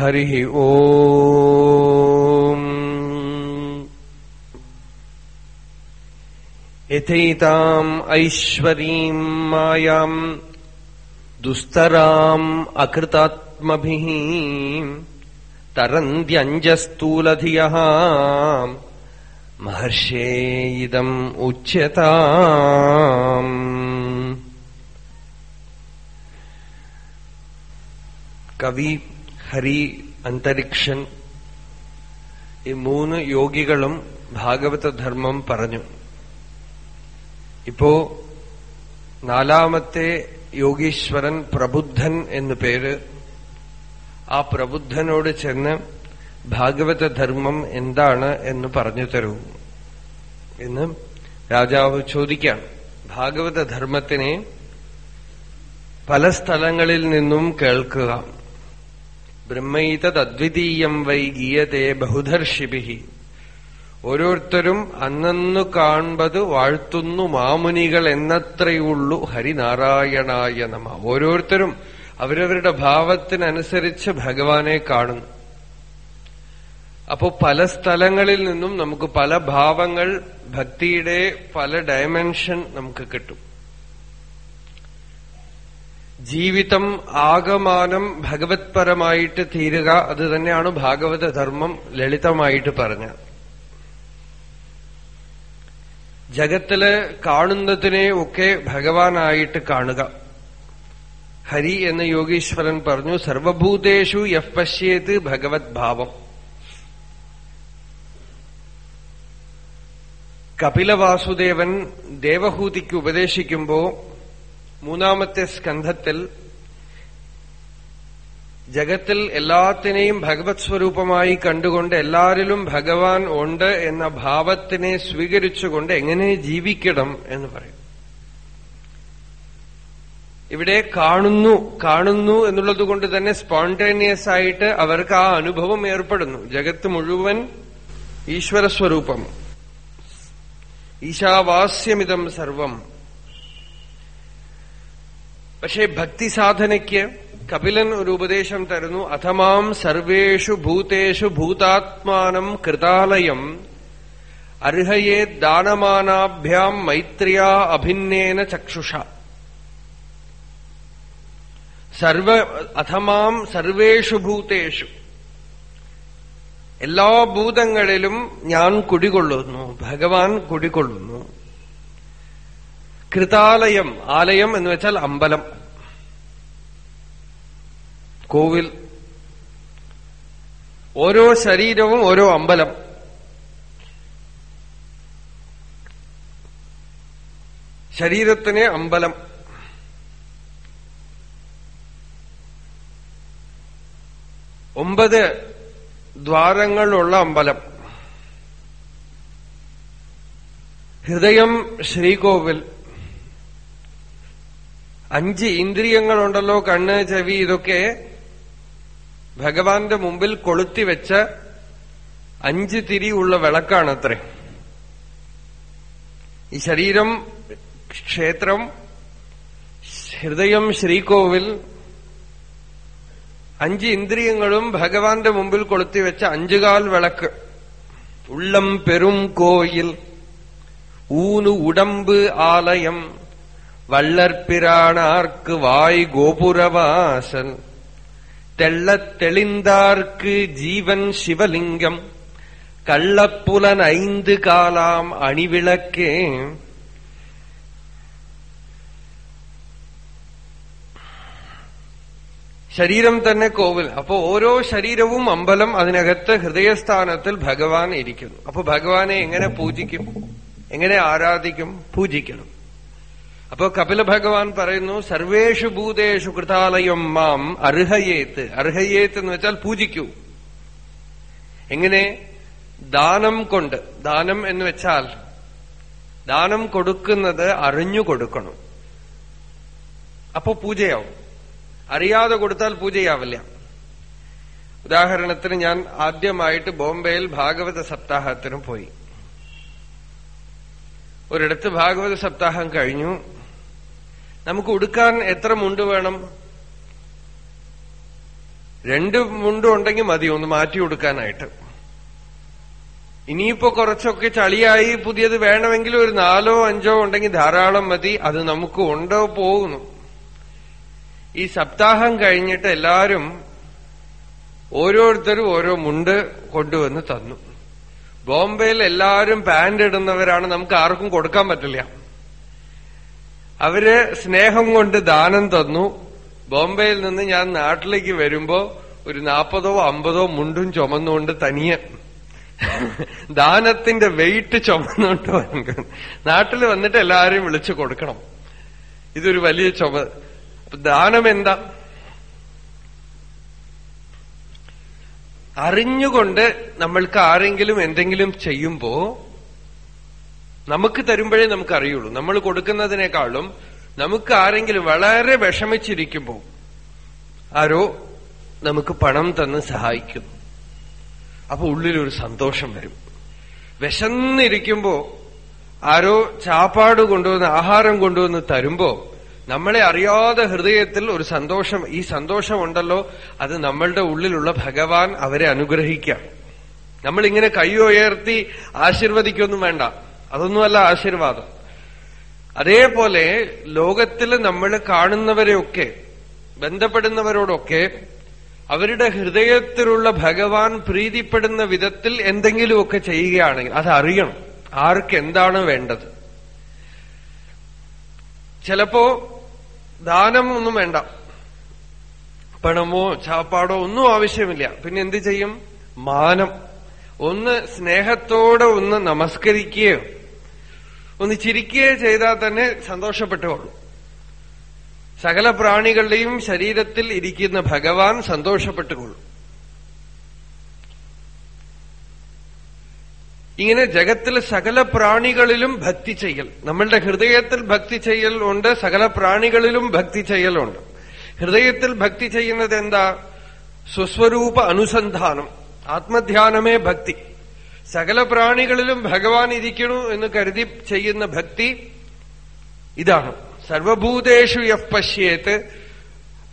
हरिः ओ। यथैताम् ऐश्वरीम् मायाम् दुस्तराम् अकृतात्मभिः तरन्त्यञ्जस्थूलधियः महर्षे इदम् കവി ഹരി അന്തരിക്ഷൻ ഈ മൂന്ന് യോഗികളും ഭാഗവത ധർമ്മം പറഞ്ഞു. ഇപ്പോ നാലാമത്തെ യോഗീശ്വരൻ പ്രബുദ്ധൻ എന്നു പേര്. ആ പ്രബുദ്ധനോട് ചെന്ന് ഭാഗവത ധർമ്മം എന്താണ് എന്ന് പറഞ്ഞു തരൂ എന്ന് രാജാവ് ചോദിക്കാം ഭാഗവത ധർമ്മത്തിനെ പല സ്ഥലങ്ങളിൽ നിന്നും കേൾക്കുക. ബ്രഹ്മൈതദ്വിതീയം വൈ ഗീയതേ ബഹുധർഷിഭി ഓരോരുത്തരും അന്നു കാൺപത് വാഴ്ത്തുന്നു മാമുനികൾ എന്നത്രയുള്ളൂ ഹരിനാരായണായ നമ. ഓരോരുത്തരും അവരവരുടെ ഭാവത്തിനനുസരിച്ച് ഭഗവാനെ കാണുന്നു. അപ്പോ പല സ്ഥലങ്ങളിൽ നിന്നും നമുക്ക് പല ഭാവങ്ങൾ ഭക്തിയുടെ പല ഡയമെൻഷൻ നമുക്ക് കിട്ടും. ജീവിതം ആകമാനം ഭഗവത്പരമായിട്ട് തീരുക അത് തന്നെയാണ് ഭാഗവതധർമ്മം ലളിതമായിട്ട് പറഞ്ഞ. ജഗത്തിൽ കാണുന്നതിനെ ഒക്കെ ഭഗവാനായിട്ട് കാണുക. ഹരി എന്ന് യോഗീശ്വരൻ പറഞ്ഞു സർവഭൂതേഷു യഹ് പശ്യേത് ഭഗവത് ഭാവം കപിലവാസുദേവൻ ദേവഹൂതിക്ക് ഉപദേശിക്കുമ്പോ മൂന്നാമത്തെ സ്കന്ധത്തിൽ ജഗത്തിൽ എല്ലാത്തിനെയും ഭഗവത് സ്വരൂപമായി കണ്ടുകൊണ്ട് എല്ലാരിലും ഭഗവാൻ ഉണ്ട് എന്ന ഭാവത്തിനെ സ്വീകരിച്ചുകൊണ്ട് എങ്ങനെ ജീവിക്കണം എന്ന് പറയും. ഇവിടെ കാണുന്നു കാണുന്നു എന്നുള്ളത് കൊണ്ട് തന്നെ സ്പോണ്ടേനിയസ് ആയിട്ട് അവർക്ക് ആ അനുഭവം ഏർപ്പെടുന്നു. ജഗത്ത് മുഴുവൻ ഈശ്വരസ്വരൂപം. ഈശാവാസ്യമിതം സർവം. പക്ഷേ ഭക്തി സാധനയ്ക്ക് കപിലൻ ഒരു ഉപദേശം തരുന്നു. അഥമാം സർവേഷു ഭൂതേഷു ഭൂതാത്മാനം കൃതാലയം. അർഹയേ ദാനമാനാഭ്യാം മൈത്രിയാ അഭിന്നേന ചക്ഷുഷ. സർവ അഥമാം സർവേഷു ഭൂതേഷു. എല്ലാ ഭൂതങ്ങളിലും ഞാൻ കുടികൊള്ളുന്നു. ഭഗവാൻ കുടികൊള്ളുന്നു. കൃതാലയം ആലയം എന്ന് വെച്ചാൽ അമ്പലം. കോവിൽ. ഓരോ ശരീരവും ഓരോ അമ്പലം. ശരീരത്തിനെ അമ്പലം. ഒമ്പത് ദ്വാരങ്ങളുള്ള അമ്പലം. ഹൃദയം ശ്രീകോവിൽ. അഞ്ച് ഇന്ദ്രിയങ്ങളുണ്ടല്ലോ കണ്ണ് ചെവി ഇതൊക്കെ ഭഗവാന്റെ മുമ്പിൽ കൊളുത്തിവെച്ച അഞ്ച് തിരിയുള്ള വിളക്കാണത്രേ. ഈ ശരീരം ക്ഷേത്രം ഹൃദയം ശ്രീകോവിൽ അഞ്ച് ഇന്ദ്രിയങ്ങളും ഭഗവാന്റെ മുമ്പിൽ കൊളുത്തിവെച്ച അഞ്ചുകാൽ വിളക്ക്. ഉള്ളം പെരും കോയിൽ ഊനു ഉടമ്പ് ആലയം വള്ളർപ്പിരാണാർക്ക് വായ് ഗോപുരവാസൻ. തെള്ളത്തെളിന്താർക്ക് ജീവൻ ശിവലിംഗം. കള്ളപ്പുലൻ ഐന്ത് കാലാം അണിവിളക്കേ. ശരീരം തന്നെ കോവിൽ. അപ്പോ ഓരോ ശരീരവും അമ്പലം അതിനകത്ത് ഹൃദയസ്ഥാനത്തിൽ ഭഗവാൻ ഇരിക്കുന്നു. അപ്പൊ ഭഗവാനെ എങ്ങനെ പൂജിക്കും? എങ്ങനെ ആരാധിക്കും? പൂജിക്കണം. അപ്പോ കപില ഭഗവാൻ പറയുന്നു സർവേഷു ഭൂതേഷു കൃതാലയം മാം അർഹയേത്ത്. അർഹയേത്ത് എന്ന് വെച്ചാൽ പൂജിക്കൂ. എങ്ങനെ? ദാനം കൊണ്ട്. ദാനം എന്ന് വെച്ചാൽ ദാനം കൊടുക്കുന്നത് അറിഞ്ഞു കൊടുക്കണം. അപ്പോ പൂജയാവും. അറിയാതെ കൊടുത്താൽ പൂജയാവില്ല. ഉദാഹരണത്തിന് ഞാൻ ആദ്യമായിട്ട് ബോംബെയിൽ ഭാഗവത സപ്താഹത്തിന് പോയി. ഒരിടത്ത് ഭാഗവത സപ്താഹം കഴിഞ്ഞു. നമുക്ക് ഉടുക്കാൻ എത്ര മുണ്ട് വേണം? രണ്ട് മുണ്ടും ഉണ്ടെങ്കിൽ മതി ഒന്ന് മാറ്റി കൊടുക്കാനായിട്ട് ഇനിയിപ്പോ കുറച്ചൊക്കെ ചളിയായി പുതിയത് വേണമെങ്കിൽ ഒരു നാലോ അഞ്ചോ ഉണ്ടെങ്കിൽ ധാരാളം മതി അത് നമുക്ക് ഉണ്ടോ പോകുന്നു. ഈ സപ്താഹം കഴിഞ്ഞിട്ട് എല്ലാവരും ഓരോരുത്തരും ഓരോ മുണ്ട് കൊണ്ടുവന്ന് തന്നു. ബോംബെയിൽ എല്ലാവരും പാന്റ് ഇടുന്നവരാണ് നമുക്ക് ആർക്കും കൊടുക്കാൻ പറ്റില്ല. അവർ സ്നേഹം കൊണ്ട് ദാനം തന്നു. ബോംബെയിൽ നിന്ന് ഞാൻ നാട്ടിലേക്ക് വരുമ്പോ ഒരു നാൽപ്പതോ അമ്പതോ മുണ്ടും ചുമന്നുകൊണ്ട് തനിയെ. ദാനത്തിന്റെ വെയിറ്റ് ചുമന്നുകൊണ്ട് വന്നു. നാട്ടിൽ വന്നിട്ട് എല്ലാവരെയും വിളിച്ചു കൊടുക്കണം. ഇതൊരു വലിയ ചുമ. ദാനം എന്താ? അറിഞ്ഞുകൊണ്ട് നമ്മൾക്ക് ആരെങ്കിലും എന്തെങ്കിലും ചെയ്യുമ്പോ നമുക്ക് തരുമ്പോഴേ നമുക്ക് അറിയുള്ളൂ നമ്മൾ കൊടുക്കുന്നതിനേക്കാളും നമുക്ക് ആരെങ്കിലും വളരെ വിഷമിച്ചിരിക്കുമ്പോൾ ആരോ നമുക്ക് പണം തന്ന് സഹായിക്കും അപ്പൊ ഉള്ളിലൊരു സന്തോഷം വരും. വിശന്നിരിക്കുമ്പോ ആരോ ചാപ്പാട് കൊണ്ടുവന്ന് ആഹാരം കൊണ്ടുവന്ന് തരുമ്പോ നമ്മളെ അറിയാതെ ഹൃദയത്തിൽ ഒരു സന്തോഷം ഈ സന്തോഷമുണ്ടല്ലോ അത് നമ്മളുടെ ഉള്ളിലുള്ള ഭഗവാൻ അവരെ അനുഗ്രഹിക്കാം. നമ്മളിങ്ങനെ കൈ ഉയർത്തി ആശീർവദിക്കൊന്നും വേണ്ട. അതൊന്നുമല്ല ആശീർവാദം. അതേപോലെ ലോകത്തിൽ നമ്മൾ കാണുന്നവരെയൊക്കെ ബന്ധപ്പെടുന്നവരോടൊക്കെ അവരുടെ ഹൃദയത്തിലുള്ള ഭഗവാൻ പ്രീതിപ്പെടുന്ന വിധത്തിൽ എന്തെങ്കിലുമൊക്കെ ചെയ്യുകയാണെങ്കിൽ അത് അറിയണം ആർക്ക് എന്താണ് വേണ്ടത്. ചിലപ്പോ ദാനം ഒന്നും വേണ്ട. പണമോ ചാപ്പാടോ ഒന്നും ആവശ്യമില്ല. പിന്നെ എന്ത് ചെയ്യും? മാനം. ഒന്ന് സ്നേഹത്തോടെ ഒന്ന് നമസ്കരിക്കുകയോ ഒന്ന് ചിരിക്കുകയോ ചെയ്താൽ തന്നെ സന്തോഷപ്പെട്ടുകൊള്ളൂ സകല പ്രാണികളുടെയും ശരീരത്തിൽ ഇരിക്കുന്ന ഭഗവാൻ സന്തോഷപ്പെട്ടുകൊള്ളും. ഇങ്ങനെ ജഗത്തിലെ സകല പ്രാണികളിലും ഭക്തി ചെയ്യൽ. നമ്മളുടെ ഹൃദയത്തിൽ ഭക്തി ചെയ്യൽ ഉണ്ട് സകല പ്രാണികളിലും ഭക്തി ചെയ്യലുണ്ട് ഹൃദയത്തിൽ ഭക്തി ചെയ്യുന്നത് എന്താ? സ്വസ്വരൂപ അനുസന്ധാനം ആത്മധ്യാനമേ ഭക്തി. സകല പ്രാണികളിലും ഭഗവാൻ ഇരിക്കണു എന്ന് കരുതി ചെയ്യുന്ന ഭക്തി ഇതാണ്. സർവഭൂതേഷു യഫ് പശ്യേത്ത്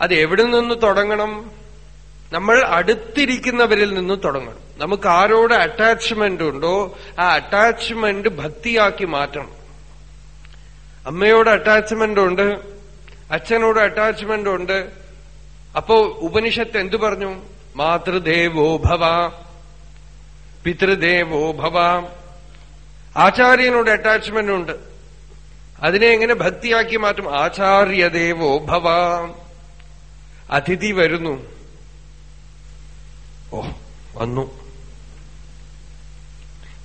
അത് എവിടെ നിന്ന് തുടങ്ങണം? നമ്മൾ അടുത്തിരിക്കുന്നവരിൽ നിന്ന് തുടങ്ങണം. നമുക്ക് ആരോട് അറ്റാച്ച്മെന്റ് ഉണ്ടോ? ആ അറ്റാച്ച്മെന്റ് ഭക്തിയാക്കി മാറ്റണം. അമ്മയോട് അറ്റാച്ച്മെന്റ് ഉണ്ട്. അച്ഛനോട് അറ്റാച്ച്മെന്റ് ഉണ്ട്. അപ്പോ ഉപനിഷത്ത് എന്തു പറഞ്ഞു? മാതൃദേവോ ഭവ. പിതൃദേവോ ഭവാം. ആചാര്യനോട് അറ്റാച്ച്മെന്റ് ഉണ്ട് അതിനെ എങ്ങനെ ഭക്തിയാക്കി മാറ്റും? ആചാര്യദേവോ ഭവാം. അതിഥി വരുന്നു. ഓ വന്നു.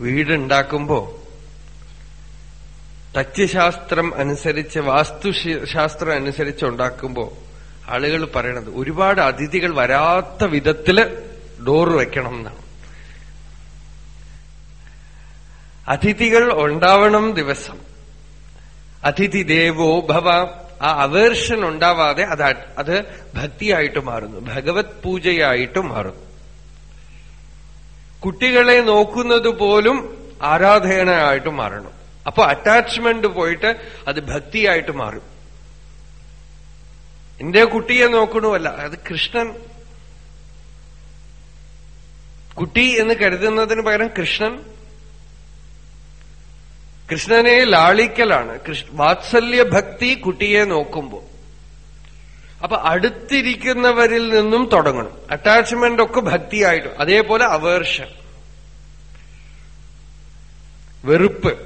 വീടുണ്ടാക്കുമ്പോ തത്യശാസ്ത്രം അനുസരിച്ച് വാസ്തുശാസ്ത്രം അനുസരിച്ച് ഉണ്ടാക്കുമ്പോ ആളുകൾ പറയണത് ഒരുപാട് അതിഥികൾ വരാത്ത വിധത്തിൽ ഡോറ് വെക്കണം എന്നാണ് അതിഥികൾ ഉണ്ടാവണം ദിവസം. അതിഥി ദേവോ ഭവ ആ അവേർഷൻ ഉണ്ടാവാതെ അത് അത് ഭക്തിയായിട്ട് മാറുന്നു. ഭഗവത് പൂജയായിട്ട് മാറുന്നു. കുട്ടികളെ നോക്കുന്നത് പോലും ആരാധനയായിട്ട് മാറണം. അപ്പൊ അറ്റാച്ച്മെന്റ് പോയിട്ട് അത് ഭക്തിയായിട്ട് മാറും. എന്റെ കുട്ടിയെ നോക്കണമല്ല അത് കൃഷ്ണൻ. കുട്ടി എന്ന് കരുതുന്നതിന് പകരം കൃഷ്ണൻ കൃഷ്ണനെ ലാളിക്കലാണ്. വാത്സല്യ ഭക്തി കുട്ടിയെ നോക്കുമ്പോൾ. അപ്പൊ അടുത്തിരിക്കുന്നവരിൽ നിന്നും തുടങ്ങണം. അറ്റാച്ച്മെന്റ് ഒക്കെ ഭക്തിയായിട്ടും. അതേപോലെ അവേർഷൻ വെറുപ്പ്.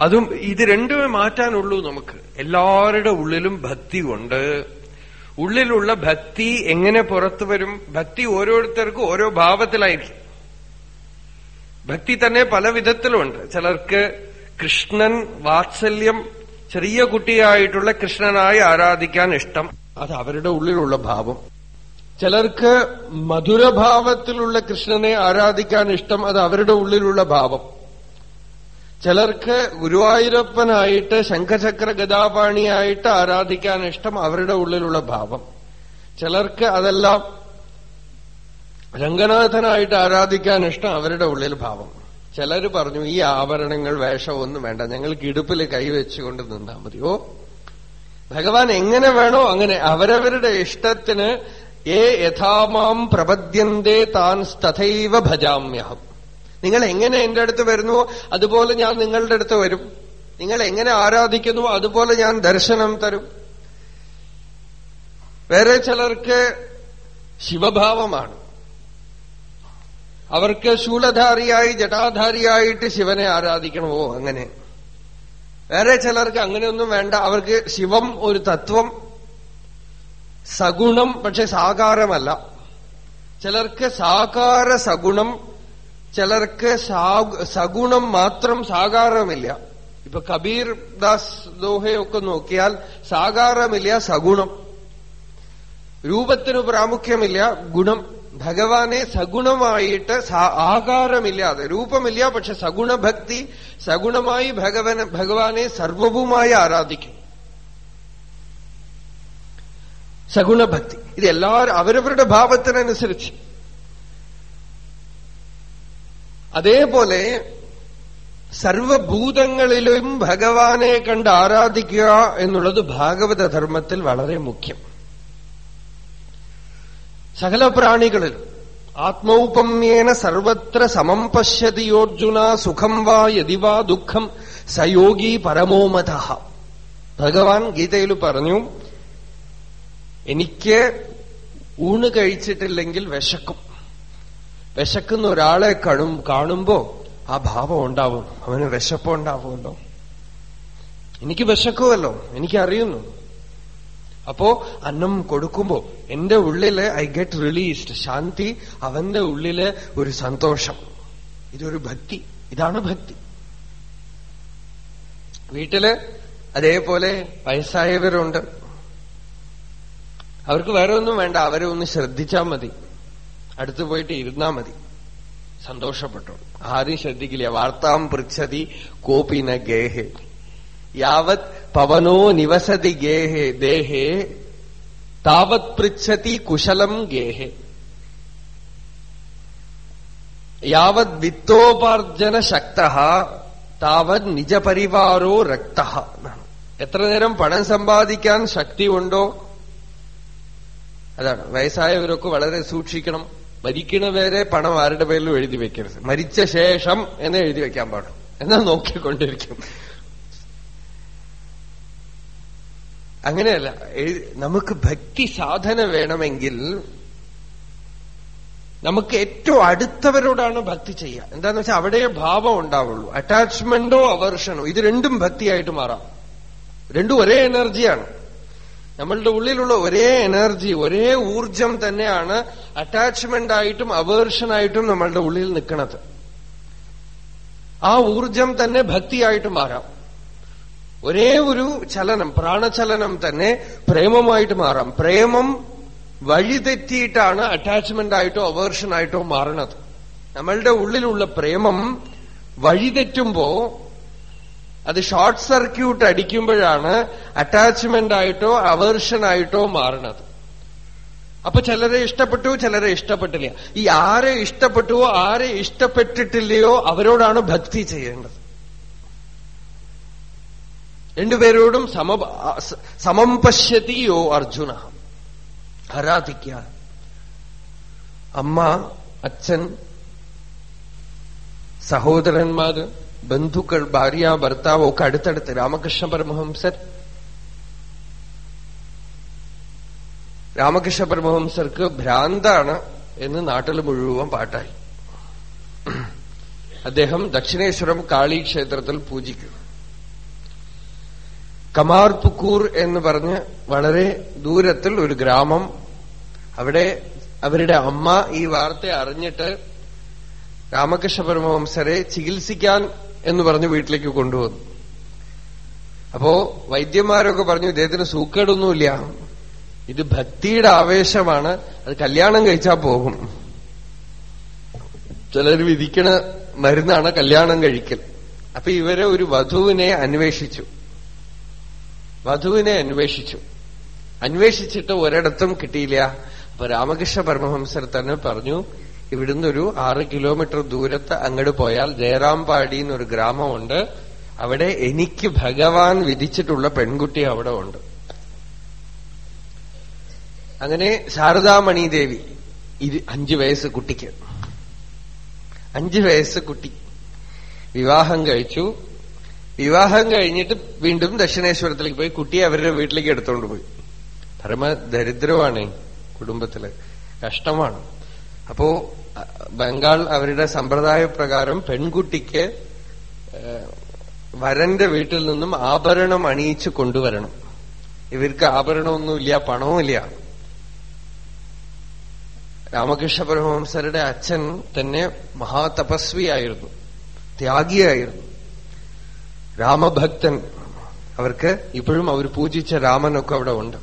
അതും ഇത് രണ്ടുമേ മാറ്റാനുള്ളൂ നമുക്ക്. എല്ലാവരുടെ ഉള്ളിലും ഭക്തി ഉണ്ട്. ഉള്ളിലുള്ള ഭക്തി എങ്ങനെ പുറത്തു വരും? ഭക്തി ഓരോരുത്തർക്കും ഓരോ ഭാവത്തിലായിരിക്കും. ഭക്തി തന്നെ പല വിധത്തിലുമുണ്ട് ചിലർക്ക് കൃഷ്ണൻ വാത്സല്യം ചെറിയ കുട്ടിയായിട്ടുള്ള കൃഷ്ണനായി ആരാധിക്കാൻ ഇഷ്ടം. അത് അവരുടെ ഉള്ളിലുള്ള ഭാവം. ചിലർക്ക് മധുരഭാവത്തിലുള്ള കൃഷ്ണനെ ആരാധിക്കാൻ ഇഷ്ടം അത് അവരുടെ ഉള്ളിലുള്ള ഭാവം. ചിലർക്ക് ഗുരുവായൂരപ്പനായിട്ട് ശംഖചക്ര ഗതാപാണിയായിട്ട് ആരാധിക്കാൻ ഇഷ്ടം അവരുടെ ഉള്ളിലുള്ള ഭാവം. ചിലർക്ക് അതെല്ലാം രംഗനാഥനായിട്ട് ആരാധിക്കാൻ ഇഷ്ടം അവരുടെ ഉള്ളിൽ ഭാവം. ചിലർ പറഞ്ഞു ഈ ആഭരണങ്ങൾ വേഷമൊന്നും വേണ്ട. ഞങ്ങൾക്ക് ഇടുപ്പിൽ കൈവച്ചുകൊണ്ട് മതി. മതിയോ ഭഗവാൻ എങ്ങനെ വേണോ അങ്ങനെ അവരവരുടെ ഇഷ്ടത്തിന് ഏ യഥാമാം പ്രപദ്യന്തേ താൻ തഥൈവ ഭജാമ്യഹം. നിങ്ങൾ എങ്ങനെ എന്റെ അടുത്ത് വരുന്നുവോ അതുപോലെ ഞാൻ നിങ്ങളുടെ അടുത്ത് വരും. നിങ്ങൾ എങ്ങനെ ആരാധിക്കുന്നു? അതുപോലെ ഞാൻ ദർശനം തരും. വേറെ ചിലർക്ക് ശിവഭാവമാണ്. അവർക്ക് ശൂലധാരിയായി ജടാധാരിയായിട്ട് ശിവനെ ആരാധിക്കണമോ? അങ്ങനെ. വേറെ ചിലർക്ക് അങ്ങനെയൊന്നും വേണ്ട. അവർക്ക് ശിവം ഒരു തത്വം സഗുണം പക്ഷെ സാകാരമല്ല. ചിലർക്ക് സാകാര സഗുണം ചിലർക്ക് സഗുണം മാത്രം സാകാരമില്ല. ഇപ്പൊ കബീർ ദാസ് ദോഹയൊക്കെ നോക്കിയാൽ സാകാരമില്ല സഗുണം. രൂപത്തിന് പ്രാമുഖ്യമില്ല ഗുണം. ഭഗവാനെ സഗുണമായിട്ട് ആകാരമില്ലാതെ രൂപമില്ല പക്ഷെ സഗുണഭക്തി സഗുണമായി ഭഗവന ഭഗവാനെ സർവവുമായി ആരാധിക്കും. സഗുണഭക്തി. ഇത് എല്ലാവരും അവരവരുടെ ഭാവത്തിനനുസരിച്ച്. അതേപോലെ സർവഭൂതങ്ങളിലും ഭഗവാനെ കണ്ട് ആരാധിക്കുക എന്നുള്ളത് ഭാഗവത ധർമ്മത്തിൽ വളരെ മുഖ്യം. സകല പ്രാണികളിൽ ആത്മൗപമ്യേന സർവത്ര സമം പശ്യതിയോർജുന സുഖം വാ യതിവാ ദുഃഖം സയോഗി പരമോമത ഭഗവാൻ ഗീതയിൽ പറഞ്ഞു എനിക്ക് ഊണ് കഴിച്ചിട്ടില്ലെങ്കിൽ വിശക്കും. വിശക്കുന്ന ഒരാളെ കണും കാണുമ്പോ ആ ഭാവം ഉണ്ടാവും. അവന് വിശപ്പുണ്ടാവുമല്ലോ. എനിക്ക് വിശക്കുമല്ലോ. എനിക്കറിയുന്നു. അപ്പോ അന്നം കൊടുക്കുമ്പോ എന്റെ ഉള്ളിൽ ഐ ഗെറ്റ് റിലീസ്ഡ് ശാന്തി അവന്റെ ഉള്ളിൽ ഒരു സന്തോഷം. ഇതൊരു ഭക്തി. ഇതാണ് ഭക്തി. വീട്ടിൽ അതേപോലെ വയസ്സായവരുണ്ട്. അവർക്ക് വേറെ ഒന്നും വേണ്ട. അവരെ ഒന്ന് ശ്രദ്ധിച്ചാൽ മതി. അടുത്തു പോയിട്ട് ഇരുന്നാ മതി. സന്തോഷപ്പെട്ടു. ആരും ശ്രദ്ധിക്കില്ല. വാർത്താം പൃച്ഛതി കോപിന ഗേഹേ. യാവത് പവനോ നിവസതി ഗേഹേ ദേഹേ താവത് പൃച്ഛതി കുശലം ഗേഹേ. യാവത് വിത്തോപാർജന ശക്ത താവത് നിജപരിവാരോ രക്ത എത്ര നേരം പണം സമ്പാദിക്കാൻ ശക്തി ഉണ്ടോ അതാണ്. വയസ്സായവരൊക്കെ വളരെ സൂക്ഷിക്കണം. മരിക്കണവരെ പണം ആരുടെ പേരിലും എഴുതി വെക്കരുത്. മരിച്ച ശേഷം എന്ന് എഴുതി വെക്കാൻ പാടും. എന്നാ നോക്കിക്കൊണ്ടിരിക്കും. അങ്ങനെയല്ല. നമുക്ക് ഭക്തി സാധന വേണമെങ്കിൽ നമുക്ക് ഏറ്റവും അടുത്തവരോടാണ് ഭക്തി ചെയ്യുക. എന്താന്ന് വെച്ചാൽ അവിടെ ഭാവം ഉണ്ടാവുള്ളൂ. അറ്റാച്ച്മെന്റോ അവർഷനോ ഇത് രണ്ടും ഭക്തിയായിട്ട് മാറാം. രണ്ടും ഒരേ എനർജിയാണ്. നമ്മളുടെ ഉള്ളിലുള്ള ഒരേ എനർജി ഒരേ ഊർജം തന്നെയാണ് അറ്റാച്ച്മെന്റ് ആയിട്ടും അവേർഷനായിട്ടും നമ്മളുടെ ഉള്ളിൽ നിൽക്കുന്നത് ആ ഊർജം തന്നെ ഭക്തിയായിട്ട് മാറാം. ഒരേ ഒരു ചലനം പ്രാണചലനം തന്നെ പ്രേമമായിട്ട് മാറാം. പ്രേമം വഴിതെറ്റിയിട്ടാണ് അറ്റാച്ച്മെന്റ് ആയിട്ടോ അവേർഷൻ ആയിട്ടോ മാറണത്. നമ്മളുടെ ഉള്ളിലുള്ള പ്രേമം വഴിതെറ്റുമ്പോ അത് ഷോർട്ട് സർക്യൂട്ട് അടിക്കുമ്പോഴാണ് അറ്റാച്ച്മെന്റ് ആയിട്ടോ അവേർഷൻ ആയിട്ടോ മാറണത്. അപ്പൊ ചിലരെ ഇഷ്ടപ്പെട്ടു ചിലരെ ഇഷ്ടപ്പെട്ടില്ല. ഈ ആരെ ഇഷ്ടപ്പെട്ടുവോ ആരെ ഇഷ്ടപ്പെട്ടിട്ടില്ലയോ അവരോടാണ് ഭക്തി ചെയ്യേണ്ടത്. രണ്ടുപേരോടും സമ സമം പശ്യതി യോ അർജുന. ആരാധിക്ക അമ്മ അച്ഛൻ സഹോദരന്മാര് ബന്ധുക്കൾ ഭാര്യ ഭർത്താവ് ഒക്കെ അടുത്തടുത്ത് രാമകൃഷ്ണ പരമഹംസർ. രാമകൃഷ്ണ പരമഹംസർക്ക് ഭ്രാന്താണ് എന്ന് നാട്ടിൽ മുഴുവൻ പാട്ടായി. അദ്ദേഹം ദക്ഷിണേശ്വരം കാളി ക്ഷേത്രത്തിൽ പൂജിക്കും. കമാർപുക്കൂർ എന്ന് പറഞ്ഞ് വളരെ ദൂരത്തിൽ ഒരു ഗ്രാമം. അവിടെ അവരുടെ അമ്മ ഈ വാർത്ത അറിഞ്ഞിട്ട് രാമകൃഷ്ണ പരമവംസരെ ചികിത്സിക്കാൻ എന്ന് പറഞ്ഞ് വീട്ടിലേക്ക് കൊണ്ടുവന്നു. അപ്പോ വൈദ്യന്മാരൊക്കെ പറഞ്ഞു ഇദ്ദേഹത്തിന് സൂക്കേടൊന്നുമില്ല. ഇത് ഭക്തിയുടെ ആവേശമാണ്. അത് കല്യാണം കഴിച്ചാൽ പോകും. ചിലർ വിധിക്കണ മരുന്നാണ് കല്യാണം കഴിക്കൽ. അപ്പൊ ഇവരെ ഒരു വധുവിനെ അന്വേഷിച്ചു. വധുവിനെ അന്വേഷിച്ചു. അന്വേഷിച്ചിട്ട് ഒരിടത്തും കിട്ടിയില്ല. അപ്പൊ രാമകൃഷ്ണ പരമഹംസർ തന്നെ പറഞ്ഞു ഇവിടുന്ന് ഒരു ആറ് കിലോമീറ്റർ ദൂരത്ത് അങ്ങോട്ട് പോയാൽ ജയറാംപാടി എന്നൊരു ഗ്രാമമുണ്ട്. അവിടെ എനിക്ക് ഭഗവാൻ വിധിച്ചിട്ടുള്ള പെൺകുട്ടി അവിടെ ഉണ്ട്. അങ്ങനെ ശാരദാമണി ദേവി ഇത് അഞ്ചു വയസ്സ് കുട്ടിക്ക്. അഞ്ചു വയസ്സ് കുട്ടി. വിവാഹം കഴിച്ചു. വിവാഹം കഴിഞ്ഞിട്ട് വീണ്ടും ദക്ഷിണേശ്വരത്തിലേക്ക് പോയി. കുട്ടിയെ അവരുടെ വീട്ടിലേക്ക് എടുത്തോണ്ട് പോയി. പരമ ദരിദ്രമാണ് കുടുംബത്തിൽ. കഷ്ടമാണ്. അപ്പോ ബംഗാൾ അവരുടെ സമ്പ്രദായ പ്രകാരം പെൺകുട്ടിക്ക് വരന്റെ വീട്ടിൽ നിന്നും ആഭരണം അണിയിച്ച് കൊണ്ടുവരണം. ഇവർക്ക് ആഭരണമൊന്നുമില്ല പണവുമില്ല. രാമകൃഷ്ണ പരമഹംസരുടെ അച്ഛൻ തന്നെ മഹാതപസ്വിയായിരുന്നു. ത്യാഗിയായിരുന്നു. രാമഭക്തൻ. അവർക്ക് ഇപ്പോഴും അവർ പൂജിച്ച രാമനൊക്കെ അവിടെ ഉണ്ട്.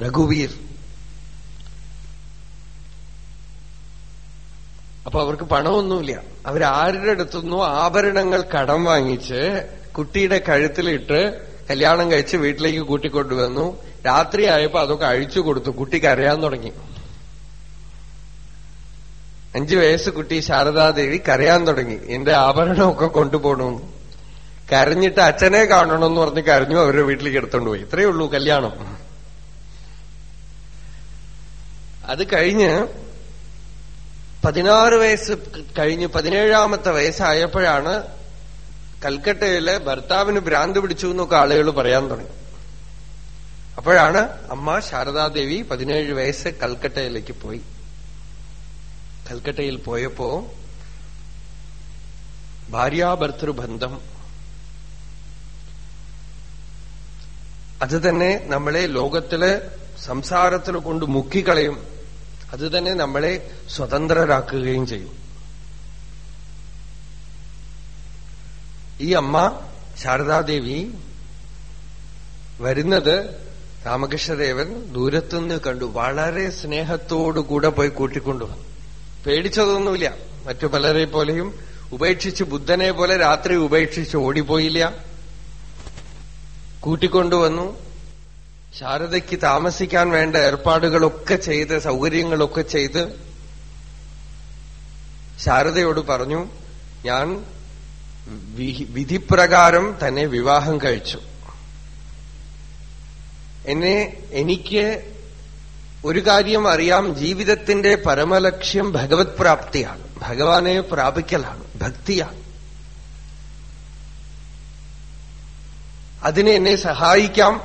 രഘുവീർ. അപ്പൊ അവർക്ക് പണമൊന്നുമില്ല. അവരാരുടെ അടുത്തുനിന്നോ ആഭരണങ്ങൾ കടം വാങ്ങിച്ച് കുട്ടിയുടെ കഴുത്തിലിട്ട് കല്യാണം കഴിച്ച് വീട്ടിലേക്ക് കൂട്ടിക്കൊണ്ടുവന്നു. രാത്രിയായപ്പോ അതൊക്കെ അഴിച്ചു കൊടുത്തു. കുട്ടി കരയാൻ തുടങ്ങി. അഞ്ചു വയസ്സ് കുട്ടി ശാരദാദേവി കരയാൻ തുടങ്ങി. എന്റെ ആഭരണമൊക്കെ കൊണ്ടുപോകണമെന്ന് കരഞ്ഞിട്ട് അച്ഛനെ കാണണമെന്ന് പറഞ്ഞ് കരഞ്ഞു അവരുടെ വീട്ടിലേക്ക് എടുത്തോണ്ട് പോയി. ഇത്രയേ ഉള്ളൂ കല്യാണം. അത് കഴിഞ്ഞ് പതിനാറ് വയസ്സ് കഴിഞ്ഞ് പതിനേഴാമത്തെ വയസ്സായപ്പോഴാണ് കൽക്കട്ടയിലെ ഭർത്താവിന് ഭ്രാന്ത് പിടിച്ചു എന്നൊക്കെ ആളുകൾ പറയാൻ തുടങ്ങി. അപ്പോഴാണ് അമ്മ ശാരദാദേവി പതിനേഴ് വയസ്സ് കൽക്കട്ടയിലേക്ക് പോയി. കൽക്കട്ടയിൽ പോയപ്പോ ഭാര്യാഭർത്തൃബന്ധം അത് തന്നെ നമ്മളെ ലോകത്തിൽ സംസാരത്തിൽ കൊണ്ട് മുക്കിക്കളയും. അത് തന്നെ നമ്മളെ സ്വതന്ത്രരാക്കുകയും ചെയ്യും. ഈ അമ്മ ശാരദാദേവി വരുന്നത് രാമകൃഷ്ണദേവൻ ദൂരത്തുനിന്ന് കണ്ടു. വളരെ സ്നേഹത്തോടുകൂടെ പോയി കൂട്ടിക്കൊണ്ടുവന്നു. പേടിച്ചതൊന്നുമില്ല. മറ്റു പലരെ പോലെയും ഉപേക്ഷിച്ച് ബുദ്ധനെ പോലെ രാത്രി ഉപേക്ഷിച്ച് ഓടിപ്പോയില്ല. കൂട്ടിക്കൊണ്ടുവന്നു. ശാരദയ്ക്ക് താമസിക്കാൻ വേണ്ട ഏർപ്പാടുകളൊക്കെ ചെയ്ത് സൗകര്യങ്ങളൊക്കെ ചെയ്ത് ശാരദയോട് പറഞ്ഞു ഞാൻ വിധിപ്രകാരം തന്നെ വിവാഹം കഴിച്ചു. എന്നെ എനിക്ക് ഒരു കാര്യം അറിയാം ജീവിതത്തിന്റെ പരമലക്ഷ്യം ഭഗവത് പ്രാപ്തിയാണ്. ഭഗവാനെ പ്രാപിക്കലാണ് ഭക്തിയാണ്. അതിനെ എന്നെ സഹായിക്കാം.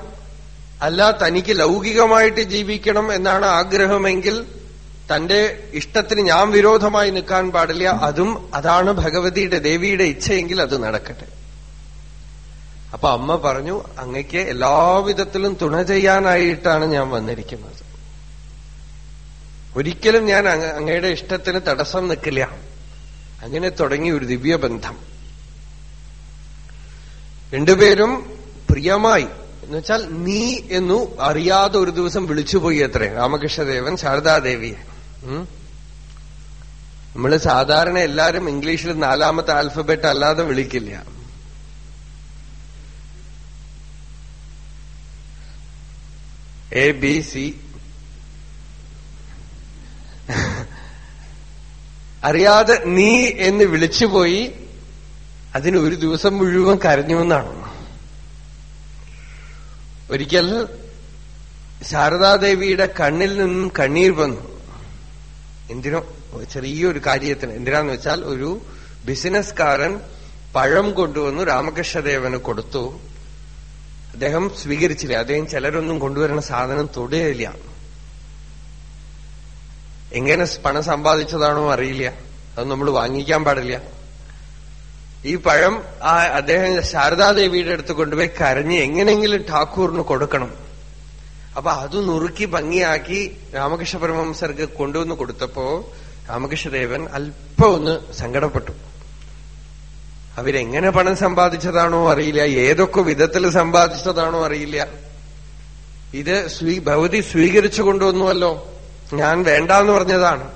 അല്ല തനിക്ക് ലൗകികമായിട്ട് ജീവിക്കണം എന്നാണ് ആഗ്രഹമെങ്കിൽ തന്റെ ഇഷ്ടത്തിന് ഞാൻ വിരോധമായി നിൽക്കാൻ പാടില്ല. അതും അതാണ് ഭഗവതിയുടെ ദേവിയുടെ ഇച്ഛയെങ്കിൽ അത് നടക്കട്ടെ. അപ്പൊ അമ്മ പറഞ്ഞു അങ്ങയ്ക്ക് എല്ലാവിധത്തിലും തുണ ചെയ്യാനായിട്ടാണ് ഞാൻ വന്നിരിക്കുന്നത്. ഒരിക്കലും ഞാൻ അങ്ങ- അങ്ങയുടെ ഇഷ്ടത്തിന് തടസ്സം നിൽക്കില്ല. അങ്ങനെ തുടങ്ങി ഒരു ദിവ്യബന്ധം. രണ്ടുപേരും പ്രിയമായി. എന്നുവെച്ചാൽ നീ എന്നു അറിയാതെ ഒരു ദിവസം വിളിച്ചുപോയി അത്രേ. രാമകൃഷ്ണദേവൻ ശാരദാദേവിയെ നമ്മൾ സാധാരണ എല്ലാരും ഇംഗ്ലീഷിൽ നാലാമത്തെ ആൽഫബറ്റ് അല്ലാതെ വിളിക്കില്ല. എ ബി സി അറിയാതെ നീ എന്ന് വിളിച്ചുപോയി അതിന് ഒരു ദിവസം മുഴുവൻ കരഞ്ഞുവെന്നാണ് ഒരിക്കൽ ശാരദാദേവിയുടെ കണ്ണിൽ നിന്നും കണ്ണീർ വന്നു. എന്തിനോ ചെറിയൊരു കാര്യത്തിന്. എന്തിനാന്ന് വെച്ചാൽ ഒരു ബിസിനസ്കാരൻ പഴം കൊണ്ടുവന്നു രാമകൃഷ്ണദേവന് കൊടുത്തു. അദ്ദേഹം സ്വീകരിച്ചില്ല. അദ്ദേഹം ചിലരൊന്നും കൊണ്ടുവരുന്ന സാധനം തൊടുകയില്ല. എങ്ങനെ പണം സമ്പാദിച്ചതാണോ അറിയില്ല. അത് നമ്മൾ വാങ്ങിക്കാൻ പാടില്ല. ഈ പഴം ആ അദ്ദേഹം ശാരദാദേവിയുടെ അടുത്ത് കൊണ്ടുപോയി കരഞ്ഞ് എങ്ങനെയെങ്കിലും ഠാക്കൂറിന് കൊടുക്കണം. അപ്പൊ അത് നുറുക്കി ഭംഗിയാക്കി രാമകൃഷ്ണ പരമഹംസർക്ക് കൊണ്ടുവന്ന് കൊടുത്തപ്പോ രാമകൃഷ്ണദേവൻ അല്പം ഒന്ന് സങ്കടപ്പെട്ടു. അവരെങ്ങനെ പണം സമ്പാദിച്ചതാണോ അറിയില്ല. ഏതൊക്കെ വിധത്തിൽ സമ്പാദിച്ചതാണോ അറിയില്ല. ഇത് സ്വീ ഭവതി സ്വീകരിച്ചു കൊണ്ടുവന്നുവല്ലോ. ഞാൻ വേണ്ട എന്ന് പറഞ്ഞതാണ്.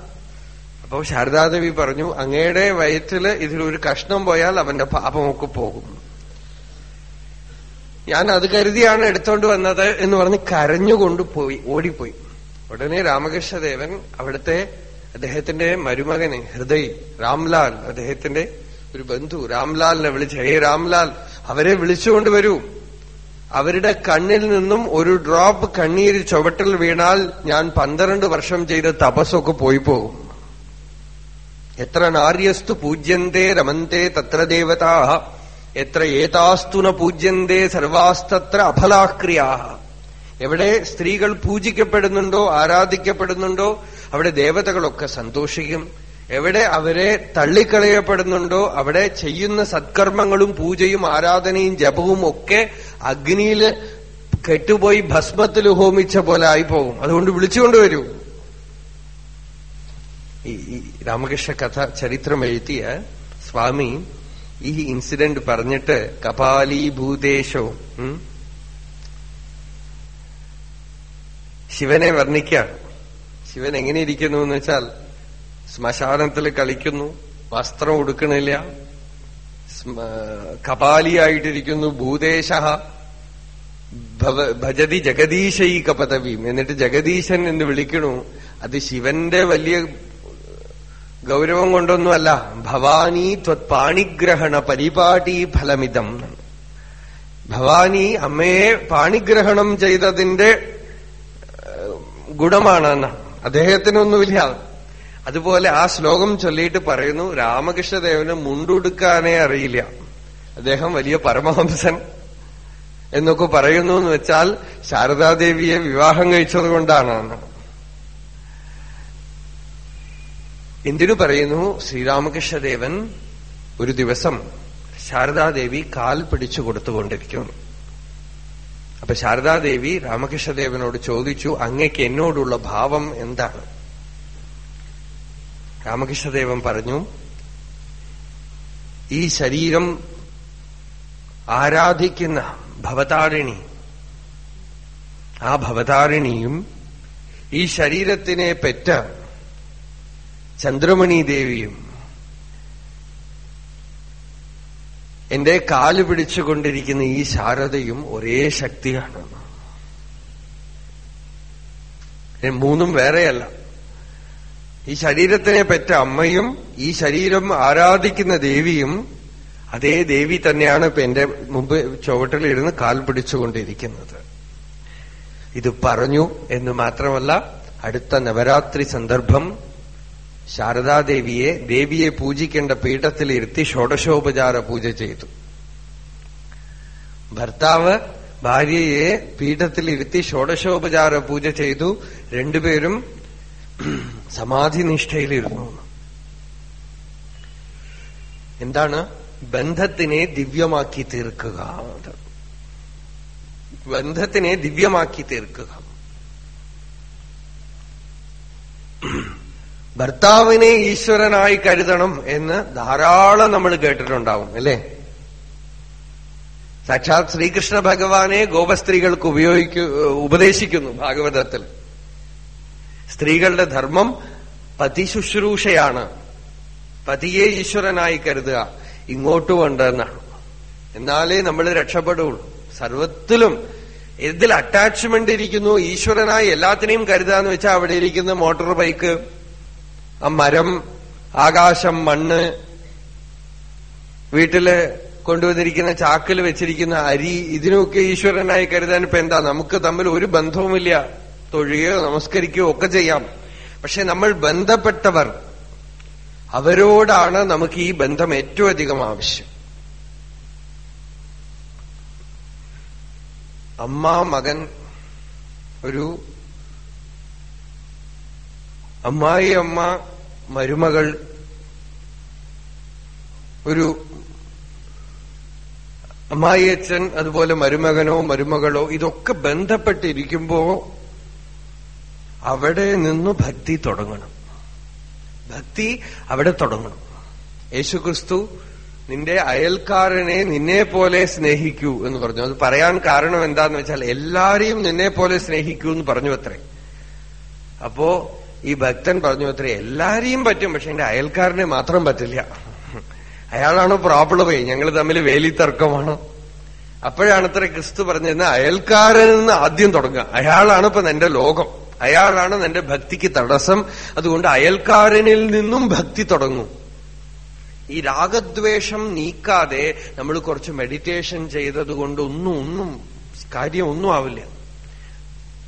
അപ്പോ ശാരദാദേവി പറഞ്ഞു അങ്ങയുടെ വയറ്റിൽ ഇതിലൊരു കഷ്ണം പോയാൽ അവന്റെ പാപമൊക്കെ പോകും. ഞാൻ അത് കരുതിയാണ് എടുത്തോണ്ട് വന്നത് എന്ന് പറഞ്ഞ് കരഞ്ഞുകൊണ്ട് പോയി ഓടിപ്പോയി. ഉടനെ രാമകൃഷ്ണദേവൻ അവിടുത്തെ അദ്ദേഹത്തിന്റെ മരുമകനെ ഹൃദയ് രാംലാൽ അദ്ദേഹത്തിന്റെ ഒരു ബന്ധു രാംലാലിനെ വിളിച്ച് ഹേ രാംലാൽ അവരെ വിളിച്ചുകൊണ്ട് വരൂ. അവരുടെ കണ്ണിൽ നിന്നും ഒരു ഡ്രോപ്പ് കണ്ണീര് ചുവട്ടിൽ വീണാൽ ഞാൻ പന്ത്രണ്ട് വർഷം ചെയ്ത തപസ്സൊക്കെ പോയി പോകും. എത്ര നാര്യസ്തു പൂജ്യന്തേ രമന്തേ തത്ര ദേവതാ എത്ര ഏതാസ്തുന പൂജ്യന്തേ സർവാസ്തത്ര അഫലാക്രിയാ എവിടെ സ്ത്രീകൾ പൂജിക്കപ്പെടുന്നുണ്ടോ ആരാധിക്കപ്പെടുന്നുണ്ടോ അവിടെ ദേവതകളൊക്കെ സന്തോഷിക്കും. എവിടെ അവരെ തള്ളിക്കളയപ്പെടുന്നുണ്ടോ അവിടെ ചെയ്യുന്ന സത്കർമ്മങ്ങളും പൂജയും ആരാധനയും ജപവും ഒക്കെ അഗ്നിയിൽ കെട്ടുപോയി ഭസ്മത്തിൽ ഹോമിച്ച പോലെ ആയിപ്പോകും അതുകൊണ്ട് വിളിച്ചുകൊണ്ടുവരൂ ഈ രാമകൃഷ്ണ കഥ ചരിത്രം എഴുതിയ സ്വാമി ഈ ഇൻസിഡന്റ് പറഞ്ഞിട്ട് കപാലീഭൂതേശോ ഉം, ശിവനെ വർണിക്കാം ശിവൻ എങ്ങനെ ഇരിക്കുന്നു എന്ന് വെച്ചാൽ ശ്മശാനത്തിൽ കളിക്കുന്നു വസ്ത്രം ഉടുക്കണില്ല കപാലിയായിട്ടിരിക്കുന്നു ഭൂതേശ ഭജതി ജഗദീശൈക പദവിയും. എന്നിട്ട് ജഗദീശൻ എന്ന് വിളിക്കണു അത് ശിവന്റെ വലിയ ഗൗരവം കൊണ്ടൊന്നുമല്ല. ഭവാനി ത്വത്പാണിഗ്രഹണ പരിപാടി ഫലമിതം. ഭവാനി അമ്മയെ പാണിഗ്രഹണം ചെയ്തതിന്റെ ഗുണമാണെന്ന്. ഗുണമാണ് അദ്ദേഹത്തിനൊന്നുമില്ല. അതുപോലെ ആ ശ്ലോകം ചൊല്ലിയിട്ട് പറയുന്നു രാമകൃഷ്ണദേവന് മുണ്ടുടുക്കാനേ അറിയില്ല. അദ്ദേഹം വലിയ പരമഹംസൻ എന്നൊക്കെ പറയുന്നു എന്ന് വെച്ചാൽ ശാരദാദേവിയെ വിവാഹം കഴിച്ചത് കൊണ്ടാണ് എന്തിനു പറയുന്നു ശ്രീരാമകൃഷ്ണദേവൻ ഒരു ദിവസം ശാരദാദേവി കാൽ പിടിച്ചു കൊടുത്തുകൊണ്ടിരിക്കുന്നു. അപ്പൊ ശാരദാദേവി രാമകൃഷ്ണദേവനോട് ചോദിച്ചു അങ്ങയ്ക്ക് എന്നോടുള്ള ഭാവം എന്താണ്? രാമകൃഷ്ണദേവൻ പറഞ്ഞു ഈ ശരീരം ആരാധിക്കുന്ന ഭവതാരിണി ആ ഭവതാരിണിയും ഈ ശരീരത്തിനെ പെറ്റ ചന്ദ്രമണി ദേവിയും എന്റെ കാൽ പിടിച്ചുകൊണ്ടിരിക്കുന്ന ഈ ശാരദയും ഒരേ ശക്തിയാണ്. മൂന്നും വേറെയല്ല. ഈ ശരീരത്തിനെ പെറ്റ അമ്മയും ഈ ശരീരം ആരാധിക്കുന്ന ദേവിയും അതേ ദേവി തന്നെയാണ് ഇപ്പൊ എന്റെ മുമ്പ് ചുവട്ടിലിരുന്ന് കാൽ പിടിച്ചുകൊണ്ടിരിക്കുന്നത്. ഇത് പറഞ്ഞു എന്ന് മാത്രമല്ല അടുത്ത നവരാത്രി സന്ദർഭം ശാരദാദേവിയെ ദേവിയെ പൂജിക്കേണ്ട പീഠത്തിൽ ഇരുത്തി ഷോഡശോപചാര പൂജ ചെയ്തു. ഭർത്താവ് ഭാര്യയെ പീഠത്തിൽ ഇരുത്തി ഷോഡശോപചാര പൂജ ചെയ്തു. രണ്ടുപേരും സമാധിനിഷ്ഠയിലിരുന്നു. എന്താണ്? ബന്ധത്തിനെ ദിവ്യമാക്കി തീർക്കുക ബന്ധത്തിനെ ദിവ്യമാക്കി തീർക്കുക. ഭർത്താവിനെ ഈശ്വരനായി കരുതണം എന്ന് ധാരാളം നമ്മൾ കേട്ടിട്ടുണ്ടാവും അല്ലേ? സാക്ഷാത് ശ്രീകൃഷ്ണ ഭഗവാനെ ഗോപസ്ത്രീകൾക്ക് ഉപയോഗിക്കു ഉപദേശിക്കുന്നു ഭാഗവതത്തിൽ. സ്ത്രീകളുടെ ധർമ്മം പതിശുശ്രൂഷയാണ്. പതിയെ ഈശ്വരനായി കരുതുക. ഇങ്ങോട്ട് എന്നാണ് എന്നാലേ നമ്മൾ രക്ഷപ്പെടുകയുള്ളൂ സർവത്തിലും ഇതിൽ അറ്റാച്ച്മെന്റ് ഇരിക്കുന്നു. ഈശ്വരനായി എല്ലാത്തിനെയും കരുതാന്ന് വെച്ചാൽ അവിടെ ഇരിക്കുന്ന മോട്ടോർ ബൈക്ക് ആ മരം ആകാശം മണ്ണ് വീട്ടിൽ കൊണ്ടുവന്നിരിക്കുന്ന ചാക്കിൽ വെച്ചിരിക്കുന്ന അരി ഇതിനൊക്കെ ഈശ്വരനായി കരുതാൻ ഇപ്പൊ എന്താ? നമുക്ക് തമ്മിൽ ഒരു ബന്ധവുമില്ല. തൊഴുകയോ നമസ്കരിക്കുകയോ ഒക്കെ ചെയ്യാം. പക്ഷെ നമ്മൾ ബന്ധപ്പെട്ടവർ അവരോടാണ് നമുക്ക് ഈ ബന്ധം ഏറ്റവും അധികം ആവശ്യം. അമ്മ മകൻ ഒരു അമ്മായി അമ്മ മരുമകൾ ഒരു അമ്മായിയച്ഛൻ അതുപോലെ മരുമകനോ മരുമകളോ ഇതൊക്കെ ബന്ധപ്പെട്ടിരിക്കുമ്പോ അവിടെ നിന്ന് ഭക്തി തുടങ്ങണം. ഭക്തി അവിടെ തുടങ്ങണം. യേശുക്രിസ്തു നിന്റെ അയൽക്കാരനെ നിന്നെ പോലെ സ്നേഹിക്കൂ എന്ന് പറഞ്ഞു. അത് പറയാൻ കാരണം എന്താന്ന് വെച്ചാൽ എല്ലാരെയും നിന്നെ പോലെ സ്നേഹിക്കൂ എന്ന് പറഞ്ഞു അത്രേ. അപ്പോ ഈ ഭക്തൻ പറഞ്ഞു അത്രേ എല്ലാരെയും പറ്റും പക്ഷെ എന്റെ അയൽക്കാരനെ മാത്രം പറ്റില്ല. അയാളാണ് പ്രോബ്ലമേ ഞങ്ങൾ തമ്മിൽ വേലിത്തർക്കമാണ് അപ്പോഴാണ് അത്ര ക്രിസ്തു പറഞ്ഞിരുന്ന അയൽക്കാരൻ നിന്ന് ആദ്യം തുടങ്ങുക. അയാളാണ് ഇപ്പൊ എന്റെ ലോകം. അയാളാണ് നിന്റെ ഭക്തിക്ക് തടസ്സം. അതുകൊണ്ട് അയൽക്കാരനിൽ നിന്നും ഭക്തി തുടങ്ങും. ഈ രാഗദ്വേഷം നീക്കാതെ നമ്മൾ കുറച്ച് മെഡിറ്റേഷൻ ചെയ്തത് കൊണ്ട് ഒന്നും ഒന്നും കാര്യം ഒന്നും ആവില്ല.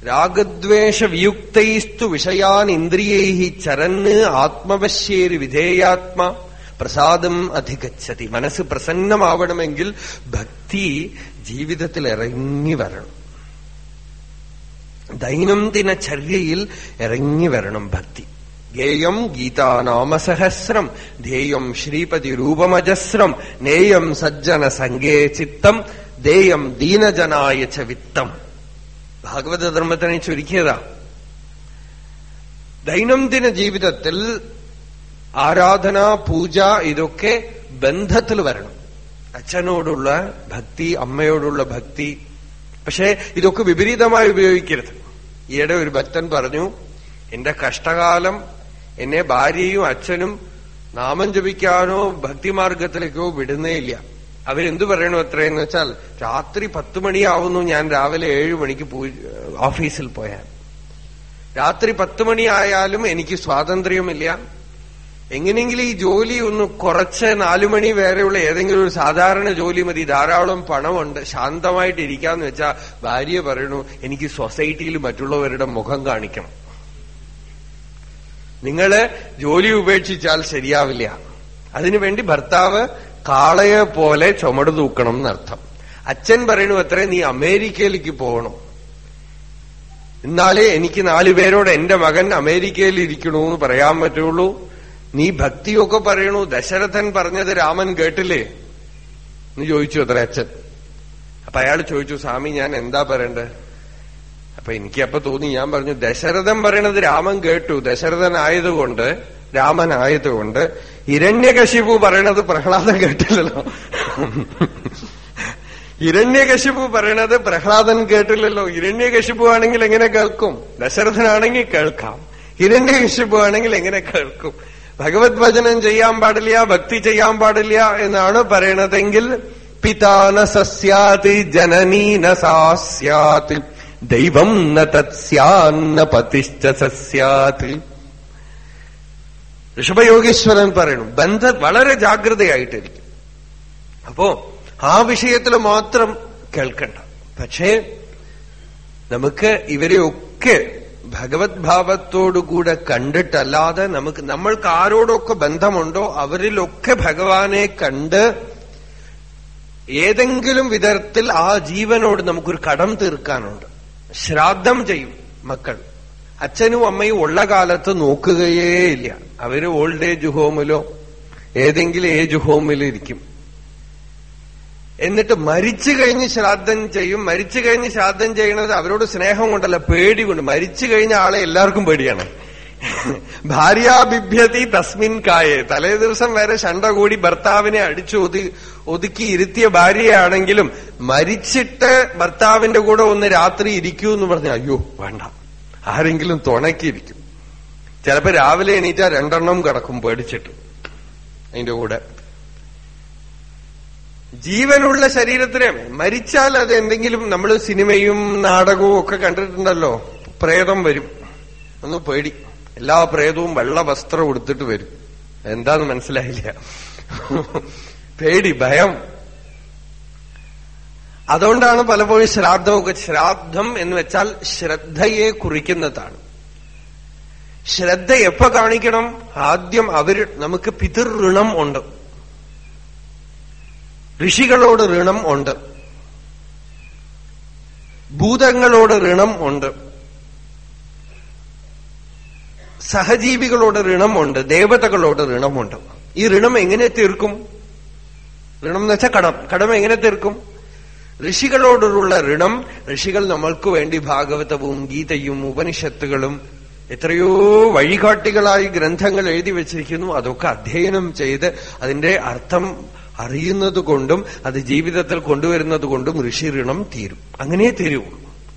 രാഗദ്വേഷ വിയുക്തൈസ്തു വിഷയാൻ ഇന്ദ്രിയൈ ചരന്ന് ആത്മവശ്യേര് വിധേയാത്മ പ്രസാദം അധികച്ചതി മനസ്സ് പ്രസന്നമാവണമെങ്കിൽ ഭക്തി ജീവിതത്തിൽ ഇറങ്ങി വരണം. ദൈനംദിന ചര്യയിൽ ഇറങ്ങി വരണം ഭക്തി. ധ്യേയം ഗീതാനാമസഹസ്രം ധ്യേയം ശ്രീപതി രൂപമജസ്രം നേയം സജ്ജന സംഗേ ചിത്തം ദേയം ദീനജനായ ച വിത്തം. ഭാഗവത ധർമ്മത്തിനെ ചുരുക്കിയതാ. ദൈനംദിന ജീവിതത്തിൽ ആരാധന പൂജ ഇതൊക്കെ ബന്ധത്തിൽ വരണം. അച്ഛനോടുള്ള ഭക്തി അമ്മയോടുള്ള ഭക്തി പക്ഷെ ഇതൊക്കെ വിപരീതമായി ഉപയോഗിക്കരുത്. ഈയിടെ ഒരു ഭക്തൻ പറഞ്ഞു എന്റെ കഷ്ടകാലം എന്നെ ഭാര്യയും അച്ഛനും നാമം ജപിക്കാനോ ഭക്തിമാർഗത്തിലേക്കോ വിടുന്നേ ഇല്ല അവരെന്തു പറയണു അത്രയെന്ന് വെച്ചാൽ രാത്രി പത്ത് മണിയാവുന്നു ഞാൻ രാവിലെ ഏഴു മണിക്ക് ഓഫീസിൽ പോയാൽ. രാത്രി പത്ത് മണിയായാലും എനിക്ക് സ്വാതന്ത്ര്യമില്ല എങ്ങനെയെങ്കിലും ഈ ജോലി ഒന്ന് കുറച്ച് നാലുമണി വരെയുള്ള ഏതെങ്കിലും ഒരു സാധാരണ ജോലി മതി. ധാരാളം പണമുണ്ട്. ശാന്തമായിട്ട് ഇരിക്കാന്ന് വെച്ചാ ഭാര്യ പറയണു എനിക്ക് സൊസൈറ്റിയിൽ മറ്റുള്ളവരുടെ മുഖം കാണിക്കണം. നിങ്ങൾ ജോലി ഉപേക്ഷിച്ചാൽ ശരിയാവില്ല. അതിനുവേണ്ടി ഭർത്താവ് കാളയെ പോലെ ചുമട് തൂക്കണം എന്നർത്ഥം. അച്ഛൻ പറയണു അത്രേ നീ അമേരിക്കയിലേക്ക് പോകണം. എന്നാലേ എനിക്ക് നാലുപേരോട് എന്റെ മകൻ അമേരിക്കയിൽ ഇരിക്കണു എന്ന് പറയാൻ പറ്റുള്ളൂ. നീ ഭക്തിയൊക്കെ പറയണു. ദശരഥൻ പറഞ്ഞത് രാമൻ കേട്ടില്ലേ? എന്ന് ചോദിച്ചു അത്ര അച്ഛൻ. അപ്പൊ അയാൾ ചോദിച്ചു സ്വാമി ഞാൻ എന്താ പറയണ്ടത് അപ്പൊ എനിക്ക് അപ്പൊ തോന്നി ഞാൻ പറഞ്ഞു ദശരഥൻ പറയണത് രാമൻ കേട്ടു. ദശരഥൻ ആയതുകൊണ്ട് രാമൻ ആയതുകൊണ്ട് ഹിരണ്യകശിപു പറയണത് പ്രഹ്ലാദൻ കേട്ടില്ലല്ലോ. ഇരണ്യകശിപു പറയണത് പ്രഹ്ലാദൻ കേട്ടില്ലല്ലോ. ഇരണ്യകശിപു ആണെങ്കിൽ എങ്ങനെ കേൾക്കും? ദശരഥനാണെങ്കിൽ കേൾക്കാം. ഇരണ്യകശിപു ആണെങ്കിൽ എങ്ങനെ കേൾക്കും? ഭഗവത് ഭജനം ചെയ്യാൻ പാടില്ല ഭക്തി ചെയ്യാൻ പാടില്ല എന്നാണ് പറയണതെങ്കിൽ പിതാന സസ്യാത് ജനനീ ന സാസ്യാത് ദൈവം ന തത്സ്യാന്ന പതിശ്ച സസ്യാത്. ഋഷഭയോഗീശ്വരൻ പറയണു ബന്ധ വളരെ ജാഗ്രതയായിട്ടിരിക്കും. അപ്പോ ആ വിഷയത്തിൽ മാത്രം കേൾക്കണ്ട. പക്ഷേ നമുക്ക് ഇവരെയൊക്കെ ഭഗവത് ഭാവത്തോടുകൂടെ കണ്ടിട്ടല്ലാതെ നമുക്ക് നമ്മൾക്ക് ആരോടൊക്കെ ബന്ധമുണ്ടോ അവരിലൊക്കെ ഭഗവാനെ കണ്ട് ഏതെങ്കിലും വിധത്തിൽ ആ ജീവനോട് നമുക്കൊരു കടം തീർക്കാനുണ്ട്. ശ്രാദ്ധം ചെയ്യും മക്കൾ. അച്ഛനും അമ്മയും ഉള്ള കാലത്ത് നോക്കുകയേ ഇല്ല. അവർ ഓൾഡ് ഏജ് ഹോമിലോ ഏതെങ്കിലും ഏജ് ഹോമിലോ ഇരിക്കും. എന്നിട്ട് മരിച്ചു കഴിഞ്ഞ് ശ്രാദ്ധം ചെയ്യും. മരിച്ചു കഴിഞ്ഞ് ശ്രാദ്ധം ചെയ്യണത് അവരോട് സ്നേഹം കൊണ്ടല്ല പേടി കൊണ്ട്. മരിച്ചു കഴിഞ്ഞ ആളെ എല്ലാവർക്കും പേടിയാണ്. ഭാര്യാബിഭ്യതി തസ്മിൻ കായെ. തലേ ദിവസം വരെ ശണ്ട കൂടി ഭർത്താവിനെ അടിച്ചു ഒതു ഒതുക്കി ഇരുത്തിയ ഭാര്യയാണെങ്കിലും മരിച്ചിട്ട് ഭർത്താവിന്റെ കൂടെ ഒന്ന് രാത്രി ഇരിക്കൂ എന്ന് പറഞ്ഞു അയ്യോ വേണ്ട. ആരെങ്കിലും തുണക്കിയിരിക്കും. ചിലപ്പോ രാവിലെ എണീറ്റാ രണ്ടെണ്ണം കിടക്കും പേടിച്ചിട്ട്. അതിന്റെ കൂടെ. ജീവനുള്ള ശരീരത്തിന് മരിച്ചാൽ അത് എന്തെങ്കിലും നമ്മൾ സിനിമയും നാടകവും ഒക്കെ കണ്ടിട്ടുണ്ടല്ലോ. പ്രേതം വരും. ഒന്ന് പേടി. എല്ലാ പ്രേതവും വെള്ള വസ്ത്രം ഉടുത്തിട്ട് വരും. എന്താന്ന് മനസ്സിലായില്ല. പേടി ഭയം. അതുകൊണ്ടാണ് പലപ്പോഴും ശ്രാദ്ധമൊക്കെ ശ്രാദ്ധം എന്ന് വെച്ചാൽ ശ്രദ്ധയെ കുറിക്കുന്നതാണ്. ശ്രദ്ധ എപ്പോ കാണിക്കണം? ആദ്യം അവർ നമുക്ക് പിതൃഋണം ഉണ്ട്. ഋഷികളോട് ഋണം ഉണ്ട്. ഭൂതങ്ങളോട് ഋണം ഉണ്ട്. സഹജീവികളോട് ഋണമുണ്ട് ദേവതകളോട് ഋണമുണ്ട് ഈ ഋണം എങ്ങനെ തീർക്കും? ഋണം എന്ന് വെച്ചാൽ കടം. കടം എങ്ങനെ തീർക്കും? ഋഷികളോടുള്ള ഋണം ഋഷികൾ നമ്മൾക്ക് വേണ്ടി ഭാഗവതവും ഗീതയും ഉപനിഷത്തുകളും എത്രയോ വഴികാട്ടികളായി ഗ്രന്ഥങ്ങൾ എഴുതി വച്ചിരിക്കുന്നു. അതൊക്കെ അധ്യയനം ചെയ്ത് അതിന്റെ അർത്ഥം അറിയുന്നത് കൊണ്ടും അത് ജീവിതത്തിൽ കൊണ്ടുവരുന്നത് കൊണ്ടും ഋഷി ഋണം തീരും. അങ്ങനെ തീരൂ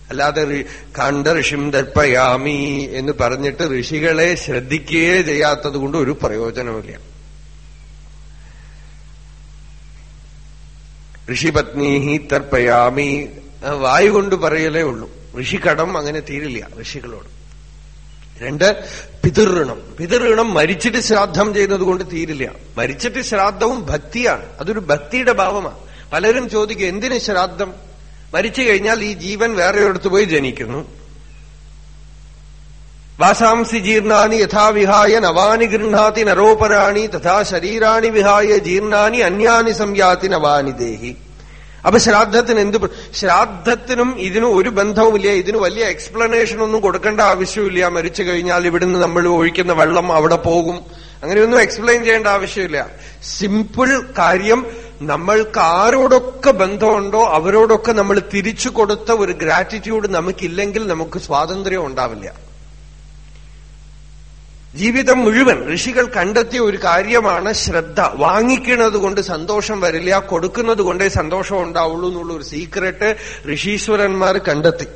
അല്ലാതെ കണ്ട ഋഷിം ദർപ്പയാമി എന്ന് പറഞ്ഞിട്ട് ഋഷികളെ ശ്രദ്ധിക്കുകയേ ചെയ്യാത്തത് കൊണ്ട് ഒരു പ്രയോജനമില്ല ഋഷിപത്നീഹി തർപ്പയാമി വായു കൊണ്ട് പറയലേ ഉള്ളൂ. ഋഷിക്കടം അങ്ങനെ തീരില്ല ഋഷികളോട്. രണ്ട് പിതൃണം. പിതൃണം മരിച്ചിട്ട് ശ്രാദ്ധം ചെയ്യുന്നത് തീരില്ല. മരിച്ചിട്ട് ശ്രാദ്ധവും ഭക്തിയാണ്. അതൊരു ഭക്തിയുടെ ഭാവമാണ്. പലരും ചോദിക്കും എന്തിന് ശ്രാദ്ധം? മരിച്ചു കഴിഞ്ഞാൽ ഈ ജീവൻ വേറെ അടുത്ത് പോയി ജനിക്കുന്നു. വാസാംസി ജീർണാനി യഥാവിഹായ നവാനി ഗൃഹാതി നരോപരാണി തഥാ ശരീരാണി വിഹായ ജീർണാനി അന്യാനി സംയാതി നവാനി ദേഹി. അപ്പൊ ശ്രാദ്ധത്തിന് എന്ത് ശ്രാദ്ധത്തിനും ഇതിനും ഒരു ബന്ധവുമില്ല. ഇതിന് വലിയ എക്സ്പ്ലനേഷൻ ഒന്നും കൊടുക്കേണ്ട ആവശ്യമില്ല മരിച്ചു കഴിഞ്ഞാൽ ഇവിടുന്ന് നമ്മൾ ഒഴിക്കുന്ന വെള്ളം അവിടെ പോകും. അങ്ങനെയൊന്നും എക്സ്പ്ലെയിൻ ചെയ്യേണ്ട ആവശ്യമില്ല. സിമ്പിൾ കാര്യം നമ്മൾക്ക് ആരോടൊക്കെ ബന്ധമുണ്ടോ അവരോടൊക്കെ നമ്മൾ തിരിച്ചു കൊടുത്ത ഒരു ഗ്രാറ്റിറ്റ്യൂഡ് നമുക്കില്ലെങ്കിൽ നമുക്ക് സ്വാതന്ത്ര്യം ഉണ്ടാവില്ല. ജീവിതം മുഴുവൻ ഋഷികൾ കണ്ടെത്തിയ ഒരു കാര്യമാണ് ശ്രദ്ധ. വാങ്ങിക്കുന്നത് കൊണ്ട് സന്തോഷം വരില്ല കൊടുക്കുന്നത് കൊണ്ടേ സന്തോഷം ഉണ്ടാവുള്ളൂ എന്നുള്ള ഒരു സീക്രട്ട് ഋഷീശ്വരന്മാർ കണ്ടെത്തി.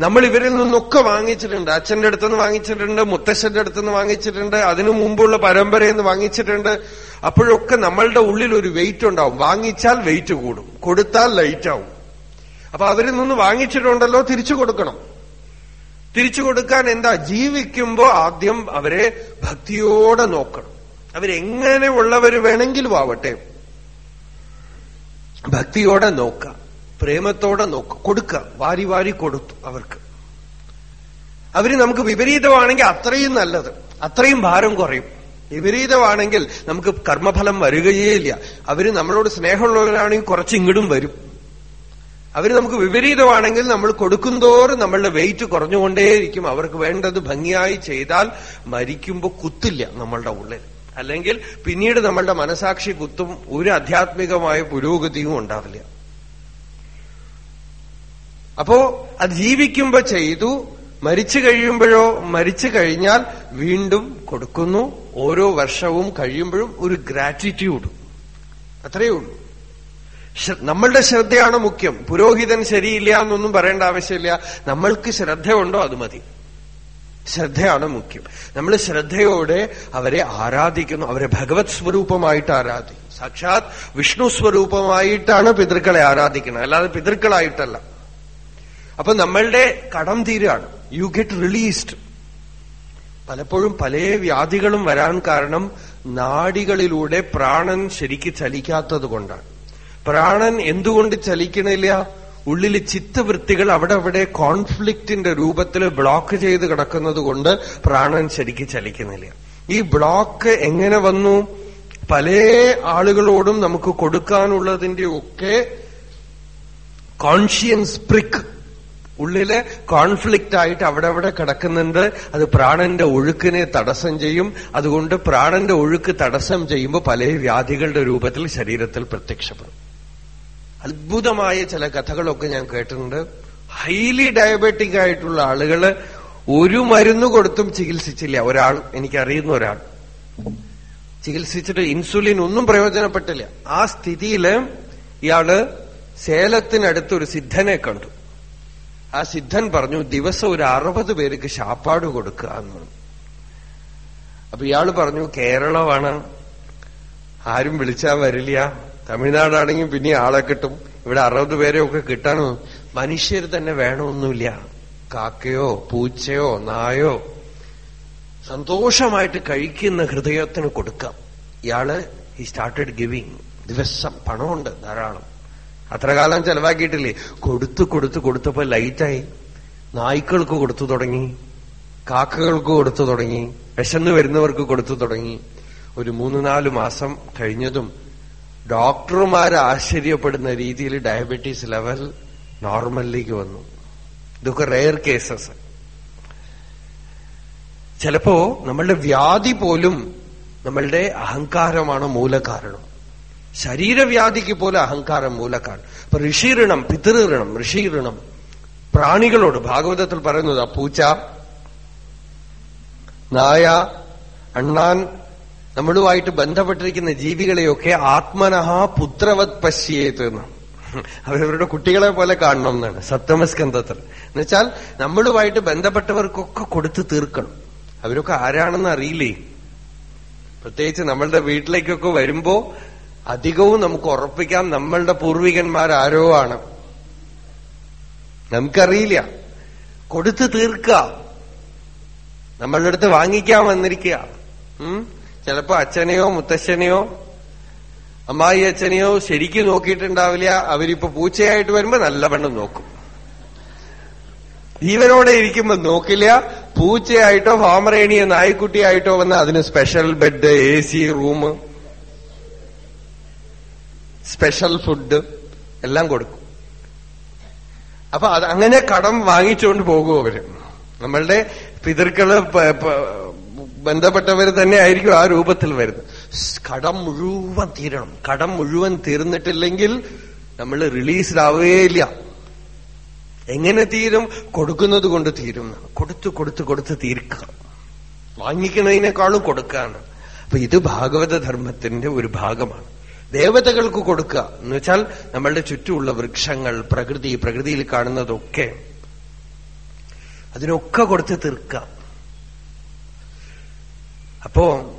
നമ്മൾ ഇവരിൽ നിന്നൊക്കെ വാങ്ങിച്ചിട്ടുണ്ട്. അച്ഛന്റെ അടുത്തുനിന്ന് വാങ്ങിച്ചിട്ടുണ്ട് മുത്തശ്ശന്റെ അടുത്തുനിന്ന് വാങ്ങിച്ചിട്ടുണ്ട് അതിനു മുമ്പുള്ള പരമ്പരയിൽ നിന്ന് വാങ്ങിച്ചിട്ടുണ്ട്. അപ്പോഴൊക്കെ നമ്മളുടെ ഉള്ളിൽ ഒരു വെയിറ്റ് ഉണ്ടാവും. വാങ്ങിച്ചാൽ വെയിറ്റ് കൂടും കൊടുത്താൽ ലൈറ്റ് ആവും. അപ്പൊ അവരിൽ നിന്ന് വാങ്ങിച്ചിട്ടുണ്ടല്ലോ തിരിച്ചു കൊടുക്കണം. തിരിച്ചു കൊടുക്കാൻ എന്താ ജീവിക്കുമ്പോ ആദ്യം അവരെ ഭക്തിയോടെ നോക്കണം. അവരെങ്ങനെ ഉള്ളവർ വേണമെങ്കിലും ആവട്ടെ. ഭക്തിയോടെ നോക്കുക പ്രേമത്തോടെ നോക്കുക കൊടുക്കുക വാരി വാരി കൊടുത്തു അവർക്ക്. അവർ നമുക്ക് വിപരീതമാണെങ്കിൽ അത്രയും നല്ലത് അത്രയും ഭാരം കുറയും. വിപരീതമാണെങ്കിൽ നമുക്ക് കർമ്മഫലം വരികയേ ഇല്ല. അവർ നമ്മളോട് സ്നേഹമുള്ളവരാണെങ്കിൽ കുറച്ച് ഇങ്ങോട്ടും വരും. അവർ നമുക്ക് വിപരീതമാണെങ്കിൽ നമ്മൾ കൊടുക്കുന്തോറും നമ്മളുടെ വെയിറ്റ് കുറഞ്ഞുകൊണ്ടേയിരിക്കും. അവർക്ക് വേണ്ടത് ഭംഗിയായി ചെയ്താൽ മരിക്കുമ്പോൾ കുത്തില്ല നമ്മളുടെ ഉള്ളിൽ. അല്ലെങ്കിൽ പിന്നീട് നമ്മളുടെ മനസാക്ഷി കുത്തും ഒരു ആധ്യാത്മികമായ പുരോഗതിയും ഉണ്ടാവില്ല. അപ്പോ അത് ജീവിക്കുമ്പോ ചെയ്തു മരിച്ചു കഴിയുമ്പോഴോ മരിച്ചു കഴിഞ്ഞാൽ വീണ്ടും കൊടുക്കുന്നു. ഓരോ വർഷവും കഴിയുമ്പോഴും ഒരു ഗ്രാറ്റിറ്റ്യൂഡ് അത്രയേ ഉള്ളൂ. നമ്മളുടെ ശ്രദ്ധയാണ് മുഖ്യം. പുരോഹിതൻ ശരിയില്ല എന്നൊന്നും പറയേണ്ട ആവശ്യമില്ല. നമ്മൾക്ക് ശ്രദ്ധയുണ്ടോ അത് മതി. ശ്രദ്ധയാണ് മുഖ്യം. നമ്മൾ ശ്രദ്ധയോടെ അവരെ ആരാധിക്കുന്നു. അവരെ ഭഗവത് സ്വരൂപമായിട്ട് ആരാധിക്കും സാക്ഷാത് വിഷ്ണു സ്വരൂപമായിട്ടാണ് പിതൃക്കളെ ആരാധിക്കുന്നത്. അല്ലാതെ പിതൃക്കളായിട്ടല്ല. അപ്പൊ നമ്മളുടെ കടം തീരാണ്. യു ഗെറ്റ് റിലീസ്ഡ് പലപ്പോഴും പല വ്യാധികളും വരാൻ കാരണം നാടികളിലൂടെ പ്രാണൻ ശരിക്ക് ചലിക്കാത്തത് കൊണ്ടാണ്. പ്രാണൻ എന്തുകൊണ്ട് ചലിക്കണില്ല? ഉള്ളിൽ ചിത്തവൃത്തികൾ അവിടെ അവിടെ കോൺഫ്ലിക്റ്റിന്റെ രൂപത്തിൽ ബ്ലോക്ക് ചെയ്ത് കിടക്കുന്നത് കൊണ്ട് പ്രാണൻ ശരിക്ക് ചലിക്കുന്നില്ല. ഈ ബ്ലോക്ക് എങ്ങനെ വന്നു? പല ആളുകളോടും നമുക്ക് കൊടുക്കാനുള്ളതിന്റെ ഒക്കെ കോൺഷ്യൻസ് പ്രിക്ക് ഉള്ളിൽ കോൺഫ്ലിക്റ്റ് ആയിട്ട് അവിടെ അവിടെ കിടക്കുന്നുണ്ട്. അത് പ്രാണന്റെ ഒഴുക്കിനെ തടസ്സം ചെയ്യും. അതുകൊണ്ട് പ്രാണന്റെ ഒഴുക്ക് തടസ്സം ചെയ്യുമ്പോൾ പല വ്യാധികളുടെ രൂപത്തിൽ ശരീരത്തിൽ പ്രത്യക്ഷപ്പെടും. അത്ഭുതമായ ചില കഥകളൊക്കെ ഞാൻ കേട്ടിട്ടുണ്ട്. ഹൈലി ഡയബറ്റിക് ആയിട്ടുള്ള ആളുകൾ ഒരു മരുന്ന് കൊടുത്തും ചികിത്സിച്ചില്ല. ഒരാൾ എനിക്കറിയുന്ന ഒരാൾ. ചികിത്സിച്ചിട്ട് ഇൻസുലിൻ ഒന്നും പ്രയോജനപ്പെട്ടില്ല. ആ സ്ഥിതിയിൽ ഇയാൾ സേലത്തിനടുത്ത് ഒരു സിദ്ധനെ കണ്ടു. ആ സിദ്ധൻ പറഞ്ഞു ദിവസം ഒരു അറുപത് പേർക്ക് ശാപ്പാട് കൊടുക്കുക എന്ന് പറഞ്ഞു അപ്പൊ ഇയാൾ പറഞ്ഞു കേരളമാണ്. ആരും വിളിച്ചാൽ വരില്ല. തമിഴ്നാടാണെങ്കിൽ പിന്നെ ആളെ കിട്ടും. ഇവിടെ അറുപത് പേരെയൊക്കെ കിട്ടണോ. മനുഷ്യർ തന്നെ വേണമൊന്നുമില്ല. കാക്കയോ പൂച്ചയോ നായോ സന്തോഷമായിട്ട് കഴിക്കുന്ന ഹൃദയത്തിന് കൊടുക്കാം. ഇയാൾ ഈ സ്റ്റാർട്ടഡ് ഗിവിങ് ദിവസം പണമുണ്ട് ധാരാളം. അത്ര കാലം ചെലവാക്കിയിട്ടില്ലേ? കൊടുത്തു കൊടുത്തു കൊടുത്തപ്പോ ലൈറ്റായി നായ്ക്കൾക്ക് കൊടുത്തു തുടങ്ങി. കാക്കകൾക്ക് കൊടുത്തു തുടങ്ങി. വിശന്ന് വരുന്നവർക്ക് കൊടുത്തു തുടങ്ങി. ഒരു മൂന്ന് നാല് മാസം കഴിഞ്ഞതും ഡോക്ടർമാർ ആശ്ചര്യപ്പെടുന്ന രീതിയിൽ ഡയബറ്റീസ് ലെവൽ നോർമലിലേക്ക് വന്നു. ഇതൊക്കെ റെയർ കേസസ്. ചിലപ്പോ നമ്മളുടെ വ്യാധി പോലും നമ്മളുടെ അഹങ്കാരമാണ് മൂലകാരണം. ശരീരവ്യാധിക്ക് പോലും അഹങ്കാരം മൂലക്കാണ് ഇപ്പൊ ഋഷിഋണം പിതൃഋണം ഋഷിഋണം. പ്രാണികളോട് ഭാഗവതത്തിൽ പറയുന്നത് പൂച്ച നായ അണ്ണാൻ നമ്മളുമായിട്ട് ബന്ധപ്പെട്ടിരിക്കുന്ന ജീവികളെയൊക്കെ ആത്മനഹ പുത്രവത് പശ്യേത് എന്ന്. അവരവരുടെ കുട്ടികളെ പോലെ കാണണം എന്നാണ്. സപ്തമസ്കന്ധത്തിൽ. എന്നുവെച്ചാൽ നമ്മളുമായിട്ട് ബന്ധപ്പെട്ടവർക്കൊക്കെ കൊടുത്തു തീർക്കണം. അവരൊക്കെ ആരാണെന്ന് അറിയില്ലേ? പ്രത്യേകിച്ച് നമ്മളുടെ വീട്ടിലേക്കൊക്കെ വരുമ്പോ അധികവും നമുക്ക് ഉറപ്പിക്കാം. നമ്മളുടെ പൂർവികന്മാരാരോ ആണ്. നമുക്കറിയില്ല. കൊടുത്തു തീർക്കുക. നമ്മളുടെ അടുത്ത് വാങ്ങിക്കാൻ വന്നിരിക്കുക. ചിലപ്പോ അച്ഛനെയോ മുത്തശ്ശനെയോ അമ്മായി അച്ഛനെയോ ശരിക്കും നോക്കിയിട്ടുണ്ടാവില്ല. അവരിപ്പോ പൂച്ചയായിട്ട് വരുമ്പോ നല്ലവണ്ണം നോക്കും. ജീവനോടെ ഇരിക്കുമ്പോ നോക്കില്ല. പൂച്ചയായിട്ടോ ഫാമറേണിയോ നായ്ക്കുട്ടിയായിട്ടോ വന്ന് അതിന് special bed A C room special food എല്ലാം കൊടുക്കും. അപ്പൊ അത് അങ്ങനെ കടം വാങ്ങിച്ചുകൊണ്ട് പോകും അവർ. നമ്മളുടെ പിതൃക്കൾ ബന്ധപ്പെട്ടവർ തന്നെ ആയിരിക്കും ആ രൂപത്തിൽ വരുന്നത്. കടം മുഴുവൻ തീരണം. കടം മുഴുവൻ തീർന്നിട്ടില്ലെങ്കിൽ നമ്മൾ റിലീസ്ഡ് ആവുകയില്ല എങ്ങനെ തീരും? കൊടുക്കുന്നത് കൊണ്ട് തീരും. കൊടുത്തു കൊടുത്ത് കൊടുത്ത് തീർക്കുക. വാങ്ങിക്കുന്നതിനേക്കാളും കൊടുക്കാണ് അപ്പൊ ഇത് ഭാഗവത ധർമ്മത്തിന്റെ ഒരു ഭാഗമാണ്. ദേവതകൾക്ക് കൊടുക്കുക. എന്ന് വെച്ചാൽ നമ്മളുടെ ചുറ്റുമുള്ള വൃക്ഷങ്ങൾ പ്രകൃതി പ്രകൃതിയിൽ കാണുന്നതൊക്കെ അതിനൊക്കെ കൊടുത്ത് തീർക്കുക. അപ്പോ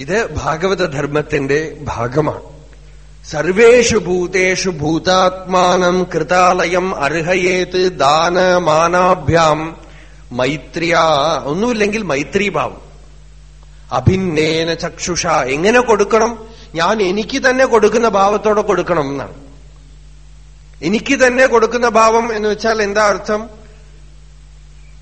ഇത് ഭാഗവത ധർമ്മത്തിന്റെ ഭാഗമാണ്. സർവേഷു ഭൂതേഷു ഭൂതാത്മാനം കൃതാലയം അർഹയേത് ദാനമാനാഭ്യാം മൈത്രിയ ഒന്നുമില്ലെങ്കിൽ മൈത്രിഭാവം. അഭിന്നേന ചക്ഷുഷ എങ്ങനെ കൊടുക്കണം? ഞാൻ എനിക്ക് തന്നെ കൊടുക്കുന്ന ഭാവത്തോടെ കൊടുക്കണം എന്നാണ്. എനിക്ക് തന്നെ കൊടുക്കുന്ന ഭാവം എന്ന് വെച്ചാൽ എന്താ അർത്ഥം?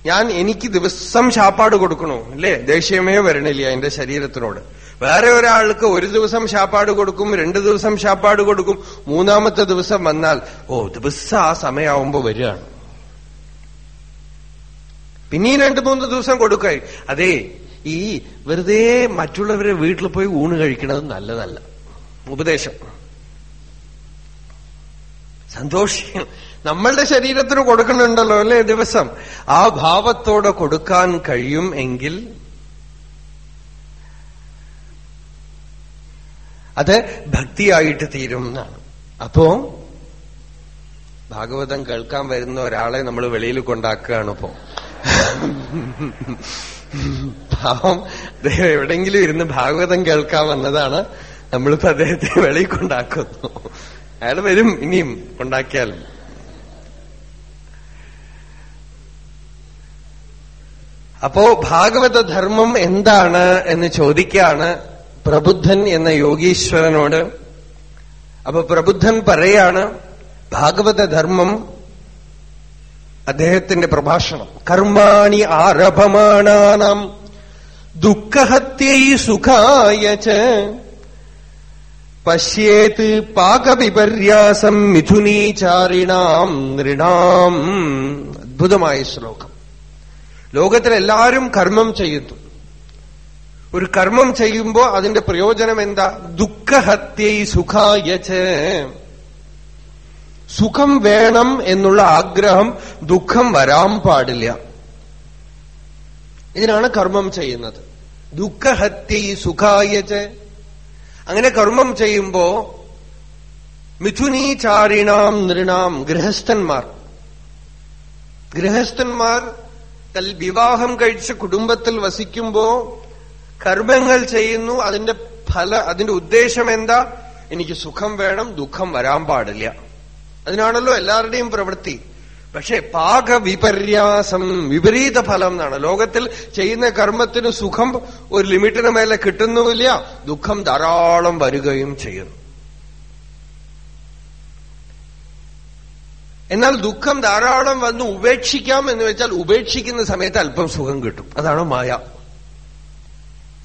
ഞാൻ എനിക്ക് ദിവസം ശാപ്പാട് കൊടുക്കണോ? അല്ലേ? ദേഷ്യമേ വരണില്ല എന്റെ ശരീരത്തിനോട്. വേറെ ഒരാൾക്ക് ഒരു ദിവസം ശാപ്പാട് കൊടുക്കും രണ്ട് ദിവസം ശാപ്പാട് കൊടുക്കും മൂന്നാമത്തെ ദിവസം വന്നാൽ ഓ ദിവസം ആ സമയമാവുമ്പോ വരികയാണ്. പിന്നെയും രണ്ടു മൂന്ന് ദിവസം കൊടുക്കായി. അതെ ഈ വെറുതെ മറ്റുള്ളവരെ വീട്ടിൽ പോയി ഊണ് കഴിക്കണത് നല്ലതല്ല. ഉപദേശം. സന്തോഷിക്കണം നമ്മളുടെ ശരീരത്തിന് കൊടുക്കണുണ്ടല്ലോ അല്ലെ ദിവസം? ആ ഭാവത്തോടെ കൊടുക്കാൻ കഴിയും എങ്കിൽ അത് ഭക്തിയായിട്ട് തീരും എന്നാണ്. അപ്പോ ഭാഗവതം കേൾക്കാൻ വരുന്ന ഒരാളെ നമ്മൾ വെളിയിൽ കൊണ്ടാക്കുകയാണ് ഇപ്പോ. പാവം അദ്ദേഹം എവിടെങ്കിലും ഇരുന്ന് ഭാഗവതം കേൾക്കാൻ വന്നതാണ് നമ്മളിപ്പോ അദ്ദേഹത്തെ വെളിയിൽ കൊണ്ടാക്കുന്നു. അയാൾ വരും ഇനിയും കൊണ്ടാക്കിയാലും അപ്പോ ഭാഗവത ധർമ്മം എന്താണ് എന്ന് ചോദിക്കാണ് പ്രബുദ്ധൻ എന്ന യോഗീശ്വരനോട്. അപ്പൊ പ്രബുദ്ധൻ പറയാണ് ഭാഗവതധർമ്മം അദ്ദേഹത്തിന്റെ പ്രഭാഷണം. കർമാണി ആരഭമാണാനാം ദുഃഖഹത്യൈ സുഖായ പശ്യേത് പാകവിപര്യാസം മിഥുനീചാരിണാം നൃണാം. അദ്ഭുതമായ ശ്ലോകം. ലോകത്തിലെല്ലാവരും കർമ്മം ചെയ്യുന്നു. ഒരു കർമ്മം ചെയ്യുമ്പോ അതിന്റെ പ്രയോജനം എന്താ? ദുഃഖഹത്യൈ സുഖായ സുഖം വേണം എന്നുള്ള ആഗ്രഹം ദുഃഖം വരാൻ പാടില്ല. ഇതിനാണ് കർമ്മം ചെയ്യുന്നത്. ദുഃഖഹത്യൈ സുഖായ അങ്ങനെ കർമ്മം ചെയ്യുമ്പോ മിഥുനീചാരിണാം നൃണാം ഗൃഹസ്ഥന്മാർ. ഗൃഹസ്ഥന്മാർ വിവാഹം കഴിച്ച് കുടുംബത്തിൽ വസിക്കുമ്പോ കർമ്മങ്ങൾ ചെയ്യുന്നു അതിന്റെ ഫല അതിന്റെ ഉദ്ദേശം എന്താ? എനിക്ക് സുഖം വേണം ദുഃഖം വരാൻ പാടില്ല. അതിനാണല്ലോ എല്ലാവരുടെയും പ്രവൃത്തി. പക്ഷെ പാകവിപര്യാസം വിപരീത ഫലം എന്നാണ്. ലോകത്തിൽ ചെയ്യുന്ന കർമ്മത്തിന് സുഖം ഒരു ലിമിറ്റിന് മേലെ കിട്ടുന്നുമില്ല ദുഃഖം ധാരാളം വരികയും ചെയ്യുന്നു. എന്നാൽ ദുഃഖം ധാരാളം വന്ന് ഉപേക്ഷിക്കാം എന്ന് വെച്ചാൽ ഉപേക്ഷിക്കുന്ന സമയത്ത് അല്പം സുഖം കിട്ടും. അതാണ് മായ.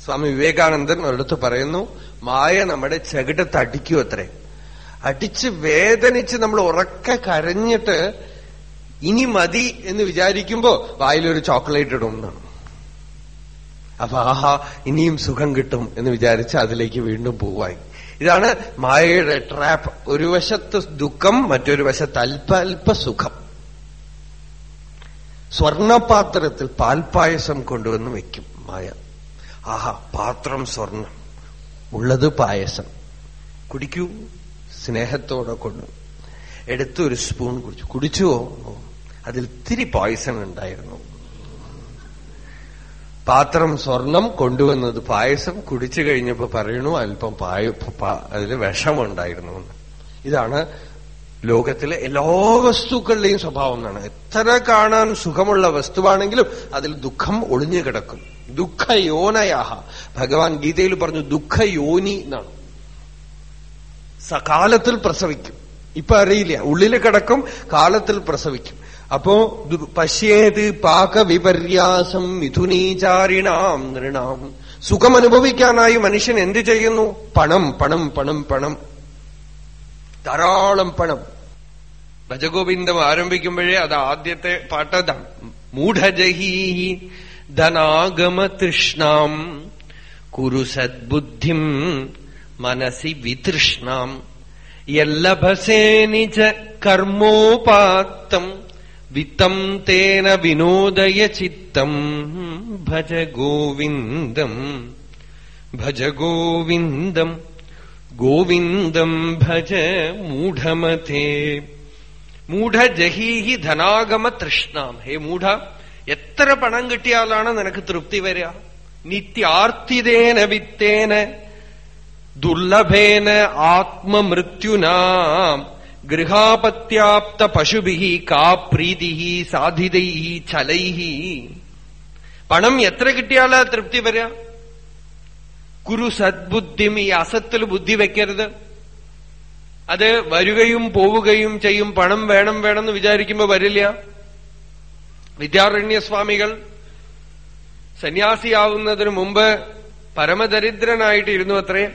സ്വാമി വിവേകാനന്ദൻ ഒരിടത്ത് പറയുന്നു മായ നമ്മുടെ ചകിടത്ത് അടിക്കും അത്രേ. അടിച്ച് വേദനിച്ച് നമ്മൾ ഉറക്കെ കരഞ്ഞിട്ട് ഇനി മതി എന്ന് വിചാരിക്കുമ്പോ വായിലൊരു ചോക്ലേറ്റ് ഇടും എന്നാണ്. അപ്പൊ ആഹാ ഇനിയും സുഖം കിട്ടും എന്ന് വിചാരിച്ച് അതിലേക്ക് വീണ്ടും പോവായി. ഇതാണ് മായയുടെ ട്രാപ്പ് ഒരു വശത്ത് ദുഃഖം മറ്റൊരു വശത്ത് അല്പ സുഖം. സ്വർണപാത്രത്തിൽ പാൽപായസം കൊണ്ടുവന്ന് വെക്കും മായ. ആഹാ പാത്രം സ്വർണം. ഉള്ളത് പായസം. കുടിക്കൂ സ്നേഹത്തോടെ കൊണ്ടു. എടുത്തൊരു സ്പൂൺ കുടിച്ചു. കുടിച്ചുവോ? അതിൽ ഇത്തിരി പായസം ഉണ്ടായിരുന്നു. പാത്രം സ്വർണം കൊണ്ടുവന്നത് പായസം കുടിച്ചു കഴിഞ്ഞപ്പോ പറയണു അല്പം പായ അതിൽ വിഷമുണ്ടായിരുന്നു ഇതാണ് ലോകത്തിലെ എല്ലാ വസ്തുക്കളുടെയും സ്വഭാവം എന്നാണ്. എത്ര കാണാൻ സുഖമുള്ള വസ്തുവാണെങ്കിലും അതിൽ ദുഃഖം ഒളിഞ്ഞു കിടക്കും. ദുഃഖയോനയാഹ. ഭഗവാൻ ഗീതയിൽ പറഞ്ഞു ദുഃഖയോനി എന്നാണ്. സകാലത്തിൽ പ്രസവിക്കും. ഇപ്പൊ അറിയില്ല. ഉള്ളിൽ കിടക്കും കാലത്തിൽ പ്രസവിക്കും. അപ്പോ പശ്യേത് പാകവിപര്യാസം മിഥുനീചാരിണാം നൃണാം. സുഖം അനുഭവിക്കാനായി മനുഷ്യൻ എന്ത് ചെയ്യുന്നു? പണം പണം പണം പണം. ധാരാളം പണം. ഭജഗോവിന്ദം ആരംഭിക്കുമ്പോഴേ അത് ആദ്യത്തെ പാട്ടതാണ്. മൂഢജഹീ ധനാഗമ തൃഷ്ണാം. കുരു സദ്ബുദ്ധിം മനസി വിതൃഷ്ണാം. യല്ലഭസേ നിജ കർമ്മോപാത്തം. വിത്തം തേന വിനോദയ ചിത്തം. ഭജ ഗോവിന്ദം. ഭജ ഗോവിന്ദം. ഗോവിന്ദം ഭജ മൂഢമതേ. മൂഢ ജഹീഹി ധനാഗമ തൃഷ്ണാം. ഹേ മൂഢ എത്ര പണം കിട്ടിയാലാണ് നിനക്ക് തൃപ്തി വരിക? നിത്യാർത്തിതേന വിത്തേന ദുർലഭേന ആത്മമൃത്യുനാ. ഗൃഹാപത്യാപ്ത പശുഭി കാ പ്രീതി സാധിതൈ ചലൈ. പണം എത്ര കിട്ടിയാലാ തൃപ്തി വരാ? കുരു സദ്ബുദ്ധിം ഈ അസത്തിൽ ബുദ്ധി വെക്കരുത്. അത് വരികയും പോവുകയും ചെയ്യും. പണം വേണം വേണമെന്ന് വിചാരിക്കുമ്പോ വരില്ല. വിദ്യാരണ്യസ്വാമികൾ സന്യാസിയാവുന്നതിന് മുമ്പ് പരമദരിദ്രനായിട്ടിരുന്നു അത്രേ.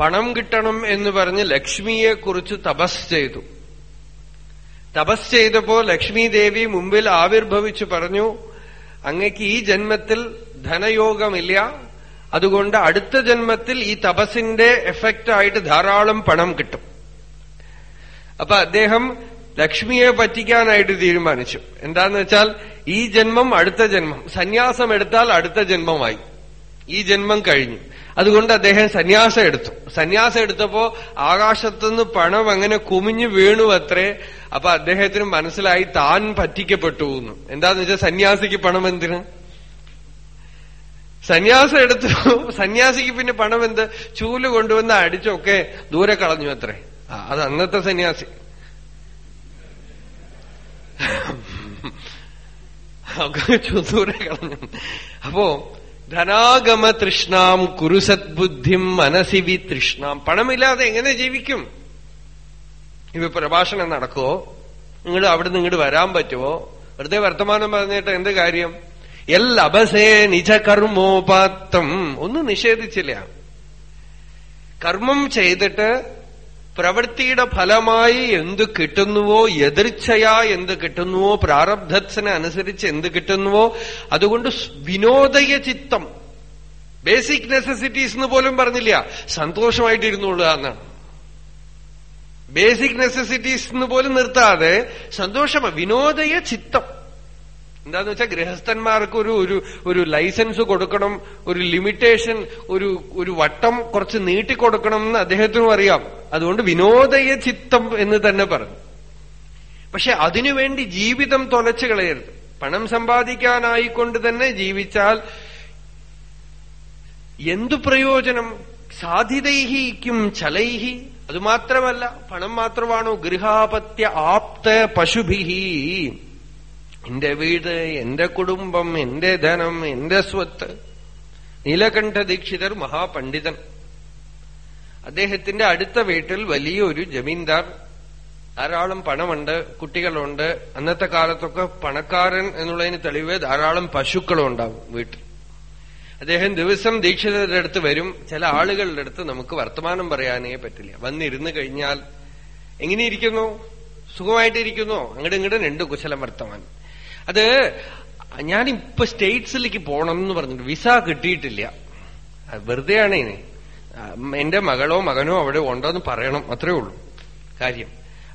പണം കിട്ടണം എന്ന് പറഞ്ഞ് ലക്ഷ്മിയെ കുറിച്ച് തപസ് ചെയ്തു. തപസ് ചെയ്തപ്പോ ലക്ഷ്മി ദേവി മുമ്പിൽ ആവിർഭവിച്ചു പറഞ്ഞു അങ്ങക്ക് ഈ ജന്മത്തിൽ ധനയോഗമില്ല. അതുകൊണ്ട് അടുത്ത ജന്മത്തിൽ ഈ തപസിന്റെ എഫക്റ്റായിട്ട് ധാരാളം പണം കിട്ടും. അപ്പൊ അദ്ദേഹം ലക്ഷ്മിയെ പറ്റിക്കാനായിട്ട് തീരുമാനിച്ചു. എന്താന്ന് വെച്ചാൽ ഈ ജന്മം അടുത്ത ജന്മം. സന്യാസം എടുത്താൽ അടുത്ത ജന്മമായി. ഈ ജന്മം കഴിഞ്ഞു. അതുകൊണ്ട് അദ്ദേഹം സന്യാസം എടുത്തു. സന്യാസം എടുത്തപ്പോ ആകാശത്തുനിന്ന് പണം അങ്ങനെ കുമിഞ്ഞു വീണു അത്രേ അപ്പൊ അദ്ദേഹത്തിന് മനസ്സിലായി താൻ പറ്റിക്കപ്പെട്ടു എന്ന്. എന്താന്ന് വെച്ചാൽ സന്യാസിക്ക് പണം എന്തിന്? സന്യാസം എടുത്തു. സന്യാസിക്ക് പിന്നെ പണം എന്ത്? ചൂൽ കൊണ്ടുവന്ന് അടിച്ചൊക്കെ ദൂരെ കളഞ്ഞു അത്രേ. അത് അന്നത്തെ സന്യാസി. ദൂരെ കളഞ്ഞു. അപ്പോ ധനാഗമ തൃഷ്ണാം കുരുസദ്ബുദ്ധിം മനസി വി തൃഷ്ണാം പണമില്ലാതെ എങ്ങനെ ജീവിക്കും? ഇവ പ്രഭാഷണം നടക്കുവോ? നിങ്ങൾ അവിടെ ഇങ്ങോട്ട് വരാൻ പറ്റുമോ വെറുതെ വർത്തമാനം പറഞ്ഞിട്ട് എന്ത് കാര്യം? എൽ അപസേ നിജ കർമ്മോപാത്തം ഒന്നും നിഷേധിച്ചില്ല. കർമ്മം ചെയ്തിട്ട് പ്രവൃത്തിയുടെ ഫലമായി എന്ത് കിട്ടുന്നുവോ എതിർച്ചയാ എന്ത് കിട്ടുന്നുവോ പ്രാരബ്ധത്തിന് അനുസരിച്ച് എന്ത് കിട്ടുന്നുവോ അതുകൊണ്ട് വിനോദയ ചിത്തം ബേസിക് നെസസിറ്റീസ് എന്ന് പോലും പറഞ്ഞില്ല. സന്തോഷമായിട്ടിരുന്നുള്ളൂ എന്നാണ്. ബേസിക് നെസസിറ്റീസ് എന്ന് പോലും നിർത്താതെ സന്തോഷമ വിനോദയ ചിത്തം. എന്താന്ന് വെച്ചാൽ ഗൃഹസ്ഥന്മാർക്ക് ഒരു ഒരു ഒരു ലൈസൻസ് കൊടുക്കണം ഒരു ലിമിറ്റേഷൻ ഒരു ഒരു വട്ടം കുറച്ച് നീട്ടിക്കൊടുക്കണം എന്ന് അദ്ദേഹത്തിനും അറിയാം. അതുകൊണ്ട് വിനോദയ ചിത്തം എന്ന് തന്നെ പറഞ്ഞു. പക്ഷെ അതിനുവേണ്ടി ജീവിതം തൊലച്ചു കളയരുത്. പണം സമ്പാദിക്കാനായിക്കൊണ്ട് തന്നെ ജീവിച്ചാൽ എന്തു പ്രയോജനം? സാധിതൈഹിക്കും ചലൈഹി. അതുമാത്രമല്ല പണം മാത്രമാണോ ഗൃഹാപത്യ ആപ്ത പശുഭിഹി? എന്റെ വീട് എന്റെ കുടുംബം എന്റെ ധനം എന്റെ സ്വത്ത്. നീലകണ്ഠ ദീക്ഷിതർ മഹാപണ്ഡിതൻ. അദ്ദേഹത്തിന്റെ അടുത്ത വീട്ടിൽ വലിയൊരു ജമീന്ദാർ. ധാരാളം പണമുണ്ട് കുട്ടികളുണ്ട്. അന്നത്തെ കാലത്തൊക്കെ പണക്കാരൻ എന്നുള്ളതിന് തെളിവ് ധാരാളം പശുക്കളും ഉണ്ടാവും വീട്ടിൽ. അദ്ദേഹം ദിവസം ദീക്ഷിതരുടെ അടുത്ത് വരും. ചില ആളുകളുടെ അടുത്ത് നമുക്ക് വർത്തമാനം പറയാനേ പറ്റില്ല. വന്നിരുന്നു കഴിഞ്ഞാൽ എങ്ങനെയിരിക്കുന്നു? സുഖമായിട്ടിരിക്കുന്നു? അങ്ങോട്ട് ഇങ്ങോട്ട് രണ്ട് കുശലം വർത്തമാനം. അത് ഞാനിപ്പോ സ്റ്റേറ്റ്സിലേക്ക് പോകണം എന്ന് പറഞ്ഞിട്ട് വിസ കിട്ടിയിട്ടില്ല. വെറുതെയാണ് ഇനി. എന്റെ മകളോ മകനോ അവിടെ ഉണ്ടോന്ന് പറയണം അത്രേ ഉള്ളൂ. കാര്യം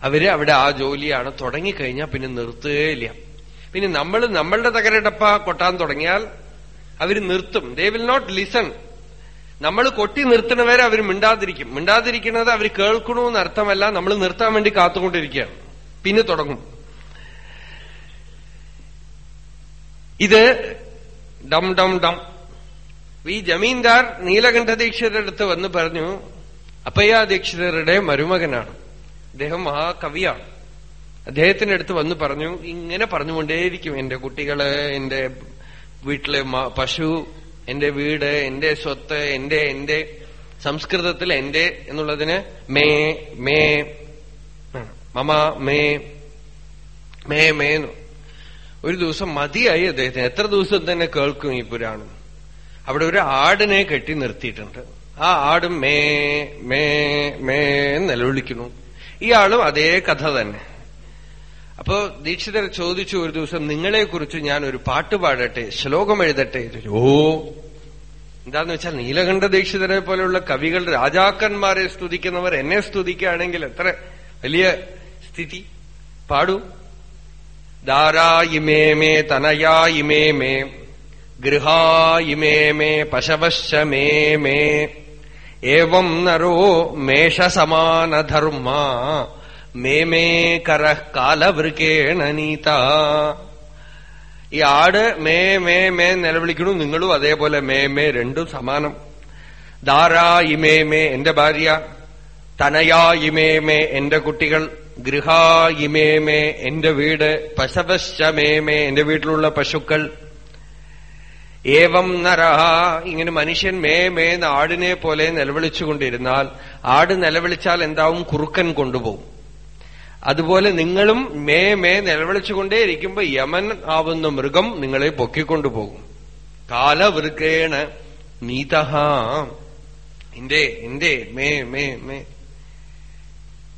അവർ അവിടെ ആ ജോലിയാണ് തുടങ്ങിക്കഴിഞ്ഞാൽ പിന്നെ നിർത്തുകയില്ല പിന്നെ നമ്മൾ നമ്മളുടെ തകരടപ്പ കൊട്ടാൻ തുടങ്ങിയാൽ അവർ നിർത്തും. ദേ വിൽ നോട്ട് ലിസൺ നമ്മൾ കൊട്ടി നിർത്തണവരെ അവർ മിണ്ടാതിരിക്കും. മിണ്ടാതിരിക്കുന്നത് അവർ കേൾക്കണമെന്ന് അർത്ഥമല്ല നമ്മൾ നിർത്താൻ വേണ്ടി കാത്തുകൊണ്ടിരിക്കുകയാണ്. പിന്നെ തുടങ്ങും. ഇത് ഡം ഡം ഡം. ഈ ജമീന്ദാർ നീലകണ്ഠ ദീക്ഷിതരുടെ അടുത്ത് വന്ന് പറഞ്ഞു അപ്പയ്യ ദീക്ഷിതരുടെ മരുമകനാണ്. അദ്ദേഹം മഹാകവിയാണ്. അദ്ദേഹത്തിന്റെ അടുത്ത് വന്ന് പറഞ്ഞു ഇങ്ങനെ പറഞ്ഞുകൊണ്ടേയിരിക്കും എന്റെ കുട്ടികൾ എന്റെ വീട്ടിലെ പശു എന്റെ വീട് എന്റെ സ്വത്ത് എന്റെ എന്റെ സംസ്കൃതത്തിൽ എന്റെ എന്നുള്ളതിന് മേ മേ മമ മേ മേ മേന്നു ഒരു ദിവസം മതിയായി അദ്ദേഹത്തിന്. എത്ര ദിവസം തന്നെ കേൾക്കും ഈ പുരാണം. അവിടെ ഒരു ആടിനെ കെട്ടി നിർത്തിയിട്ടുണ്ട്. ആ ആട് മേ മേ മേ എന്ന് നിലവിളിക്കുന്നു. ഇയാളും അതേ കഥ തന്നെ. അപ്പോ ദീക്ഷിതർ ചോദിച്ചു ഒരു ദിവസം നിങ്ങളെ കുറിച്ച് ഞാൻ ഒരു പാട്ട് പാടട്ടെ ശ്ലോകം എഴുതട്ടെ? ഓ. എന്താന്ന് വെച്ചാൽ നീലകണ്ഠ ദീക്ഷിതരെ പോലെയുള്ള കവികൾ രാജാക്കന്മാരെ സ്തുതിക്കുന്നവർ എന്നെ സ്തുതിക്കുകയാണെങ്കിൽ എത്ര വലിയ സ്ഥിതി. പാടൂ. ദാരായിമേ മേ തനയായിമേ മേ ഗൃഹായിമേ മേ പശവശ്ച മേ മേ. ഏവം നരോ മേഷസമാനധർമ്മ മേ മേ കര കാലവൃക്കേണ നീത. ഈ ആട് മേ മേ മേ നിലവിളിക്കണു നിങ്ങളും അതേപോലെ മേ മേ രണ്ടും സമാനം. ദാരാ ഇമേ മേ എന്റെ ഭാര്യ തനയാ ഇമേ മേ എന്റെ കുട്ടികൾ ഗൃഹാ ഇമേ മേ എന്റെ വീട് പശവശ്ച മേ മേ എന്റെ വീട്ടിലുള്ള പശുക്കൾ. ഏവം നരഹ ഇങ്ങനെ മനുഷ്യൻ മേ മേന്ന് ആടിനെ പോലെ നിലവിളിച്ചുകൊണ്ടിരുന്നാൽ ആട് നിലവിളിച്ചാൽ എന്താവും? കുറുക്കൻ കൊണ്ടുപോകും. അതുപോലെ നിങ്ങളും മേ മേ നിലവിളിച്ചുകൊണ്ടേയിരിക്കുമ്പോ യമൻ ആവുന്ന മൃഗം നിങ്ങളെ പൊക്കിക്കൊണ്ടുപോകും. കാലവൃക്കേണ നീതഹ. എന്റെ എന്റെ മേ മേ മേ.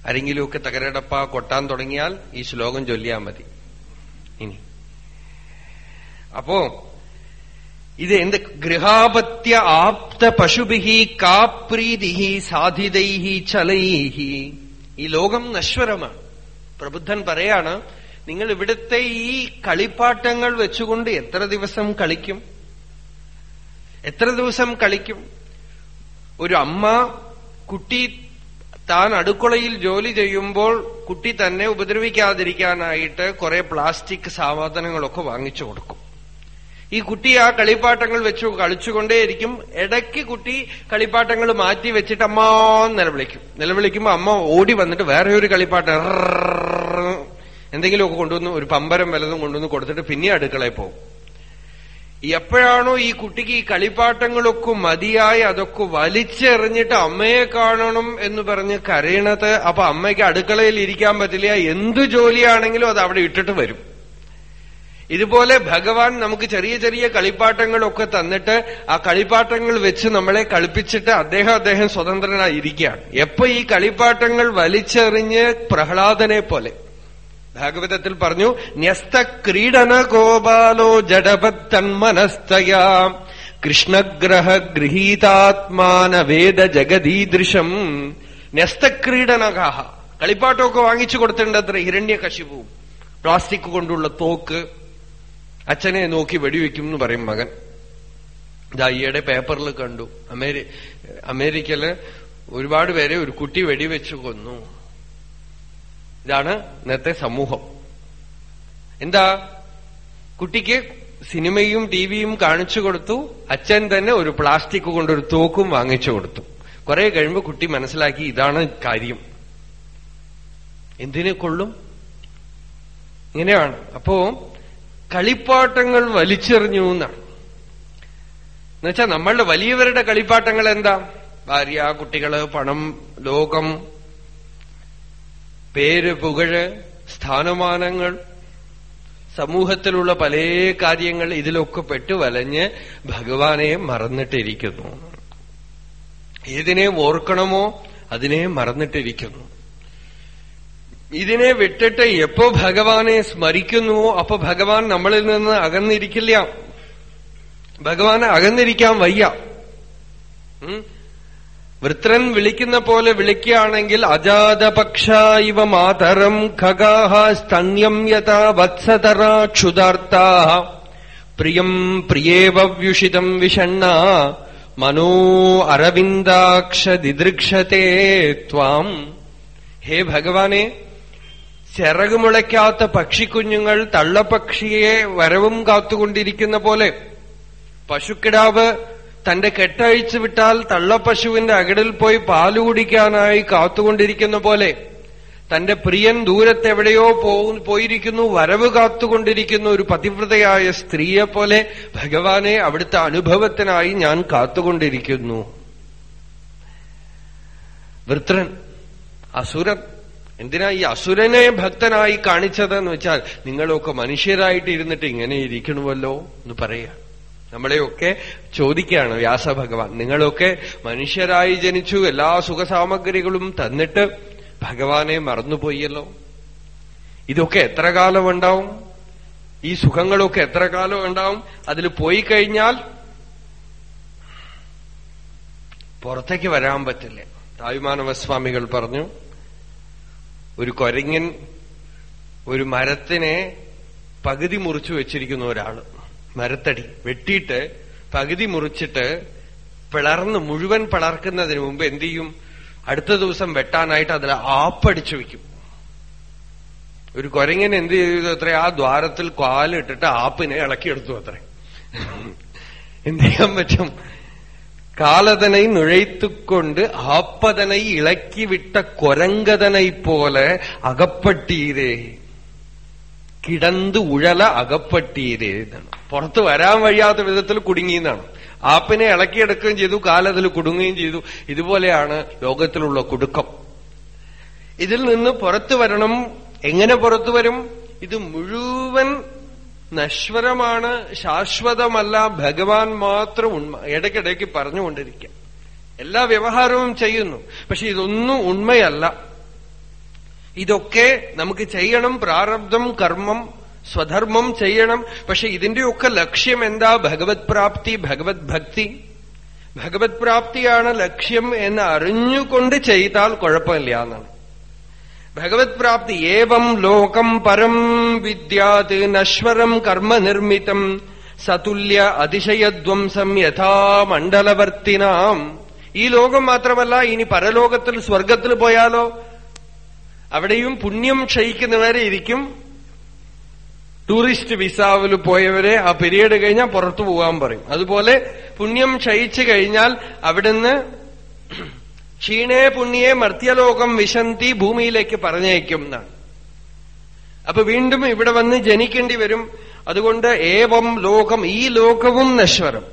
ആരെങ്കിലുമൊക്കെ തകരടപ്പ കൊട്ടാൻ തുടങ്ങിയാൽ ഈ ശ്ലോകം ചൊല്ലിയാൽ മതി. ഇനി. അപ്പോ ഇത് എന്ത് ഗൃഹാപത്യ ആപ്ത പശുഭി കാപ്രീതിഹി സാധിതൈഹി ചലൈഹി. ഈ ലോകം നശ്വരമാണ്. പ്രബുദ്ധൻ പറയാണ് നിങ്ങൾ ഇവിടുത്തെ ഈ കളിപ്പാട്ടങ്ങൾ വെച്ചുകൊണ്ട് എത്ര ദിവസം കളിക്കും? എത്ര ദിവസം കളിക്കും? ഒരു അമ്മ കുട്ടി താൻ അടുക്കളയിൽ ജോലി ചെയ്യുമ്പോൾ കുട്ടി തന്നെ ഉപദ്രവിക്കാതിരിക്കാനായിട്ട് കുറെ പ്ലാസ്റ്റിക് സാധനങ്ങളൊക്കെ വാങ്ങിച്ചു കൊടുക്കും. ഈ കുട്ടി ആ കളിപ്പാട്ടങ്ങൾ വെച്ച് കളിച്ചുകൊണ്ടേയിരിക്കും. ഇടയ്ക്ക് കുട്ടി കളിപ്പാട്ടങ്ങൾ മാറ്റി വെച്ചിട്ട് അമ്മ നിലവിളിക്കും. നിലവിളിക്കുമ്പോ അമ്മ ഓടി വന്നിട്ട് വേറെ ഒരു കളിപ്പാട്ടം എന്തെങ്കിലുമൊക്കെ കൊണ്ടുവന്ന് ഒരു പമ്പരം വലതും കൊണ്ടുവന്ന് കൊടുത്തിട്ട് പിന്നെ അടുക്കളയിൽ പോകും. എപ്പോഴാണോ ഈ കുട്ടിക്ക് ഈ കളിപ്പാട്ടങ്ങളൊക്കെ മതിയായി അതൊക്കെ വലിച്ചെറിഞ്ഞിട്ട് അമ്മയെ കാണണം എന്ന് പറഞ്ഞ് കരയണത് അപ്പൊ അമ്മയ്ക്ക് അടുക്കളയിൽ ഇരിക്കാൻ പറ്റില്ല എന്തു ജോലിയാണെങ്കിലും അത് അവിടെ ഇട്ടിട്ട് വരും. ഇതുപോലെ ഭഗവാൻ നമുക്ക് ചെറിയ ചെറിയ കളിപ്പാട്ടങ്ങളൊക്കെ തന്നിട്ട് ആ കളിപ്പാട്ടങ്ങൾ വെച്ച് നമ്മളെ കളിപ്പിച്ചിട്ട് അദ്ദേഹം അദ്ദേഹം സ്വതന്ത്രനായിരിക്കുകയാണ്. എപ്പോ ഈ കളിപ്പാട്ടങ്ങൾ വലിച്ചെറിഞ്ഞ് പ്രഹ്ലാദനെ പോലെ. ഭാഗവതത്തിൽ പറഞ്ഞു ന്യസ്ത ക്രീഡന ഗോപാലോ ജഡപത്തന്മനസ്തയാ കൃഷ്ണഗ്രഹ ഗൃഹീതാത്മാന വേദ ജഗദീദൃശം ന്യസ്തക്രീഡനകാഹ. കളിപ്പാട്ടമൊക്കെ വാങ്ങിച്ചു കൊടുത്തിട്ടുണ്ട് അത്ര ഹിരണ്യകശിപുവും പ്ലാസ്റ്റിക് കൊണ്ടുള്ള തോക്ക് അച്ഛനെ നോക്കി വെടിവെക്കും എന്ന് പറയും മകൻ. ഇതാ ഈയിടെ പേപ്പറിൽ കണ്ടു. അമേരി അമേരിക്കയിൽ ഒരുപാട് പേരെ ഒരു കുട്ടി വെടിവെച്ചു കൊന്നു. ഇതാണ് ഇന്നത്തെ സമൂഹം. എന്താ? കുട്ടിക്ക് സിനിമയും ടിവിയും കാണിച്ചു കൊടുത്തു. അച്ഛൻ തന്നെ ഒരു പ്ലാസ്റ്റിക് കൊണ്ടൊരു തോക്കും വാങ്ങിച്ചു കൊടുത്തു. കുറെ കഴിയുമ്പോൾ കുട്ടി മനസ്സിലാക്കി ഇതാണ് കാര്യം. എന്തിനെ കൊള്ളും? ഇങ്ങനെയാണ്. അപ്പോ കളിപ്പാട്ടങ്ങൾ വലിച്ചെറിഞ്ഞു എന്നാണ്. എന്നുവെച്ചാൽ നമ്മളുടെ വലിയവരുടെ കളിപ്പാട്ടങ്ങൾ എന്താ? ഭാര്യ കുട്ടികൾ പണം ലോകം പേര് പുകഴ് സ്ഥാനമാനങ്ങൾ സമൂഹത്തിലുള്ള പല കാര്യങ്ങൾ ഇതിലൊക്കെ പെട്ട് വലഞ്ഞ് ഭഗവാനെ മറന്നിട്ടിരിക്കുന്നു. ഏതിനെ ഓർക്കണമോ അതിനെ മറന്നിട്ടിരിക്കുന്നു. ഇതിനെ വിട്ടിട്ട് എപ്പോ ഭഗവാനെ സ്മരിക്കുന്നുവോ അപ്പൊ ഭഗവാൻ നമ്മളിൽ നിന്ന് അകന്നിരിക്കില്ല. ഭഗവാനെ അകന്നിരിക്കാൻ വയ്യ. വൃത്രൻ വിളിക്കുന്ന പോലെ വിളിക്കുകയാണെങ്കിൽ അജാതപക്ഷ ഇവ മാതരം ഖഗാഹ സ്തന്യം യഥാ വത്സതരാ ക്ഷുതാർത്താ പ്രിയം പ്രിയേവ്യുഷിതം വിഷണ്ണ മനോ അരവിന്ദാക്ഷ ദിദൃക്ഷത്തെ ത്വാം. ഹേ ഭഗവാനെ ചിറകുമുളയ്ക്കാത്ത പക്ഷിക്കുഞ്ഞുങ്ങൾ തള്ളപ്പക്ഷിയെ വരവും കാത്തുകൊണ്ടിരിക്കുന്ന പോലെ പശുക്കിടാവ് തന്റെ കെട്ടഴിച്ചു വിട്ടാൽ തള്ളപ്പശുവിന്റെ അകടിൽ പോയി പാൽ കുടിക്കാനായി കാത്തുകൊണ്ടിരിക്കുന്ന പോലെ തന്റെ പ്രിയൻ ദൂരത്തെവിടെയോ പോയിരിക്കുന്നു വരവ് കാത്തുകൊണ്ടിരിക്കുന്ന ഒരു പതിവ്രതയായ സ്ത്രീയെ പോലെ ഭഗവാനെ അവിടുത്തെ അനുഭവത്തിനായി ഞാൻ കാത്തുകൊണ്ടിരിക്കുന്നു. വൃത്രൻ അസുരൻ എന്തിനാ ഈ അസുരനെ ഭക്തനായി കാണിച്ചതെന്ന് വെച്ചാൽ നിങ്ങളൊക്കെ മനുഷ്യരായിട്ട് ഇരുന്നിട്ട് ഇങ്ങനെ ഇരിക്കണമല്ലോ എന്ന് പറയാ. നമ്മളെയൊക്കെ ചോദിക്കുകയാണ് വ്യാസഭഗവാൻ നിങ്ങളൊക്കെ മനുഷ്യരായി ജനിച്ചു എല്ലാ സുഖസാമഗ്രികളും തന്നിട്ട് ഭഗവാനെ മറന്നുപോയല്ലോ? ഇതൊക്കെ എത്ര കാലം ഉണ്ടാവും? ഈ സുഖങ്ങളൊക്കെ എത്ര കാലം ഉണ്ടാവും? അതിൽ പോയി കഴിഞ്ഞാൽ പുറത്തേക്ക് വരാൻ പറ്റില്ല. തായ്മാനവസ്വാമികൾ പറഞ്ഞു ഒരു കൊരങ്ങൻ ഒരു മരത്തിനെ പകുതി മുറിച്ചു വെച്ചിരിക്കുന്ന ഒരാൾ. മരത്തടി. വെട്ടിയിട്ട് പകുതി മുറിച്ചിട്ട് പിളർന്ന് മുഴുവൻ പിളർക്കുന്നതിന് മുമ്പ് എന്ത് ചെയ്യും? അടുത്ത ദിവസം വെട്ടാനായിട്ട് അതിൽ ആപ്പടിച്ചു വയ്ക്കും ഒരു കൊരങ്ങൻ എന്ത് ചെയ്തു അത്ര? ആ ദ്വാരത്തിൽ കാലിട്ടിട്ട് ആപ്പിനെ ഇളക്കിയെടുത്തു അത്ര. എന്ത് ചെയ്യാൻ പറ്റും? കാലതனை நுழைத்துக்கொண்டு ஆப்பதனை இளக்கிவிட்ட കൊരങ്കതനെ പോലെ അകപ്പെട്ടീരേ. കിടந்து ഉഴല അകപ്പട്ടീരേ എന്നാണ്. പുറത്ത് വരാൻ വഴിയാത്ത വിധത്തിൽ കുടുങ്ങിയെന്നാണ് ആപ്പിനെ ഇളക്കിയെടുക്കുകയും ചെയ്തു കാലതിൽ കുടുങ്ങുകയും ചെയ്തു. ഇതുപോലെയാണ് ലോകത്തിലുള്ള കുടുക്കം. ഇതിൽ നിന്ന് പുറത്തു വരണം. എങ്ങനെ പുറത്തു വരും? ഇത് മുഴുവൻ നശ്വരമാണ് ശാശ്വതമല്ല. ഭഗവാൻ മാത്രം ഉണ്മ ഇടയ്ക്കിടയ്ക്ക് പറഞ്ഞുകൊണ്ടിരിക്കുക. എല്ലാ വ്യവഹാരവും ചെയ്യുന്നു. പക്ഷെ ഇതൊന്നും ഉണ്മയല്ല. ഇതൊക്കെ നമുക്ക് ചെയ്യണം പ്രാരബ്ധം കർമ്മം സ്വധർമ്മം ചെയ്യണം. പക്ഷെ ഇതിന്റെയൊക്കെ ലക്ഷ്യം എന്താ? ഭഗവത് പ്രാപ്തി ഭഗവത് ഭക്തി. ഭഗവത് പ്രാപ്തിയാണ് ലക്ഷ്യം എന്ന് അറിഞ്ഞുകൊണ്ട് ചെയ്താൽ കുഴപ്പമില്ല എന്നാണ്. ഭഗവത് പ്രാപ്തി ഏവം ലോകം പരം വിദ്യാത് നശ്വരം കർമ്മ നിർമ്മിതം സതുല്യ അതിശയധ്വംസം യഥാ മണ്ഡലവർത്തിനാം. ഈ ലോകം മാത്രമല്ല ഇനി പരലോകത്തിൽ സ്വർഗത്തിൽ പോയാലോ? അവിടെയും പുണ്യം ക്ഷയിക്കുന്നവരെ ഇരിക്കും. ടൂറിസ്റ്റ് വിസാവിൽ പോയവരെ ആ പിരീഡ് കഴിഞ്ഞാൽ പുറത്തു പോകാൻ പറയും. അതുപോലെ പുണ്യം ക്ഷയിച്ചു കഴിഞ്ഞാൽ അവിടുന്ന് ക്ഷീണേ പുണ്യെ മർത്യലോകം വിശന്തി ഭൂമിയിലേക്ക് പറഞ്ഞയക്കും എന്നാണ്. അപ്പൊ വീണ്ടും ഇവിടെ വന്ന് ജനിക്കേണ്ടി വരും. അതുകൊണ്ട് ഏവം ലോകം ഈ ലോകവും നശ്വരം.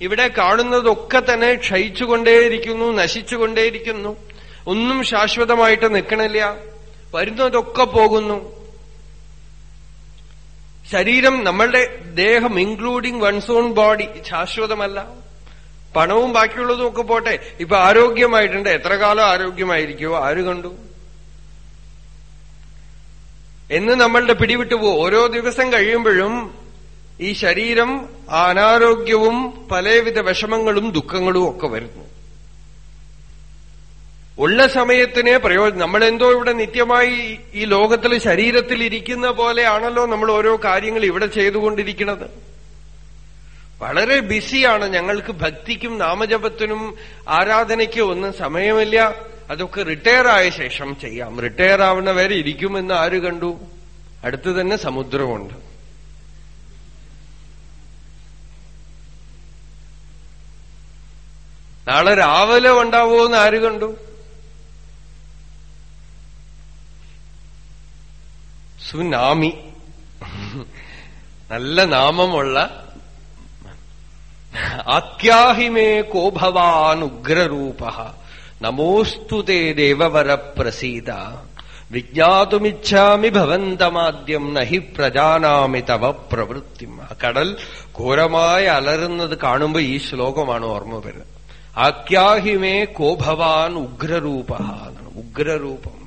ഇവിടെ കാണുന്നതൊക്കെ തന്നെ ക്ഷയിച്ചുകൊണ്ടേയിരിക്കുന്നു നശിച്ചുകൊണ്ടേയിരിക്കുന്നു. ഒന്നും ശാശ്വതമായിട്ട് നിൽക്കണില്ല. വരുന്നതൊക്കെ പോകുന്നു. ശരീരം നമ്മളുടെ ദേഹം ഇൻക്ലൂഡിംഗ് വൺസ് ഓൺ ബോഡി ശാശ്വതമല്ല. പണവും ബാക്കിയുള്ളതും ഒക്കെ പോട്ടെ. ഇപ്പൊ ആരോഗ്യമായിട്ടുണ്ട്. എത്ര കാലം ആരോഗ്യമായിരിക്കുമോ ആര് കണ്ടു? എന്ന് നമ്മളുടെ പിടിവിട്ടു പോകും ഓരോ ദിവസം കഴിയുമ്പോഴും ഈ ശരീരം അനാരോഗ്യവും പലവിധ വിഷമങ്ങളും ദുഃഖങ്ങളും ഒക്കെ വരുന്നു. ഉള്ള സമയത്തിന് പ്രയോജനം നമ്മളെന്തോ ഇവിടെ നിത്യമായി ഈ ലോകത്തിൽ ശരീരത്തിൽ ഇരിക്കുന്ന പോലെയാണല്ലോ നമ്മൾ ഓരോ കാര്യങ്ങൾ ഇവിടെ ചെയ്തുകൊണ്ടിരിക്കുന്നത്. വളരെ ബിസിയാണ് ഞങ്ങൾക്ക് ഭക്തിക്കും നാമജപത്തിനും ആരാധനയ്ക്കും ഒന്നും സമയമില്ല. അതൊക്കെ റിട്ടയർ ആയ ശേഷം ചെയ്യാം. റിട്ടയർ ആവുന്ന വരെ ഇരിക്കുമെന്ന് ആര് കണ്ടു? അടുത്ത് തന്നെ സമുദ്രമുണ്ട്. നാളെ രാവിലെ ഉണ്ടാവുമോ എന്ന് ആര് കണ്ടു? സുനാമി. നല്ല നാമമുള്ള ആഖ്യാഹിമേ കോ ഭവാൻ ഉഗ്രരൂപ. നമോസ്തു തേ ദേവവര പ്രസീത. വിജ്ഞാതുമിച്ഛാമി ഭവന്തമാദ്യം നഹി പ്രജാനാമി തവ പ്രവൃത്തി. ആ കടൽ ഘോരമായി അലറുന്നത് കാണുമ്പോ ഈ ശ്ലോകമാണ് ഓർമ്മ വരുന്നത്. ആഖ്യാഹിമേ കോ ഭവാൻ ഉഗ്രരൂപ ഉഗ്രരൂപം.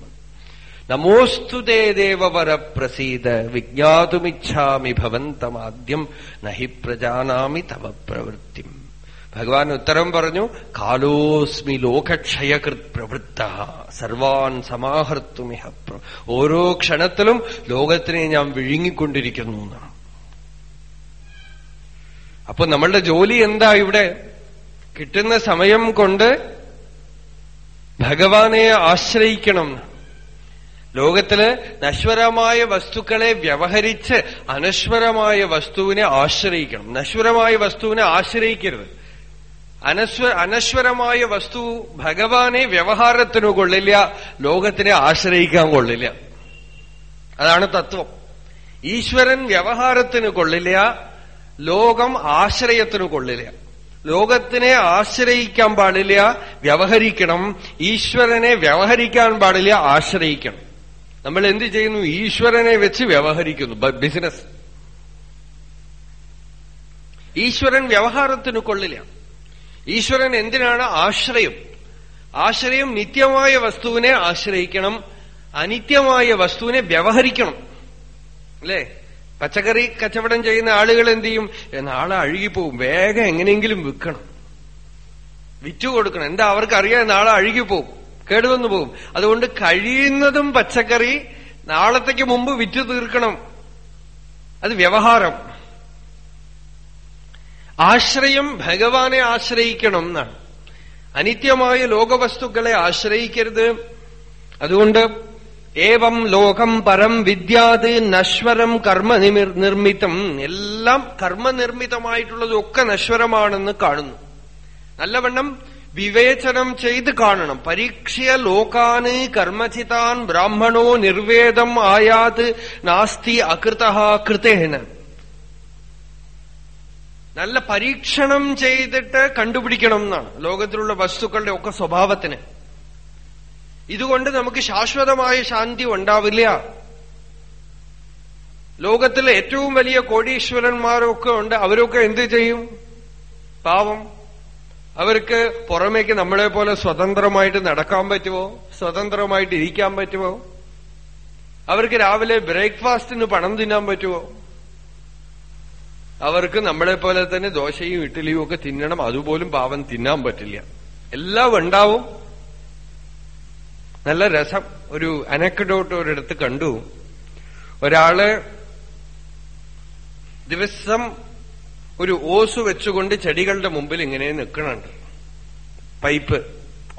നമോസ്തു തേ ദേവവര പ്രസീത വിജ്ഞാതുമിച്ഛാമി ഭവന്തമാദ്യം നഹി പ്രജാനാമി തവ പ്രവൃത്തി. ഭഗവാൻ ഉത്തരം പറഞ്ഞു കാലോസ്മി ലോകക്ഷയകൃത് പ്രവൃത്ത സർവാൻ സമാഹർത്തുമിഹ ഓരോ ക്ഷണത്തിലും ലോകത്തിനെ ഞാൻ വിഴുങ്ങിക്കൊണ്ടിരിക്കുന്നു എന്നാണ്. അപ്പൊ നമ്മളുടെ ജോലി എന്താ ഇവിടെ? കിട്ടുന്ന സമയം കൊണ്ട് ഭഗവാനെ ആശ്രയിക്കണം. ലോകത്തിൽ നശ്വരമായ വസ്തുക്കളെ വ്യവഹരിച്ച് അനശ്വരമായ വസ്തുവിനെ ആശ്രയിക്കണം. നശ്വരമായ വസ്തുവിനെ ആശ്രയിക്കരുത്. അനശ്വ അനശ്വരമായ വസ്തു ഭഗവാനെ വ്യവഹാരത്തിനു കൊള്ളില്ല ലോകത്തിനെ ആശ്രയിക്കാൻ കൊള്ളില്ല. അതാണ് തത്വം. ഈശ്വരൻ വ്യവഹാരത്തിന് കൊള്ളില്ല ലോകം ആശ്രയത്തിനു കൊള്ളില്ല. ലോകത്തിനെ ആശ്രയിക്കാൻ പാടില്ല വ്യവഹരിക്കണം. ഈശ്വരനെ വ്യവഹരിക്കാൻ പാടില്ല ആശ്രയിക്കണം. നമ്മൾ എന്ത് ചെയ്യുന്നു? ഈശ്വരനെ വെച്ച് വ്യവഹരിക്കുന്നു. ബിസിനസ്. ഈശ്വരൻ വ്യവഹാരത്തിന് കൊള്ളില്ല ഈശ്വരൻ എന്തിനാണ്? ആശ്രയം. ആശ്രയം നിത്യമായ വസ്തുവിനെ ആശ്രയിക്കണം. അനിത്യമായ വസ്തുവിനെ വ്യവഹരിക്കണം. അല്ലേ? പച്ചക്കറി കച്ചവടം ചെയ്യുന്ന ആളുകൾ എന്ത് ചെയ്യും? നാളെ അഴുകിപ്പോവും. വേഗം എങ്ങനെയെങ്കിലും വിൽക്കണം. വിറ്റു കൊടുക്കണം എന്താ അവർക്കറിയാം നാളെ അഴുകിപ്പോവും. കേടുവന്നു പോകും അതുകൊണ്ട് കഴിയുന്നതും പച്ചക്കറി നാളത്തേക്ക് മുമ്പ് വിറ്റു തീർക്കണം. അത് വ്യവഹാരം. ആശ്രയം ഭഗവാനെ ആശ്രയിക്കണം എന്നാണ്. അനിത്യമായ ലോകവസ്തുക്കളെ ആശ്രയിക്കരുത്. അതുകൊണ്ട് ഏവം ലോകം പരം വിദ്യാത് നശ്വരം കർമ്മ നിർമ്മിതം. എല്ലാം കർമ്മനിർമ്മിതമായിട്ടുള്ളതൊക്കെ നശ്വരമാണെന്ന് കാണുന്നു. നല്ലവണ്ണം വിവേചനം ചെയ്ത് കാണണം. പരീക്ഷ്യ ലോകാന് കർമ്മചിതാൻ ബ്രാഹ്മണോ നിർവേദം ആയാത് നാസ്തി അകൃത കൃതേന. നല്ല പരീക്ഷണം ചെയ്തിട്ട് കണ്ടുപിടിക്കണം എന്നാണ്. ലോകത്തിലുള്ള വസ്തുക്കളുടെ ഒക്കെ സ്വഭാവത്തിന്. ഇതുകൊണ്ട് നമുക്ക് ശാശ്വതമായ ശാന്തി ഉണ്ടാവില്ല. ലോകത്തിലെ ഏറ്റവും വലിയ കോടീശ്വരന്മാരൊക്കെ ഉണ്ട്. അവരൊക്കെ എന്ത് ചെയ്യും? പാവം. അവർക്ക് പുറമേക്ക് നമ്മളെ പോലെ സ്വതന്ത്രമായിട്ട് നടക്കാൻ പറ്റുമോ? സ്വതന്ത്രമായിട്ട് ഇരിക്കാൻ പറ്റുമോ? അവർക്ക് രാവിലെ ബ്രേക്ക്ഫാസ്റ്റിന് പണം തിന്നാൻ പറ്റുമോ? അവർക്ക് നമ്മളെ പോലെ തന്നെ ദോശയും ഇഡ്ഡലിയും ഒക്കെ തിന്നണം. അതുപോലും പാവം തിന്നാൻ പറ്റില്ല. എല്ലാം ഉണ്ടാവും. നല്ല രസം. ഒരു അനക്കഡോട്ട് ഒരിടത്ത് കണ്ടു. ഒരാൾ ദിവസം ഒരു ഓസ് വെച്ചുകൊണ്ട് ചെടികളുടെ മുമ്പിൽ ഇങ്ങനെ നിൽക്കണുണ്ട്. Pipe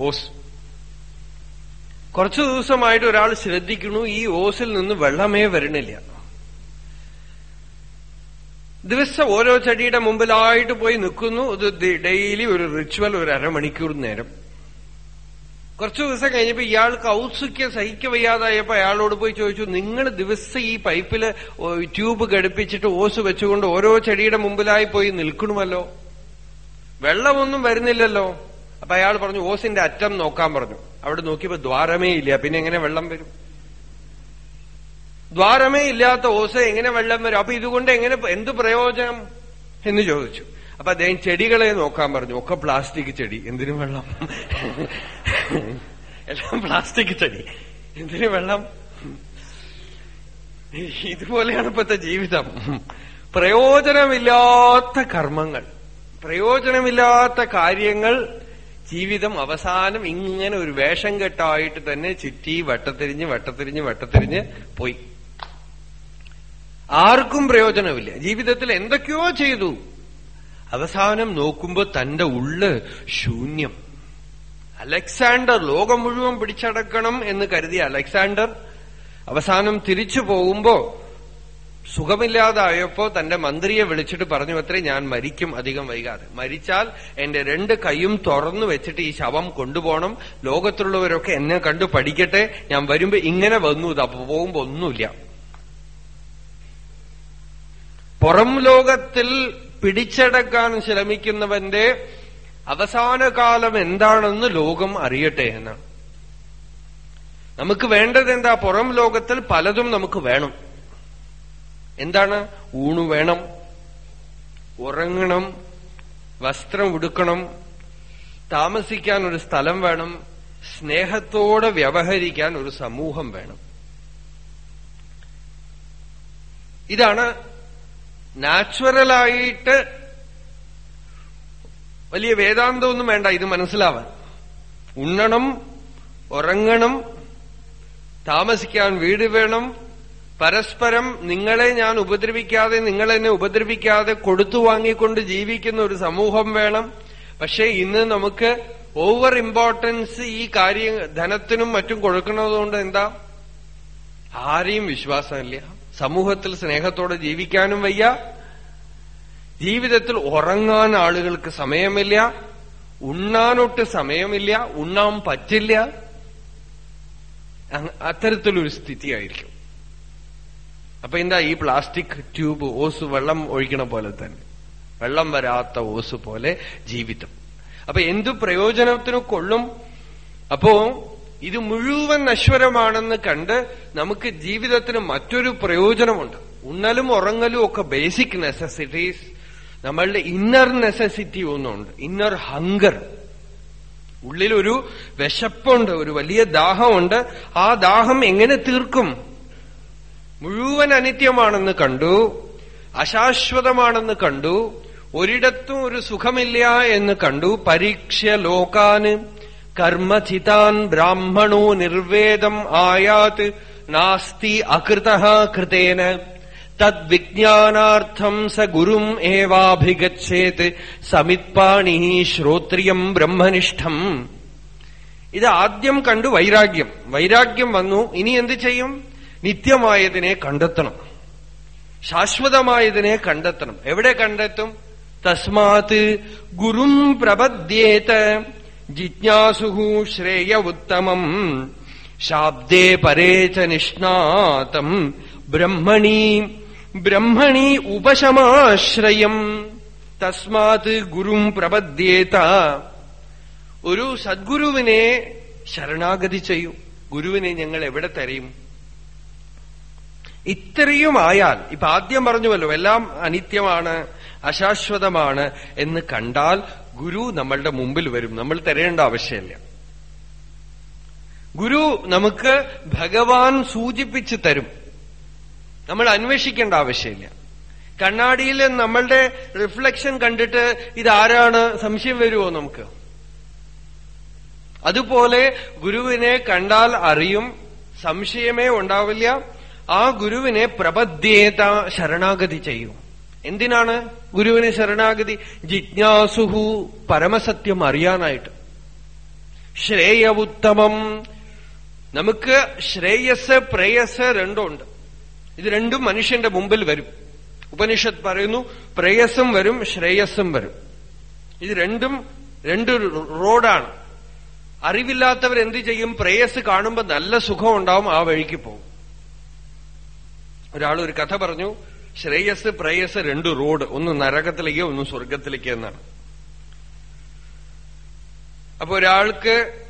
hose. കുറച്ചു ദിവസമായിട്ട് ഒരാൾ ശ്രദ്ധിക്കുന്നു ഈ ഓസിൽ നിന്ന് വെള്ളമേ വരണില്ല ദിവസം ഓരോ ചെടിയുടെ മുമ്പിലായിട്ട് പോയി നിൽക്കുന്നു. ഇത് ഡെയിലി ഒരു റിച്വൽ ഒരു അരമണിക്കൂർ നേരം. കുറച്ചു ദിവസം കഴിഞ്ഞപ്പോ ഇയാൾക്ക് ഔത്സുക്യ സഹിക്ക വയ്യാതായപ്പോ അയാളോട് പോയി ചോദിച്ചു നിങ്ങൾ ദിവസം ഈ പൈപ്പിൽ ട്യൂബ് ഘടിപ്പിച്ചിട്ട് ഓസ് വെച്ചുകൊണ്ട് ഓരോ ചെടിയുടെ മുമ്പിലായി പോയി നിൽക്കണമല്ലോ? വെള്ളമൊന്നും വരുന്നില്ലല്ലോ? അപ്പൊ അയാൾ പറഞ്ഞു ഓസിന്റെ അറ്റം നോക്കാൻ പറഞ്ഞു. അവിടെ നോക്കിയപ്പോ ദ്വാരമേ ഇല്ല. പിന്നെ എങ്ങനെ വെള്ളം വരും? ദ്വാരമേ ഇല്ലാത്ത ഓസ് എങ്ങനെ വെള്ളം വരും? അപ്പൊ ഇതുകൊണ്ട് എങ്ങനെ എന്ത് പ്രയോജനം? എന്ന് ചോദിച്ചു. അപ്പൊ അദ്ദേഹം ചെടികളെ നോക്കാൻ പറഞ്ഞു. ഒക്കെ പ്ലാസ്റ്റിക് ചെടി. എന്തിനു വെള്ളം? എല്ലാം പ്ലാസ്റ്റിക് ചെടി. എന്തിനു വെള്ളം? ഇതുപോലെയാണ് ഇപ്പോഴത്തെ ജീവിതം. പ്രയോജനമില്ലാത്ത കർമ്മങ്ങൾ. പ്രയോജനമില്ലാത്ത കാര്യങ്ങൾ ജീവിതം അവസാനം ഇങ്ങനെ ഒരു വേഷം കെട്ടായിട്ട് തന്നെ ചുറ്റി വട്ടത്തിരിഞ്ഞ് വട്ടത്തിരിഞ്ഞ് വട്ടത്തിരിഞ്ഞ് പോയി. ആർക്കും പ്രയോജനമില്ല. ജീവിതത്തിൽ എന്തൊക്കെയോ ചെയ്തു. അവസാനം നോക്കുമ്പോ തന്റെ ഉള്ള് ശൂന്യം. അലക്സാണ്ടർ ലോകം മുഴുവൻ പിടിച്ചടക്കണം എന്ന് കരുതിയ അലക്സാണ്ടർ അവസാനം തിരിച്ചു പോകുമ്പോ സുഖമില്ലാതായപ്പോ തന്റെ മന്ത്രിയെ വിളിച്ചിട്ട് പറഞ്ഞു അത്രേ ഞാൻ മരിക്കും അധികം വൈകാതെ. മരിച്ചാൽ എന്റെ രണ്ട് കൈയും തുറന്നു വെച്ചിട്ട് ഈ ശവം കൊണ്ടുപോകണം. ലോകത്തിലുള്ളവരൊക്കെ എന്നെ കണ്ടു പഠിക്കട്ടെ. ഞാൻ വരുമ്പോ ഇങ്ങനെ വന്നു. അപ്പൊ പോകുമ്പോ ഒന്നുമില്ല. പുറം ലോകത്തിൽ പിടിച്ചടക്കാൻ ശ്രമിക്കുന്നവന്റെ അവസാന കാലം എന്താണെന്ന് ലോകം അറിയട്ടെ എന്നാണ് നമുക്ക് വേണ്ടത് എന്താ? പുറം ലോകത്തിൽ പലതും നമുക്ക് വേണം. എന്താണ്? ഊണു വേണം. ഉറങ്ങണം. വസ്ത്രം ഉടുക്കണം. താമസിക്കാൻ ഒരു സ്ഥലം വേണം. സ്നേഹത്തോടെ വ്യവഹരിക്കാൻ ഒരു സമൂഹം വേണം. ഇതാണ് നാച്ചുറലായിട്ട് വലിയ വേദാന്തമൊന്നും വേണ്ട ഇത് മനസ്സിലാവാൻ. ഉണ്ണണം ഉറങ്ങണം താമസിക്കാൻ വീട് വേണം പരസ്പരം നിങ്ങളെ ഞാൻ ഉപദ്രവിക്കാതെ നിങ്ങളെന്നെ ഉപദ്രവിക്കാതെ കൊടുത്തു വാങ്ങിക്കൊണ്ട് ജീവിക്കുന്ന ഒരു സമൂഹം വേണം. പക്ഷേ ഇന്ന് നമുക്ക് ഓവർ ഇമ്പോർട്ടൻസ് ഈ കാര്യം ധനത്തിനും മറ്റും കൊടുക്കുന്നതുകൊണ്ട് എന്താ? ആരെയും വിശ്വാസമില്ല. സമൂഹത്തിൽ സ്നേഹത്തോടെ ജീവിക്കാനും വയ്യ. ജീവിതത്തിൽ ഉറങ്ങാൻ ആളുകൾക്ക് സമയമില്ല. ഉണ്ണാനൊട്ട് സമയമില്ല. ഉണ്ണാൻ പറ്റില്ല. അത്തരത്തിലൊരു സ്ഥിതിയായിരിക്കും. അപ്പൊ എന്താ ഈ പ്ലാസ്റ്റിക് ട്യൂബ് ഓസ് വെള്ളം ഒഴിക്കണ പോലെ തന്നെ. വെള്ളം വരാത്ത ഓസ് പോലെ ജീവിതം. അപ്പൊ എന്തു പ്രയോജനത്തിനു കൊള്ളും? അപ്പോ ഇത് മുഴുവൻ നശ്വരമാണെന്ന് കണ്ട് നമുക്ക് ജീവിതത്തിന് മറ്റൊരു പ്രയോജനമുണ്ട്. ഉണ്ണലും ഉറങ്ങലും ഒക്കെ ബേസിക് നെസസിറ്റീസ് നമ്മളുടെ ഇന്നർ നെസസിറ്റി ഒന്നുണ്ട്. ഇന്നർ ഹങ്കർ ഉള്ളിലൊരു വിശപ്പുണ്ട് ഒരു വലിയ ദാഹമുണ്ട്. ആ ദാഹം എങ്ങനെ തീർക്കും? മുഴുവൻ അനിത്യമാണെന്ന് കണ്ടു. അശാശ്വതമാണെന്ന് കണ്ടു. ഒരിടത്തും ഒരു സുഖമില്ല എന്ന് കണ്ടു. പരീക്ഷ ലോകാന് കർമ്മചിതാൻ ബ്രാഹ്മണോ നിർവേദം ആയാത് നാസ്തി അകൃത കൃതേന തദ്വിജ്ഞാനാർത്ഥം സ ഗുരും ഏവാഭിഗച്ഛേത് സമിത്പാണി ശ്രോത്രിയം ബ്രഹ്മനിഷ്ഠം ഇത് ആദ്യം കണ്ടു വൈരാഗ്യം. വൈരാഗ്യം വന്നു. ഇനി എന്ത് ചെയ്യും? നിത്യമായതിനെ കണ്ടെത്തണം. ശാശ്വതമായതിനെ കണ്ടെത്തണം. എവിടെ കണ്ടെത്തും? തസ്മാത് ഗുരും പ്രപദ്യേത. ജിജ്ഞാസു ശ്രേയ ഉത്തമം ശാബ്ദേ പരേ നിഷ്ണാതം. ബ്രഹ്മണി ബ്രഹ്മണി ഉപശമാശ്രയം. തസ്മാത് ഗുരും പ്രപദ്യേത. ഒരു സദ്ഗുരുവിനെ ശരണാഗതി ചെയ്യൂ. ഗുരുവിനെ ഞങ്ങൾ എവിടെ തരയും? ഇത്രയും ആയാൽ ഇപ്പൊ ആദ്യം പറഞ്ഞുവല്ലോ എല്ലാം അനിത്യമാണ് അശാശ്വതമാണ് എന്ന് കണ്ടാൽ ഗുരു നമ്മളുടെ മുമ്പിൽ വരും. നമ്മൾ തിരയേണ്ട ആവശ്യമില്ല. ഗുരു നമുക്ക് ഭഗവാൻ സൂചിപ്പിച്ചു തരും. നമ്മൾ അന്വേഷിക്കേണ്ട ആവശ്യമില്ല. കണ്ണാടിയിൽ നമ്മളുടെ റിഫ്ലക്ഷൻ കണ്ടിട്ട് ഇതാരാണ് സംശയം വരുമോ നമുക്ക്? അതുപോലെ ഗുരുവിനെ കണ്ടാൽ അറിയും സംശയമേ ഉണ്ടാവില്ല. ആ ഗുരുവിനെ പ്രപദ്ധ്യേത ശരണാഗതി ചെയ്യും. എന്തിനാണ് ഗുരുവിന് ശരണാഗതി? ജിജ്ഞാസുഹു പരമസത്യം അറിയാനായിട്ട്. ശ്രേയ ഉത്തമം നമുക്ക് ശ്രേയസ് പ്രേയസ് രണ്ടുണ്ട്. ഇത് രണ്ടും മനുഷ്യന്റെ മുമ്പിൽ വരും. ഉപനിഷത്ത് പറയുന്നു പ്രേയസും വരും ശ്രേയസ്സും വരും. ഇത് രണ്ടും രണ്ട് റോഡാണ്. അറിവില്ലാത്തവർ എന്ത് ചെയ്യും? പ്രേയസ് കാണുമ്പോൾ നല്ല സുഖം ഉണ്ടാവും ആ വഴിക്ക് പോകും. ഒരാൾ ഒരു കഥ പറഞ്ഞു ശ്രേയസ് പ്രേയസ് രണ്ട് റോഡ്. ഒന്ന് നരകത്തിലേക്കോ ഒന്ന് സ്വർഗത്തിലേക്ക് എന്നാണ്. അപ്പൊ ഒരാൾക്ക്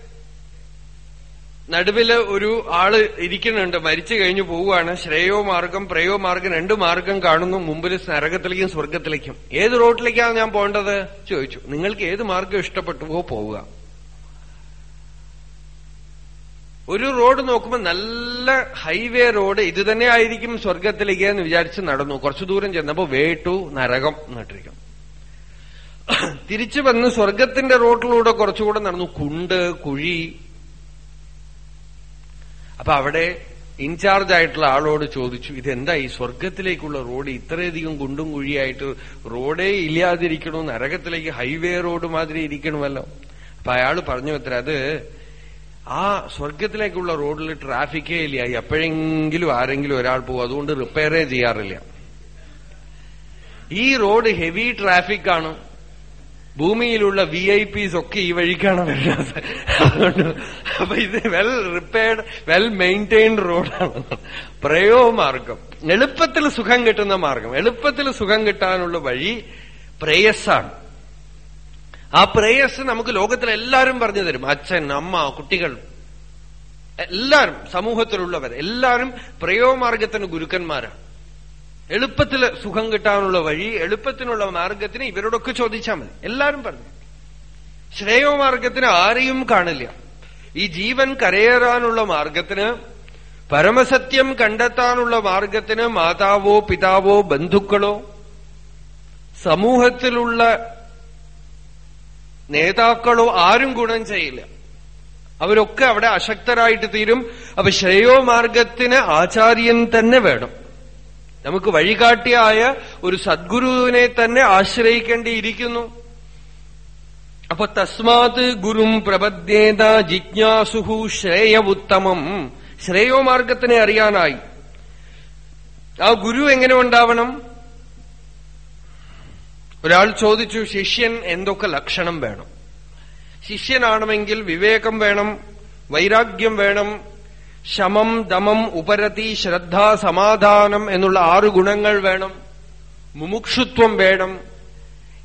നടുവിൽ ഒരു ആൾ ഇരിക്കുന്നുണ്ട്. മരിച്ചു കഴിഞ്ഞു പോവുകയാണ്. ശ്രേയോ മാർഗം പ്രയോ മാർഗം രണ്ട് മാർഗം കാണുന്നു. മുമ്പിൽ നരകത്തിലേക്കും സ്വർഗത്തിലേക്കും. ഏത് റോഡിലേക്കാണ് ഞാൻ പോകേണ്ടത്? ചോദിച്ചു. നിങ്ങൾക്ക് ഏത് മാർഗം ഇഷ്ടപ്പെട്ടുവോ പോവുക. ഒരു റോഡ് നോക്കുമ്പോൾ നല്ല ഹൈവേ റോഡ് ഇത് തന്നെ ആയിരിക്കും സ്വർഗത്തിലേക്ക് എന്ന് വിചാരിച്ച് നടന്നു. കുറച്ചു ദൂരം ചെന്നപ്പോ വേട്ടു നരകം എന്നിട്ടിരിക്കും. തിരിച്ചു വന്ന് സ്വർഗത്തിന്റെ റോഡിലൂടെ കുറച്ചുകൂടെ നടന്നു. കുണ്ട് കുഴി. അപ്പൊ അവിടെ ഇൻചാർജ് ആയിട്ടുള്ള ആളോട് ചോദിച്ചു ഇതെന്താ ഈ സ്വർഗത്തിലേക്കുള്ള റോഡ് ഇത്രയധികം കുണ്ടും കുഴിയായിട്ട് റോഡേ ഇല്ലാതിരിക്കണോ നരകത്തിലേക്ക് ഹൈവേ റോഡ് മാതിരി ഇരിക്കണമല്ലോ അപ്പൊ അയാൾ പറഞ്ഞു അത്ര അത് ആ സ്വർഗത്തിലേക്കുള്ള റോഡിൽ ട്രാഫിക്കേ ഇല്ല. എപ്പോഴെങ്കിലും ആരെങ്കിലും ഒരാൾ പോകും. അതുകൊണ്ട് റിപ്പയറേ ചെയ്യാറില്ല. ഈ റോഡ് ഹെവി ട്രാഫിക് ആണ് ഭൂമിയിലുള്ള വി ഐ പിസ് ഒക്കെ ഈ വഴിക്കാണ് വരുന്നത്. അതുകൊണ്ട് അപ്പൊ ഇത് വെൽ റിപ്പയർഡ് വെൽ മെയിന്റൈൻഡ് റോഡാണ്. പ്രയോ മാർഗം എളുപ്പത്തിൽ സുഖം കിട്ടുന്ന മാർഗം. എളുപ്പത്തിൽ സുഖം കിട്ടാനുള്ള വഴി പ്രേയസ്സാണ്. ആ പ്രേയസ് നമുക്ക് ലോകത്തിലെല്ലാരും പറഞ്ഞു തരും. അച്ഛൻ അമ്മ കുട്ടികൾ. എല്ലാവരും സമൂഹത്തിലുള്ളവർ. എല്ലാവരും പ്രയോമാർഗത്തിന് ഗുരുക്കന്മാരാണ് എളുപ്പത്തിൽ സുഖം കിട്ടാനുള്ള വഴി എളുപ്പത്തിനുള്ള മാർഗത്തിന് ഇവരോടൊക്കെ ചോദിച്ചാൽ മതി. എല്ലാവരും പറഞ്ഞു. ശ്രേയോ മാർഗത്തിന് ആരെയും കാണില്ല. ഈ ജീവൻ കരയേറാനുള്ള മാർഗത്തിന് പരമസത്യം കണ്ടെത്താനുള്ള മാർഗത്തിന് മാതാവോ പിതാവോ ബന്ധുക്കളോ സമൂഹത്തിലുള്ള നേതാക്കളോ ആരും ഗുണം ചെയ്യില്ല. അവരൊക്കെ അവിടെ അശക്തരായിട്ട് തീരും. അപ്പൊ ശ്രേയോ മാർഗത്തിന് ആചാര്യൻ തന്നെ വേണം. നമുക്ക് വഴികാട്ടിയായ ഒരു സദ്ഗുരുവിനെ തന്നെ ആശ്രയിക്കേണ്ടിയിരിക്കുന്നു. അപ്പൊ തസ്മാത് ഗുരും പ്രപദ്യേത ജിജ്ഞാസുഹു ശ്രേയ ഉത്തമം ശ്രേയോ മാർഗത്തിനെ അറിയാനായി. ആ ഗുരു എങ്ങനെ ഉണ്ടാവണം? ഒരാൾ ചോദിച്ചു ശിഷ്യൻ എന്തൊക്കെ ലക്ഷണം വേണം? ശിഷ്യനാണെങ്കിൽ വിവേകം വേണം വൈരാഗ്യം വേണം ശമം ദമം ഉപരതി ശ്രദ്ധ സമാധാനം എന്നുള്ള ആറ് ഗുണങ്ങൾ വേണം മുമുക്ഷുത്വം വേണം.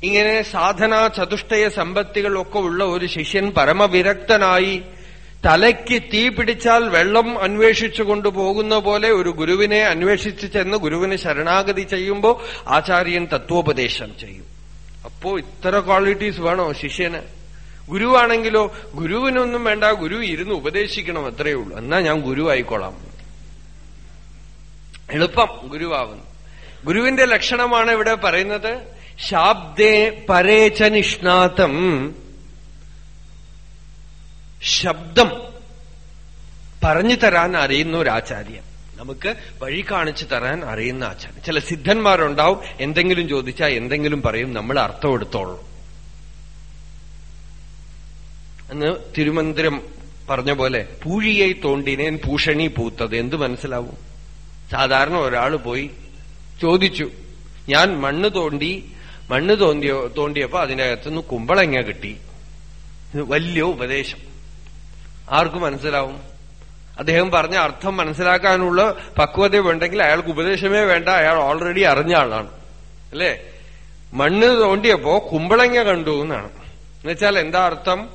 ഇങ്ങനെ സാധന ചതുഷ്ടയ സമ്പത്തികളൊക്കെ ഉള്ള ഒരു ശിഷ്യൻ പരമവിരക്തനായി തലയ്ക്ക് തീ പിടിച്ചാൽ വെള്ളം അന്വേഷിച്ചു കൊണ്ടുപോകുന്ന പോലെ ഒരു ഗുരുവിനെ അന്വേഷിച്ച് ചെന്ന് ഗുരുവിന് ശരണാഗതി ചെയ്യുമ്പോൾ ആചാര്യൻ തത്വോപദേശം ചെയ്യും. അപ്പോ ഇത്ര ക്വാളിറ്റീസ് വേണോ ശിഷ്യന്? ഗുരുവാണെങ്കിലോ ഗുരുവിനൊന്നും വേണ്ട ഗുരു ഇരുന്ന് ഉപദേശിക്കണം അത്രയേ ഉള്ളൂ. എന്നാ ഞാൻ ഗുരു എളുപ്പം ഗുരുവാവുന്നു. ഗുരുവിന്റെ ലക്ഷണമാണ് ഇവിടെ പറയുന്നത് ശാബ്ദേ പരേച്ച നിഷ്ണാതം ശബ്ദം പറഞ്ഞു തരാൻ അറിയുന്ന ഒരു ആചാര്യൻ നമുക്ക് വഴി കാണിച്ചു തരാൻ അറിയുന്ന ആചാര്യൻ ചില സിദ്ധന്മാരുണ്ടാവും എന്തെങ്കിലും ചോദിച്ചാൽ എന്തെങ്കിലും പറയും നമ്മൾ അർത്ഥം എടുത്തോളൂ. അന്ന് തിരുമന്ദിരം പറഞ്ഞ പോലെ പൂഴിയെ തോണ്ടിനേൻ പൂഷണി പൂത്തത്. എന്ത് മനസ്സിലാവും? സാധാരണ ഒരാൾ പോയി ചോദിച്ചു ഞാൻ മണ്ണ് തോണ്ടി മണ്ണ് തോണ്ടിയോ തോണ്ടിയപ്പോ അതിനകത്തുനിന്ന് കുമ്പളങ്ങ കിട്ടി. വലിയ ഉപദേശം. ആർക്ക് മനസ്സിലാവും. അദ്ദേഹം പറഞ്ഞ അർത്ഥം മനസ്സിലാക്കാനുള്ള പക്വത വേണ്ടെങ്കിൽ അയാൾക്ക് ഉപദേശമേ വേണ്ട. അയാൾ ഓൾറെഡി അറിഞ്ഞ ആളാണ്. അല്ലേ? മണ്ണ് തോണ്ടിയപ്പോ കുമ്പളങ്ങ കണ്ടു എന്നാണ്. എന്നുവെച്ചാൽ എന്താ അർത്ഥം?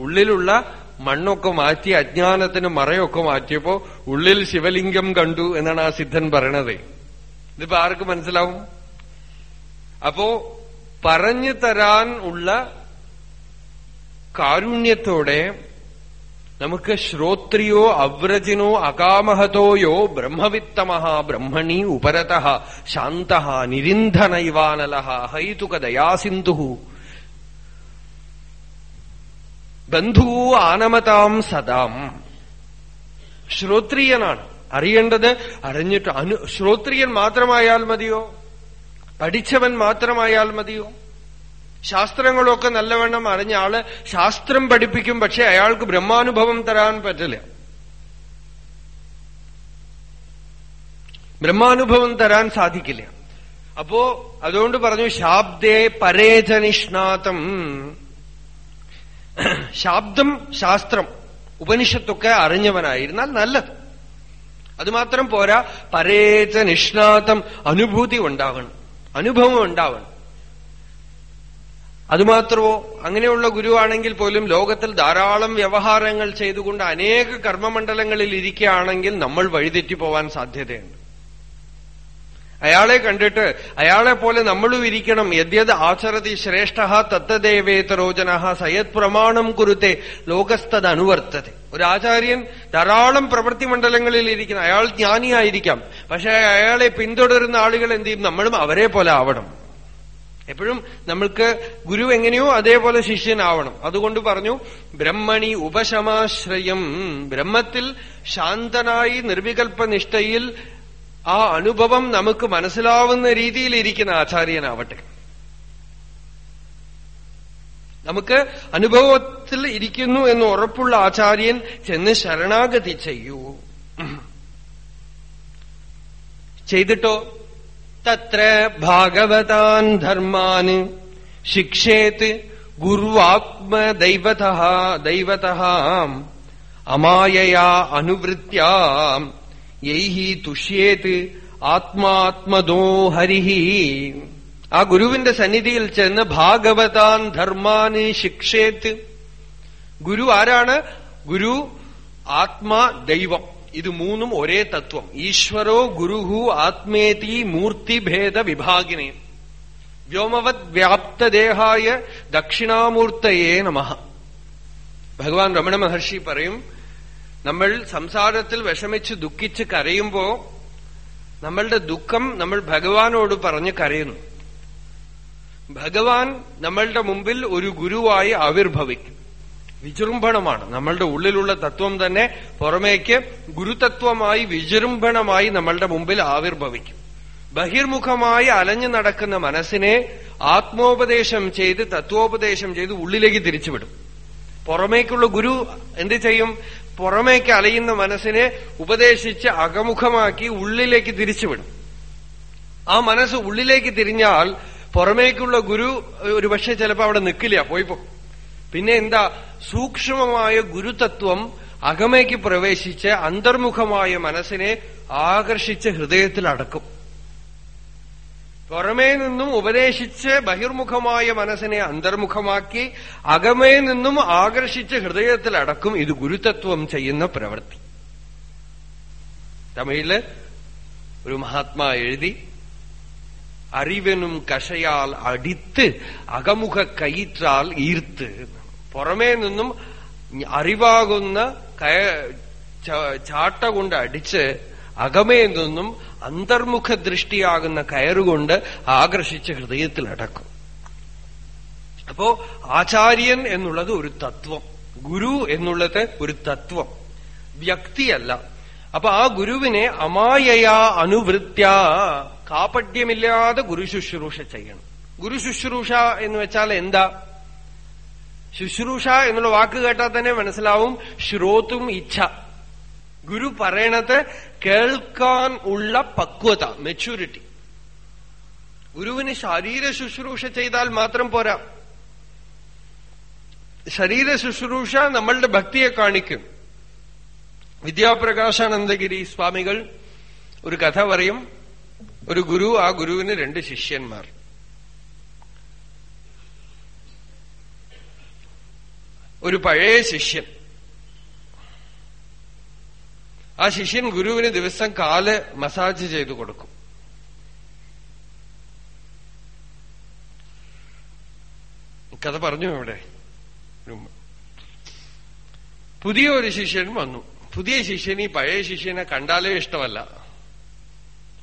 ഉള്ളിലുള്ള മണ്ണൊക്കെ മാറ്റി അജ്ഞാനത്തിന് മറയൊക്കെ മാറ്റിയപ്പോ ഉള്ളിൽ ശിവലിംഗം കണ്ടു എന്നാണ് ആ സിദ്ധൻ പറയണത്. ഇതിപ്പോ ആർക്ക് മനസ്സിലാവും? അപ്പോ പറഞ്ഞു തരാൻ ഉള്ള കാരുണ്യത്തോടെ നമുക്ക് ശ്രോത്രിയോ അവ്രജിനോ അകാമഹതോയോ ബ്രഹ്മവിത്തമ ബ്രഹ്മണി ഉപരത ശാന്ത നിരിന്ധനൈവാനല ഹൈതുക ദയാസിന്ധു ബന്ധു ആനമതാം സദാം. ശ്രോത്രിയനാണ്. അറിയേണ്ടത് അറിഞ്ഞിട്ട് അനു ശ്രോത്രിയൻ മാത്രമായാൽ മതിയോ? പഠിച്ചവൻ മാത്രമായാൽ മതിയോ? ശാസ്ത്രങ്ങളൊക്കെ നല്ലവണ്ണം അറിഞ്ഞ ആൾ ശാസ്ത്രം പഠിപ്പിക്കും പക്ഷെ അയാൾക്ക് ബ്രഹ്മാനുഭവം തരാൻ പറ്റില്ല. ബ്രഹ്മാനുഭവം തരാൻ സാധിക്കില്ല. അപ്പോ അതുകൊണ്ട് പറഞ്ഞു ശാബ്ദേ പരേജനിഷ്ണാതം ശാബ്ദം ശാസ്ത്രം ഉപനിഷത്തൊക്കെ അറിഞ്ഞവനായിരുന്നാൽ നല്ലത്. അതുമാത്രം പോരാ പരേച്ച നിഷ്ണാതം അനുഭൂതി ഉണ്ടാവണം അനുഭവം ഉണ്ടാവണം. അതുമാത്രമോ? അങ്ങനെയുള്ള ഗുരുവാണെങ്കിൽ പോലും ലോകത്തിൽ ധാരാളം വ്യവഹാരങ്ങൾ ചെയ്തുകൊണ്ട് അനേക കർമ്മമണ്ഡലങ്ങളിൽ ഇരിക്കുകയാണെങ്കിൽ നമ്മൾ വഴിതെറ്റി പോവാൻ സാധ്യതയുണ്ട്. അയാളെ കണ്ടിട്ട് അയാളെ പോലെ നമ്മളും ഇരിക്കണം. യദ്യത് ആചരതി ശ്രേഷ്ഠ തത്തദേവേതരോജന സയത് പ്രമാണം കുരുത്തെ ലോകസ്ഥത് അനുവർത്തത് ഒരു ആചാര്യൻ ധാരാളം പ്രവൃത്തി മണ്ഡലങ്ങളിൽ ഇരിക്കുന്നു അയാൾ ജ്ഞാനിയായിരിക്കാം. പക്ഷെ അയാളെ പിന്തുടരുന്ന ആളുകൾ എന്ത് ചെയ്യും? നമ്മളും അവരെ പോലെ ആവണം. എപ്പോഴും നമ്മൾക്ക് ഗുരു എങ്ങനെയോ അതേപോലെ ശിഷ്യനാവണം. അതുകൊണ്ട് പറഞ്ഞു ബ്രഹ്മണി ഉപശമാശ്രയം. ബ്രഹ്മത്തിൽ ശാന്തനായി നിർവികൽപ്പനിഷ്ഠയിൽ ആ അനുഭവം നമുക്ക് മനസ്സിലാവുന്ന രീതിയിൽ ഇരിക്കുന്ന ആചാര്യനാവട്ടെ. നമുക്ക് അനുഭവത്തിൽ ഇരിക്കുന്നു എന്ന് ഉറപ്പുള്ള ആചാര്യൻ ചെന്ന് ശരണാഗതി ചെയ്യൂ. ചെയ്തിട്ടോ? തത്ര ഭാഗവതാൻ ധർമാൻ ശിക്ഷേത് ഗുരുവാത്മദൈവത ദൈവത അമായയാ അനുവൃത്യാ യൈഹി തുഷ്യേത് ആത്മാത്മദോ ഹരിഹി ആ ഗുരുവിന്റെ സന്നിധിയിൽ ചെന്ന് ഭാഗവതാൻ ധർമാന് ശിക്ഷേത്ത്. ഗുരു ആരാണ്? ഗുരു ആത്മാ ദൈവം. ഇത് മൂന്നും ഒരേ തത്വം. ഈശ്വരോ ഗുരുഹു ആത്മേതി മൂർത്തിഭേദ വിഭാഗിനെ. വ്യോമവത് വ്യാപ്തദേഹായ ദക്ഷിണാമൂർത്തയേ നമ. ഭഗവാൻ രമണ മഹർഷി പറയും നമ്മൾ സംസാരത്തിൽ വിഷമിച്ച് ദുഃഖിച്ച് കരയുമ്പോ നമ്മളുടെ ദുഃഖം നമ്മൾ ഭഗവാനോട് പറഞ്ഞ് കരയുന്നു. ഭഗവാൻ നമ്മളുടെ മുമ്പിൽ ഒരു ഗുരുവായി ആവിർഭവിക്കും. വിജൃംഭണമാണ്. നമ്മളുടെ ഉള്ളിലുള്ള തത്വം തന്നെ പുറമേക്ക് ഗുരുതത്വമായി വിജൃംഭണമായി നമ്മളുടെ മുമ്പിൽ ആവിർഭവിക്കും. ബഹിർമുഖമായി അലഞ്ഞു നടക്കുന്ന മനസ്സിനെ ആത്മോപദേശം ചെയ്ത് തത്വോപദേശം ചെയ്ത് ഉള്ളിലേക്ക് തിരിച്ചുവിടും. പുറമേക്കുള്ള ഗുരു എന്ത് ചെയ്യും? പുറമേക്ക് അലയുന്ന മനസ്സിനെ ഉപദേശിച്ച് അകമുഖമാക്കി ഉള്ളിലേക്ക് തിരിച്ചുവിടും. ആ മനസ്സ് ഉള്ളിലേക്ക് തിരിഞ്ഞാൽ പുറമേക്കുള്ള ഗുരു ഒരുപക്ഷെ ചിലപ്പോ അവിടെ നിൽക്കില്ല പോയിപ്പോ പിന്നെ എന്താ സൂക്ഷ്മമായ ഗുരുതത്വം അകമേക്ക് പ്രവേശിച്ച് അന്തർമുഖമായ മനസ്സിനെ ആകർഷിച്ച് ഹൃദയത്തിൽ അടക്കും പുറമേ നിന്നും ഉപദേശിച്ച് ബഹിർമുഖമായ മനസ്സിനെ അന്തർമുഖമാക്കി അകമേ നിന്നും ആകർഷിച്ച് ഹൃദയത്തിൽ അടക്കും ഇത് ഗുരുതത്വം ചെയ്യുന്ന പ്രവൃത്തി. തമിഴിൽ ഒരു മഹാത്മാ എഴുതി അറിവനും കഷയാൽ അടിത്ത് അകമുഖ കയിറ്റാൽ ഈർത്ത് പുറമേ നിന്നും അറിവാകുന്ന കയ ചാട്ട കൊണ്ട് അടിച്ച് അകമേ നിന്നും അന്തർമുഖ ദൃഷ്ടിയാകുന്ന കയറുകൊണ്ട് ആകർഷിച്ച് ഹൃദയത്തിൽ അടക്കും. അപ്പോ ആചാര്യൻ എന്നുള്ളത് ഒരു തത്വം. ഗുരു എന്നുള്ളത് ഒരു തത്വം. വ്യക്തിയല്ല. അപ്പൊ ആ ഗുരുവിനെ അമായയാ അനുവൃത്യ കാപട്യമില്ലാതെ ഗുരു ശുശ്രൂഷ ചെയ്യണം. ഗുരു ശുശ്രൂഷ എന്ന് വെച്ചാൽ എന്താ? ശുശ്രൂഷ എന്നുള്ള വാക്ക് കേട്ടാൽ തന്നെ മനസ്സിലാവും. ശ്രോത്തും ഇച്ഛ. ഗുരു പറയണത് കേൾക്കാൻ ഉള്ള പക്വത മെച്യൂരിറ്റി ഗുരുവിന് ശരീര ശുശ്രൂഷ ചെയ്താൽ മാത്രം പോരാ. ശരീര ശുശ്രൂഷ നമ്മളുടെ ഭക്തിയെ കാണിക്കും. വിദ്യാപ്രകാശാനന്ദഗിരി സ്വാമികൾ ഒരു കഥ പറയും. ഒരു ഗുരു ആ ഗുരുവിന് രണ്ട് ശിഷ്യന്മാർ. ഒരു പഴയ ശിഷ്യൻ. ആ ശിഷ്യൻ ഗുരുവിന് ദിവസം കാൽ മസാജ് ചെയ്തു കൊടുക്കും. കഥ പറഞ്ഞു ഇവിടെ. പുതിയ ഒരു ശിഷ്യൻ വന്നു. പുതിയ ശിഷ്യൻ ഈ പഴയ ശിഷ്യനെ കണ്ടാലേ ഇഷ്ടമല്ല.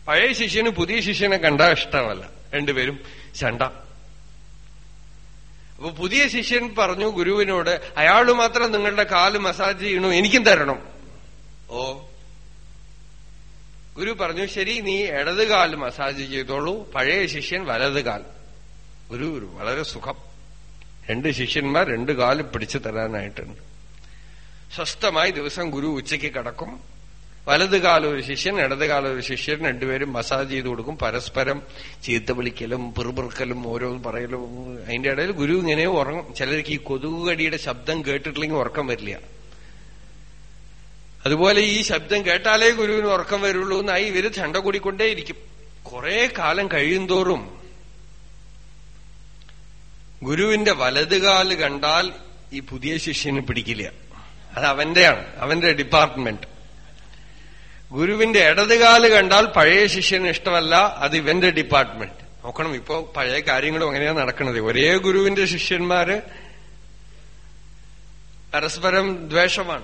പഴയ ശിഷ്യന് പുതിയ ശിഷ്യനെ കണ്ടാൽ ഇഷ്ടമല്ല. രണ്ടുപേരും ചണ്ട അപ്പൊ പുതിയ ശിഷ്യൻ പറഞ്ഞു ഗുരുവിനോട് അയാൾ മാത്രം നിങ്ങളുടെ കാൽ മസാജ് ചെയ്യണു? എനിക്കും തരണം. ഓ. ഗുരു പറഞ്ഞു ശരി നീ ഇടത് കാൽ മസാജ് ചെയ്തോളൂ. പഴയ ശിഷ്യൻ വലത് കാൽ. ഗുരു വളരെ സുഖം. രണ്ട് ശിഷ്യന്മാർ രണ്ട് കാൽ പിടിച്ചു തരാനായിട്ടുണ്ട്. സ്വസ്ഥമായി ദിവസം ഗുരു ഉച്ചയ്ക്ക് കിടക്കും. വലത് കാലം ഒരു ശിഷ്യൻ ഇടത് കാലം ഒരു ശിഷ്യൻ രണ്ടുപേരും മസാജ് ചെയ്ത് കൊടുക്കും. പരസ്പരം ചീത്ത വിളിക്കലും പിറുപിറുക്കലും ഓരോന്ന് പറയലും. അതിന്റെ ഇടയിൽ ഗുരു ഇങ്ങനെ ഉറങ്ങും. ചിലർക്ക് ഈ കൊതുകുകടിയുടെ ശബ്ദം കേട്ടിട്ടില്ലെങ്കിൽ ഉറക്കം വരില്ല. അതുപോലെ ഈ ശബ്ദം കേട്ടാലേ ഗുരുവിന് ഉറക്കം വരുള്ളൂ എന്നായി ഇവർ ചണ്ട കൂടിക്കൊണ്ടേയിരിക്കും കുറെ കാലം കഴിയുന്തോറും ഗുരുവിന്റെ വലതുകാൽ കണ്ടാൽ ഈ പുതിയ ശിഷ്യന് പിടിക്കില്ല. അത് അവന്റെയാണ് അവന്റെ ഡിപ്പാർട്ട്മെന്റ്. ഗുരുവിന്റെ ഇടതുകാൽ കണ്ടാൽ പഴയ ശിഷ്യന് ഇഷ്ടമല്ല അത് ഇവന്റെ ഡിപ്പാർട്ട്മെന്റ്. നോക്കണം ഇപ്പോ പഴയ കാര്യങ്ങളും അങ്ങനെയാണ് നടക്കുന്നത്? ഒരേ ഗുരുവിന്റെ ശിഷ്യന്മാര് പരസ്പരം ദ്വേഷമാണ്.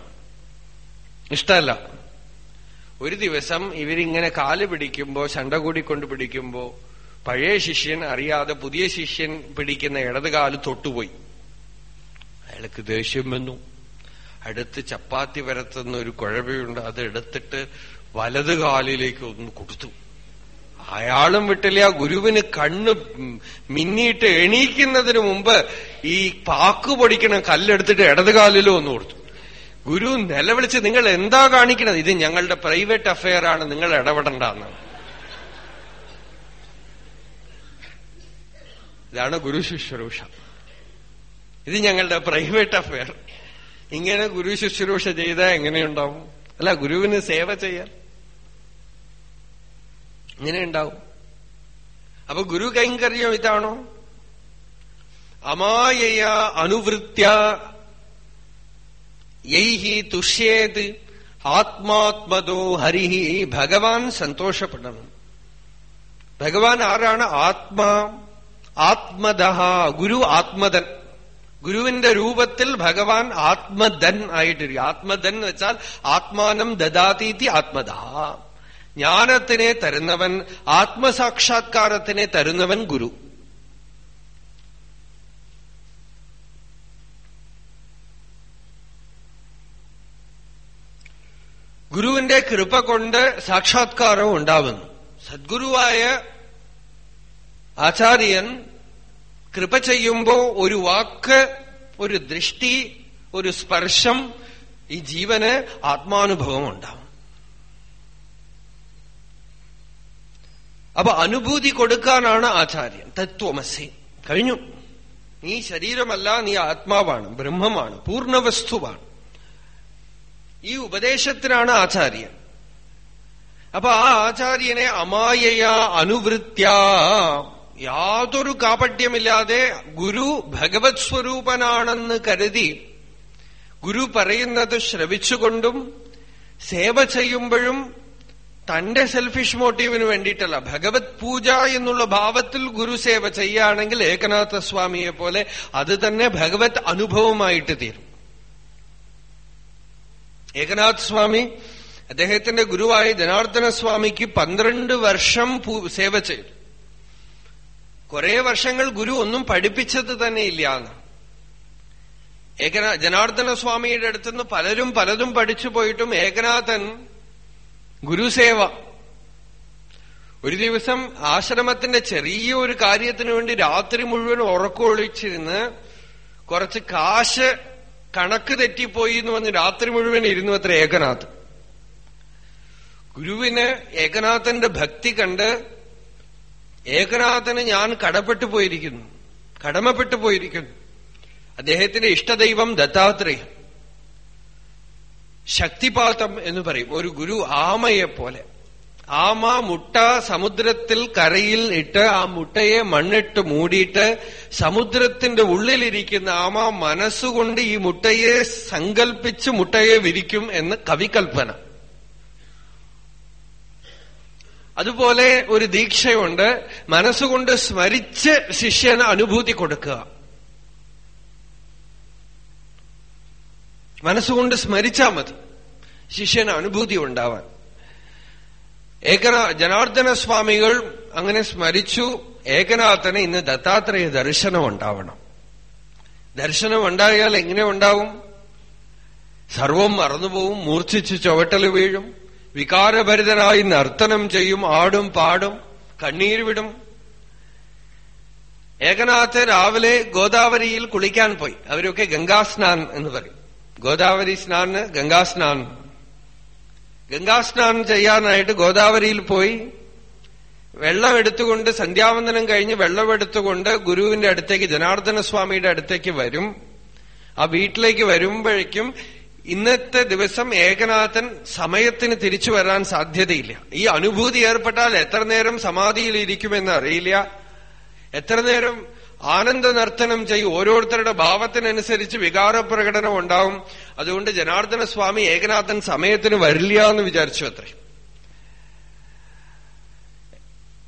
ഇഷ്ടമല്ല. ഒരു ദിവസം ഇവരിങ്ങനെ കാൽ പിടിക്കുമ്പോ ചണ്ട കൂടിക്കൊണ്ട് പിടിക്കുമ്പോ പഴയ ശിഷ്യൻ അറിയാതെ പുതിയ ശിഷ്യൻ പിടിക്കുന്ന ഇടതുകാൽ തൊട്ടുപോയി. അയാൾക്ക് ദേഷ്യം വന്നു. അടുത്ത് ചപ്പാത്തി വരത്തുന്ന ഒരു കുഴവയുണ്ട് അത് എടുത്തിട്ട് വലത് കാലിലേക്ക് ഒന്ന് കൊടുത്തു. അയാളും വിട്ടില്ല ഗുരുവിന് കണ്ണ് മിന്നിയിട്ട് എണീക്കുന്നതിന് മുമ്പ് ഈ പാക്ക് പൊടിക്കണ കല്ലെടുത്തിട്ട് ഇടത് കാലിലോ ഒന്ന് കൊടുത്തു. ഗുരു നിലവിളിച്ച് നിങ്ങൾ എന്താ കാണിക്കണത്? ഇത് ഞങ്ങളുടെ പ്രൈവറ്റ് അഫയർ ആണ് നിങ്ങൾ ഇടപെടണ്ടെന്ന്. ഇതാണ് ഗുരു ശുശ്രൂഷ. ഇത് ഞങ്ങളുടെ പ്രൈവറ്റ് അഫയർ. ഇങ്ങനെ ഗുരു ശുശ്രൂഷ ചെയ്താൽ എങ്ങനെയുണ്ടാവും? അല്ല ഗുരുവിന് സേവ ചെയ്യാൻ. ഇങ്ങനെ ഉണ്ടാവും അപ്പൊ ഗുരു കൈങ്കര്യം ഇതാണോ? അമായയ അനുവൃത്യ യൈഹി തുഷ്യേത് ആത്മാത്മതോ ഹരിഹി. ഭഗവാൻ സന്തോഷപ്പെടണം. ഭഗവാൻ ആരാണ്? ആത്മാ ആത്മദ ഗുരു ആത്മദൻ. ഗുരുവിന്റെ രൂപത്തിൽ ഭഗവാൻ ആത്മദൻ ആയിട്ടിരിക്കും. ആത്മദൻ എന്ന് വെച്ചാൽ ആത്മാനം ദദാതീതി ആത്മദ ജ്ഞാനത്തിനെ തരുന്നവൻ ആത്മസാക്ഷാത്കാരത്തിനെ തരുന്നവൻ ഗുരു. ഗുരുവിന്റെ കൃപ കൊണ്ട് സാക്ഷാത്കാരം ഉണ്ടാവുന്നു. സദ്ഗുരുവായ ആചാര്യൻ കൃപ ചെയ്യുമ്പോ ഒരു വാക്ക് ഒരു ദൃഷ്ടി ഒരു സ്പർശം ഈ ജീവന് ആത്മാനുഭവം ഉണ്ടാവും. അപ്പൊ അനുഭൂതി കൊടുക്കാനാണ് ആചാര്യൻ തത്വമസി. കഴിഞ്ഞു. നീ ശരീരമല്ല നീ ആത്മാവാണ് ബ്രഹ്മമാണ് പൂർണവസ്തുവാണ്. ഈ ഉപദേശത്തിനാണ് ആചാര്യൻ അപ്പൊ ആ ആചാര്യനെ അമായയ അനുവൃത്യ. യാതൊരു കാപട്യമില്ലാതെ ഗുരു ഭഗവത് സ്വരൂപനാണെന്ന് കരുതി ഗുരു പറയുന്നത് ശ്രവിച്ചുകൊണ്ടും സേവ ചെയ്യുമ്പോഴും തന്റെ സെൽഫിഷ് മോട്ടീവിന് വേണ്ടിയിട്ടല്ല. ഭഗവത് പൂജ എന്നുള്ള ഭാവത്തിൽ ഗുരുസേവ ചെയ്യുകയാണെങ്കിൽ ഏകനാഥ സ്വാമിയെ പോലെ അത് തന്നെ ഭഗവത് അനുഭവമായിട്ട് തീരും. ഏകനാഥ് സ്വാമി അദ്ദേഹത്തിന്റെ ഗുരുവായ ജനാർദ്ദന സ്വാമിക്ക് പന്ത്രണ്ട് വർഷം സേവ ചെയ്തു. കുറെ വർഷങ്ങൾ ഗുരു ഒന്നും പഠിപ്പിച്ചത് തന്നെ ഇല്ല ഏകനാ ജനാർദ്ദന സ്വാമിയുടെ അടുത്തുനിന്ന് പലരും പലതും പഠിച്ചു പോയിട്ടും ഏകനാഥൻ ഗുരുസേവ. ഒരു ദിവസം ആശ്രമത്തിന്റെ ചെറിയ ഒരു കാര്യത്തിന് വേണ്ടി രാത്രി മുഴുവൻ ഉറക്കൊളിച്ചിരുന്ന് കുറച്ച് കാശ് കണക്ക് തെറ്റിപ്പോയി എന്ന് പറഞ്ഞ് രാത്രി മുഴുവൻ ഇരുന്നു അത്ര ഏകനാഥ്. ഗുരുവിന് ഏകനാഥന്റെ ഭക്തി കണ്ട് ഏകനാഥന് ഞാൻ കടപ്പെട്ടു പോയിരിക്കുന്നു. കടമപ്പെട്ടു പോയിരിക്കുന്നു. അദ്ദേഹത്തിന്റെ ഇഷ്ടദൈവം ദത്താത്രേയം. ശക്തിപാതം എന്ന് പറയും. ഒരു ഗുരു ആമയെ പോലെ ആമ മുട്ട സമുദ്രത്തിൽ കരയിൽ ഇട്ട് ആ മുട്ടയെ മണ്ണിട്ട് മൂടിയിട്ട് സമുദ്രത്തിന്റെ ഉള്ളിലിരിക്കുന്ന ആമ മനസ്സുകൊണ്ട് ഈ മുട്ടയെ സങ്കൽപ്പിച്ച് മുട്ടയെ വിരിക്കും എന്ന് കവികൽപ്പന. അതുപോലെ ഒരു ദീക്ഷയുണ്ട്. മനസ്സുകൊണ്ട് സ്മരിച്ച് ശിഷ്യന് അനുഭൂതി കൊടുക്കുക. മനസ്സുകൊണ്ട് സ്മരിച്ചാൽ മതി. ശിഷ്യന് അനുഭൂതി ഉണ്ടാവാൻ. ഏകന ജനാർദ്ദന സ്വാമികൾ അങ്ങനെ സ്മരിച്ചു. ഏകനാഥന് ഇന്ന് ദത്താത്രേയ ദർശനം ഉണ്ടാവണം. ദർശനം ഉണ്ടായാൽ എങ്ങനെ ഉണ്ടാവും? സർവം മറന്നുപോവും മൂർച്ഛിച്ച് ചുവട്ടൽ വീഴും. വികാരഭരിതനായി നർത്തനം ചെയ്യും ആടും പാടും കണ്ണീർ വിടും. ഏകനാഥ് രാവിലെ ഗോദാവരിയിൽ കുളിക്കാൻ പോയി. അവരൊക്കെ ഗംഗാസ്നാൻ എന്ന് പറയും. ഗോദാവരി സ്നാനം. ഗംഗാസ്നാനം ഗംഗാസ്നാനം ചെയ്യാനായിട്ട് ഗോദാവരിയിൽ പോയി. വെള്ളം എടുത്തുകൊണ്ട് സന്ധ്യാവന്ദനം കഴിഞ്ഞ് വെള്ളമെടുത്തുകൊണ്ട് ഗുരുവിന്റെ അടുത്തേക്ക് ജനാർദ്ദന സ്വാമിയുടെ അടുത്തേക്ക് വരും. ആ വീട്ടിലേക്ക് വരുമ്പോഴേക്കും ഇന്നത്തെ ദിവസം ഏകനാഥൻ സമയത്തിന് തിരിച്ചു വരാൻ സാധ്യതയില്ല. ഈ അനുഭൂതി ഏർപ്പെട്ടാൽ എത്ര നേരം സമാധിയിൽ ഇരിക്കുമെന്ന് അറിയില്ല. എത്ര നേരം ആനന്ദ നർത്തനം ചെയ്യും ഓരോരുത്തരുടെ ഭാവത്തിനനുസരിച്ച് വികാര പ്രകടനം ഉണ്ടാവും. അതുകൊണ്ട് ജനാർദ്ദന സ്വാമി ഏകനാഥൻ സമയത്തിന് വരില്ല എന്ന് വിചാരിച്ചു അത്രേ.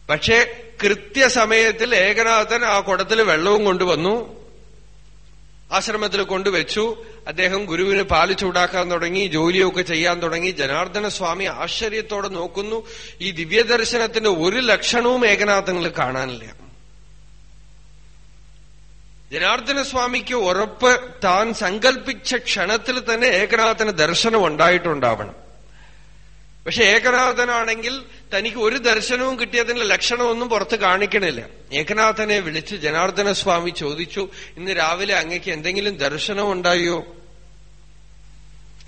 പക്ഷേ കൃത്യസമയത്തിൽ ഏകനാഥൻ ആ കുടത്തിൽ വെള്ളവും കൊണ്ടുവന്നു. ആശ്രമത്തിൽ കൊണ്ടുവച്ചു. അദ്ദേഹം ഗുരുവിന് പാൽ ചൂടാക്കാൻ തുടങ്ങി ജോലിയൊക്കെ ചെയ്യാൻ തുടങ്ങി. ജനാർദ്ദന സ്വാമി ആശ്ചര്യത്തോടെ നോക്കുന്നു. ഈ ദിവ്യദർശനത്തിന്റെ ഒരു ലക്ഷണവും ഏകനാഥങ്ങൾ കാണാനില്ല. ജനാർദ്ദന സ്വാമിക്ക് ഉറപ്പ് താൻ സങ്കല്പിച്ച ക്ഷണത്തിൽ തന്നെ ഏകനാഥന് ദർശനം ഉണ്ടായിട്ടുണ്ടാവണം. പക്ഷെ ഏകനാഥനാണെങ്കിൽ തനിക്ക് ഒരു ദർശനവും കിട്ടിയതിന്റെ ലക്ഷണമൊന്നും പുറത്ത് കാണിക്കണില്ല. ഏകനാഥനെ വിളിച്ച് ജനാർദ്ദന സ്വാമി ചോദിച്ചു ഇന്ന് രാവിലെ അങ്ങക്ക് എന്തെങ്കിലും ദർശനം ഉണ്ടായോ?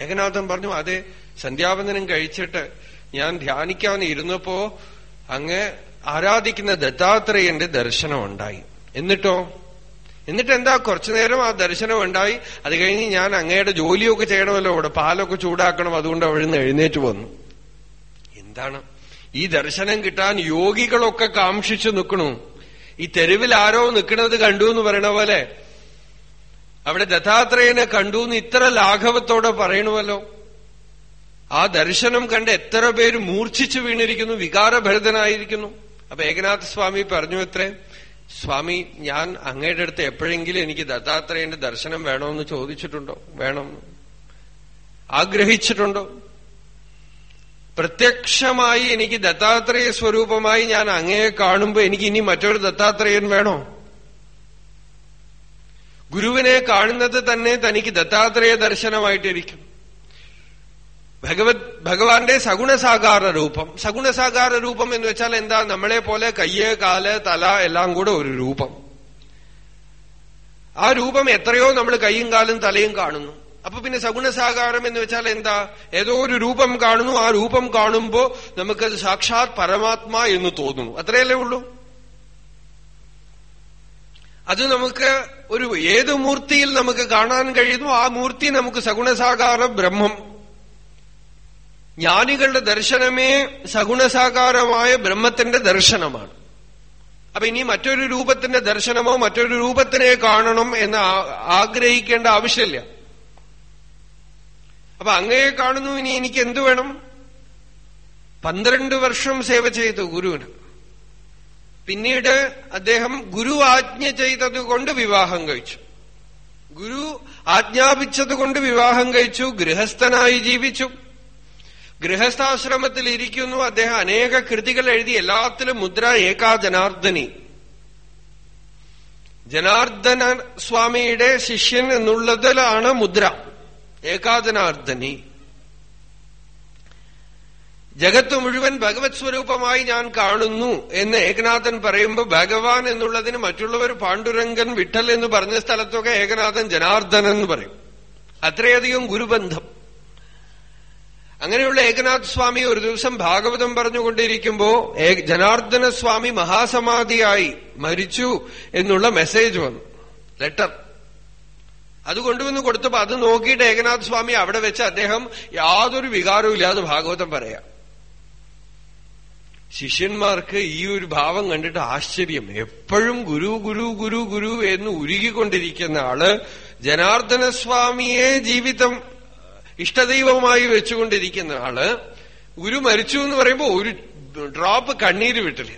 ഏകനാഥൻ പറഞ്ഞു അതെ സന്ധ്യാവന്ദനം കഴിച്ചിട്ട് ഞാൻ ധ്യാനിക്കാൻ ഇരുന്നപ്പോ അങ്ങ് ആരാധിക്കുന്ന ദത്താത്രേയന്റെ ദർശനം ഉണ്ടായി. എന്നിട്ടോ? എന്നിട്ട് എന്താ കുറച്ചു നേരം ആ ദർശനം ഉണ്ടായി. അത് കഴിഞ്ഞ് ഞാൻ അങ്ങയുടെ ജോലിയൊക്കെ ചെയ്യണമല്ലോ അവിടെ പാലൊക്കെ ചൂടാക്കണം അതുകൊണ്ട് അവിടെ നിന്ന് എഴുന്നേറ്റ് വന്നു. എന്താണ്? ഈ ദർശനം കിട്ടാൻ യോഗികളൊക്കെ കാക്ഷിച്ചു നിൽക്കണു. ഈ തെരുവിൽ ആരോ നിൽക്കുന്നത് കണ്ടു എന്ന് പറയണ പോലെ. അവിടെ ദത്താത്രേയനെ കണ്ടു എന്ന് ഇത്ര ലാഘവത്തോടെ പറയണമല്ലോ ആ ദർശനം കണ്ട് എത്ര പേര് മൂർച്ഛിച്ചു വീണിരിക്കുന്നു വികാരഭരിതനായിരിക്കുന്നു. അപ്പൊ ഏകനാഥ സ്വാമി പറഞ്ഞു എത്രേ? സ്വാമി ഞാൻ അങ്ങയുടെ അടുത്ത് എപ്പോഴെങ്കിലും എനിക്ക് ദത്താത്രേയന്റെ ദർശനം വേണമെന്ന് ചോദിച്ചിട്ടുണ്ടോ? വേണം. ആഗ്രഹിച്ചിട്ടുണ്ടോ? പ്രത്യക്ഷമായി എനിക്ക് ദത്താത്രേയ സ്വരൂപമായി ഞാൻ അങ്ങയെ കാണുമ്പോൾ എനിക്ക് ഇനി മറ്റൊരു ദത്താത്രേയൻ വേണോ? ഗുരുവിനെ കാണുന്നത് തന്നെ തനിക്ക് ദത്താത്രേയ ദർശനമായിട്ടിരിക്കും. ഭഗവത് ഭഗവാന്റെ സഗുണസാകാര രൂപം. സഗുണസാകാര രൂപം എന്ന് വെച്ചാൽ എന്താ? നമ്മളെ പോലെ കയ്യ് കാൽ തല എല്ലാം കൂടെ ഒരു രൂപം. ആ രൂപം എത്രയോ നമ്മൾ കൈയും കാലും തലയും കാണുന്നു. അപ്പൊ പിന്നെ സഗുണസാകാരം എന്ന് വെച്ചാൽ എന്താ? ഏതോ ഒരു രൂപം കാണുന്നു. ആ രൂപം കാണുമ്പോ നമുക്കത് സാക്ഷാത് പരമാത്മാ എന്ന് തോന്നുന്നു. അത്രയല്ലേ ഉള്ളൂ? അത് നമുക്ക് ഒരു ഏത് മൂർത്തിയിൽ നമുക്ക് കാണാൻ കഴിയുന്നു? ആ മൂർത്തി നമുക്ക് സഗുണസാകാര ബ്രഹ്മം. ജ്ഞാനികളുടെ ദർശനമേ സഗുണസാകാരമായ ബ്രഹ്മത്തിന്റെ ദർശനമാണ്. അപ്പൊ ഇനി മറ്റൊരു രൂപത്തിന്റെ ദർശനമോ മറ്റൊരു രൂപത്തിനെ കാണണം എന്ന് ആഗ്രഹിക്കേണ്ട ആവശ്യമില്ല. അപ്പൊ അങ്ങയെ കാണുന്നു ഇനി എനിക്ക് എന്തു വേണം? പന്ത്രണ്ട് വർഷം സേവ ചെയ്തു ഗുരുവിന്. പിന്നീട് അദ്ദേഹം ഗുരു ആജ്ഞ ചെയ്തതുകൊണ്ട് വിവാഹം കഴിച്ചു. ഗുരു ആജ്ഞാപിച്ചതുകൊണ്ട് വിവാഹം കഴിച്ചു ഗൃഹസ്ഥനായി ജീവിച്ചു. ഗൃഹസ്ഥാശ്രമത്തിൽ ഇരിക്കുന്നു. അദ്ദേഹം അനേക കൃതികൾ എഴുതി. എല്ലാത്തിലും മുദ്ര ഏകാ ജനാർദ്ദനി ജനാർദ്ദന സ്വാമിയുടെ ശിഷ്യൻ എന്നുള്ളതിലാണ് മുദ്ര. ഏകാജനാർദ്ദനി. ജഗത്ത് മുഴുവൻ ഭഗവത് സ്വരൂപമായി ഞാൻ കാണുന്നു എന്ന് ഏകനാഥൻ പറയുമ്പോൾ ഭഗവാൻ എന്നുള്ളതിന് മറ്റുള്ളവർ പാണ്ഡുരംഗൻ വിട്ടൽ എന്ന് പറഞ്ഞ സ്ഥലത്തൊക്കെ ഏകനാഥൻ ജനാർദ്ദനൻ എന്ന് പറയും. അത്രയധികം ഗുരുബന്ധം. അങ്ങനെയുള്ള ഏകനാഥ് സ്വാമി ഒരു ദിവസം ഭാഗവതം പറഞ്ഞുകൊണ്ടിരിക്കുമ്പോ ജനാർദ്ദന സ്വാമി മഹാസമാധിയായി മരിച്ചു എന്നുള്ള മെസ്സേജ് വന്നു. ലെറ്റർ. അത് കൊണ്ടുവന്ന് കൊടുത്തപ്പോ അത് നോക്കിയിട്ട് ഏകനാഥ് സ്വാമി അവിടെ വെച്ച് അദ്ദേഹം യാതൊരു വികാരവും ഇല്ലാതെ ഭാഗവതം പറയാം. ശിഷ്യന്മാർക്ക് ഈ ഒരു ഭാവം കണ്ടിട്ട് ആശ്ചര്യം. എപ്പോഴും ഗുരു ഗുരു ഗുരു ഗുരു എന്ന് ഉരുകിക്കൊണ്ടിരിക്കുന്ന ആൾ ജനാർദ്ദന സ്വാമിയെ ജീവിതം ഇഷ്ടദൈവമായി വെച്ചുകൊണ്ടിരിക്കുന്ന ആൾ ഗുരു മരിച്ചു എന്ന് പറയുമ്പോൾ ഒരു ഡ്രോപ്പ് കണ്ണീര് വിട്ടില്ല.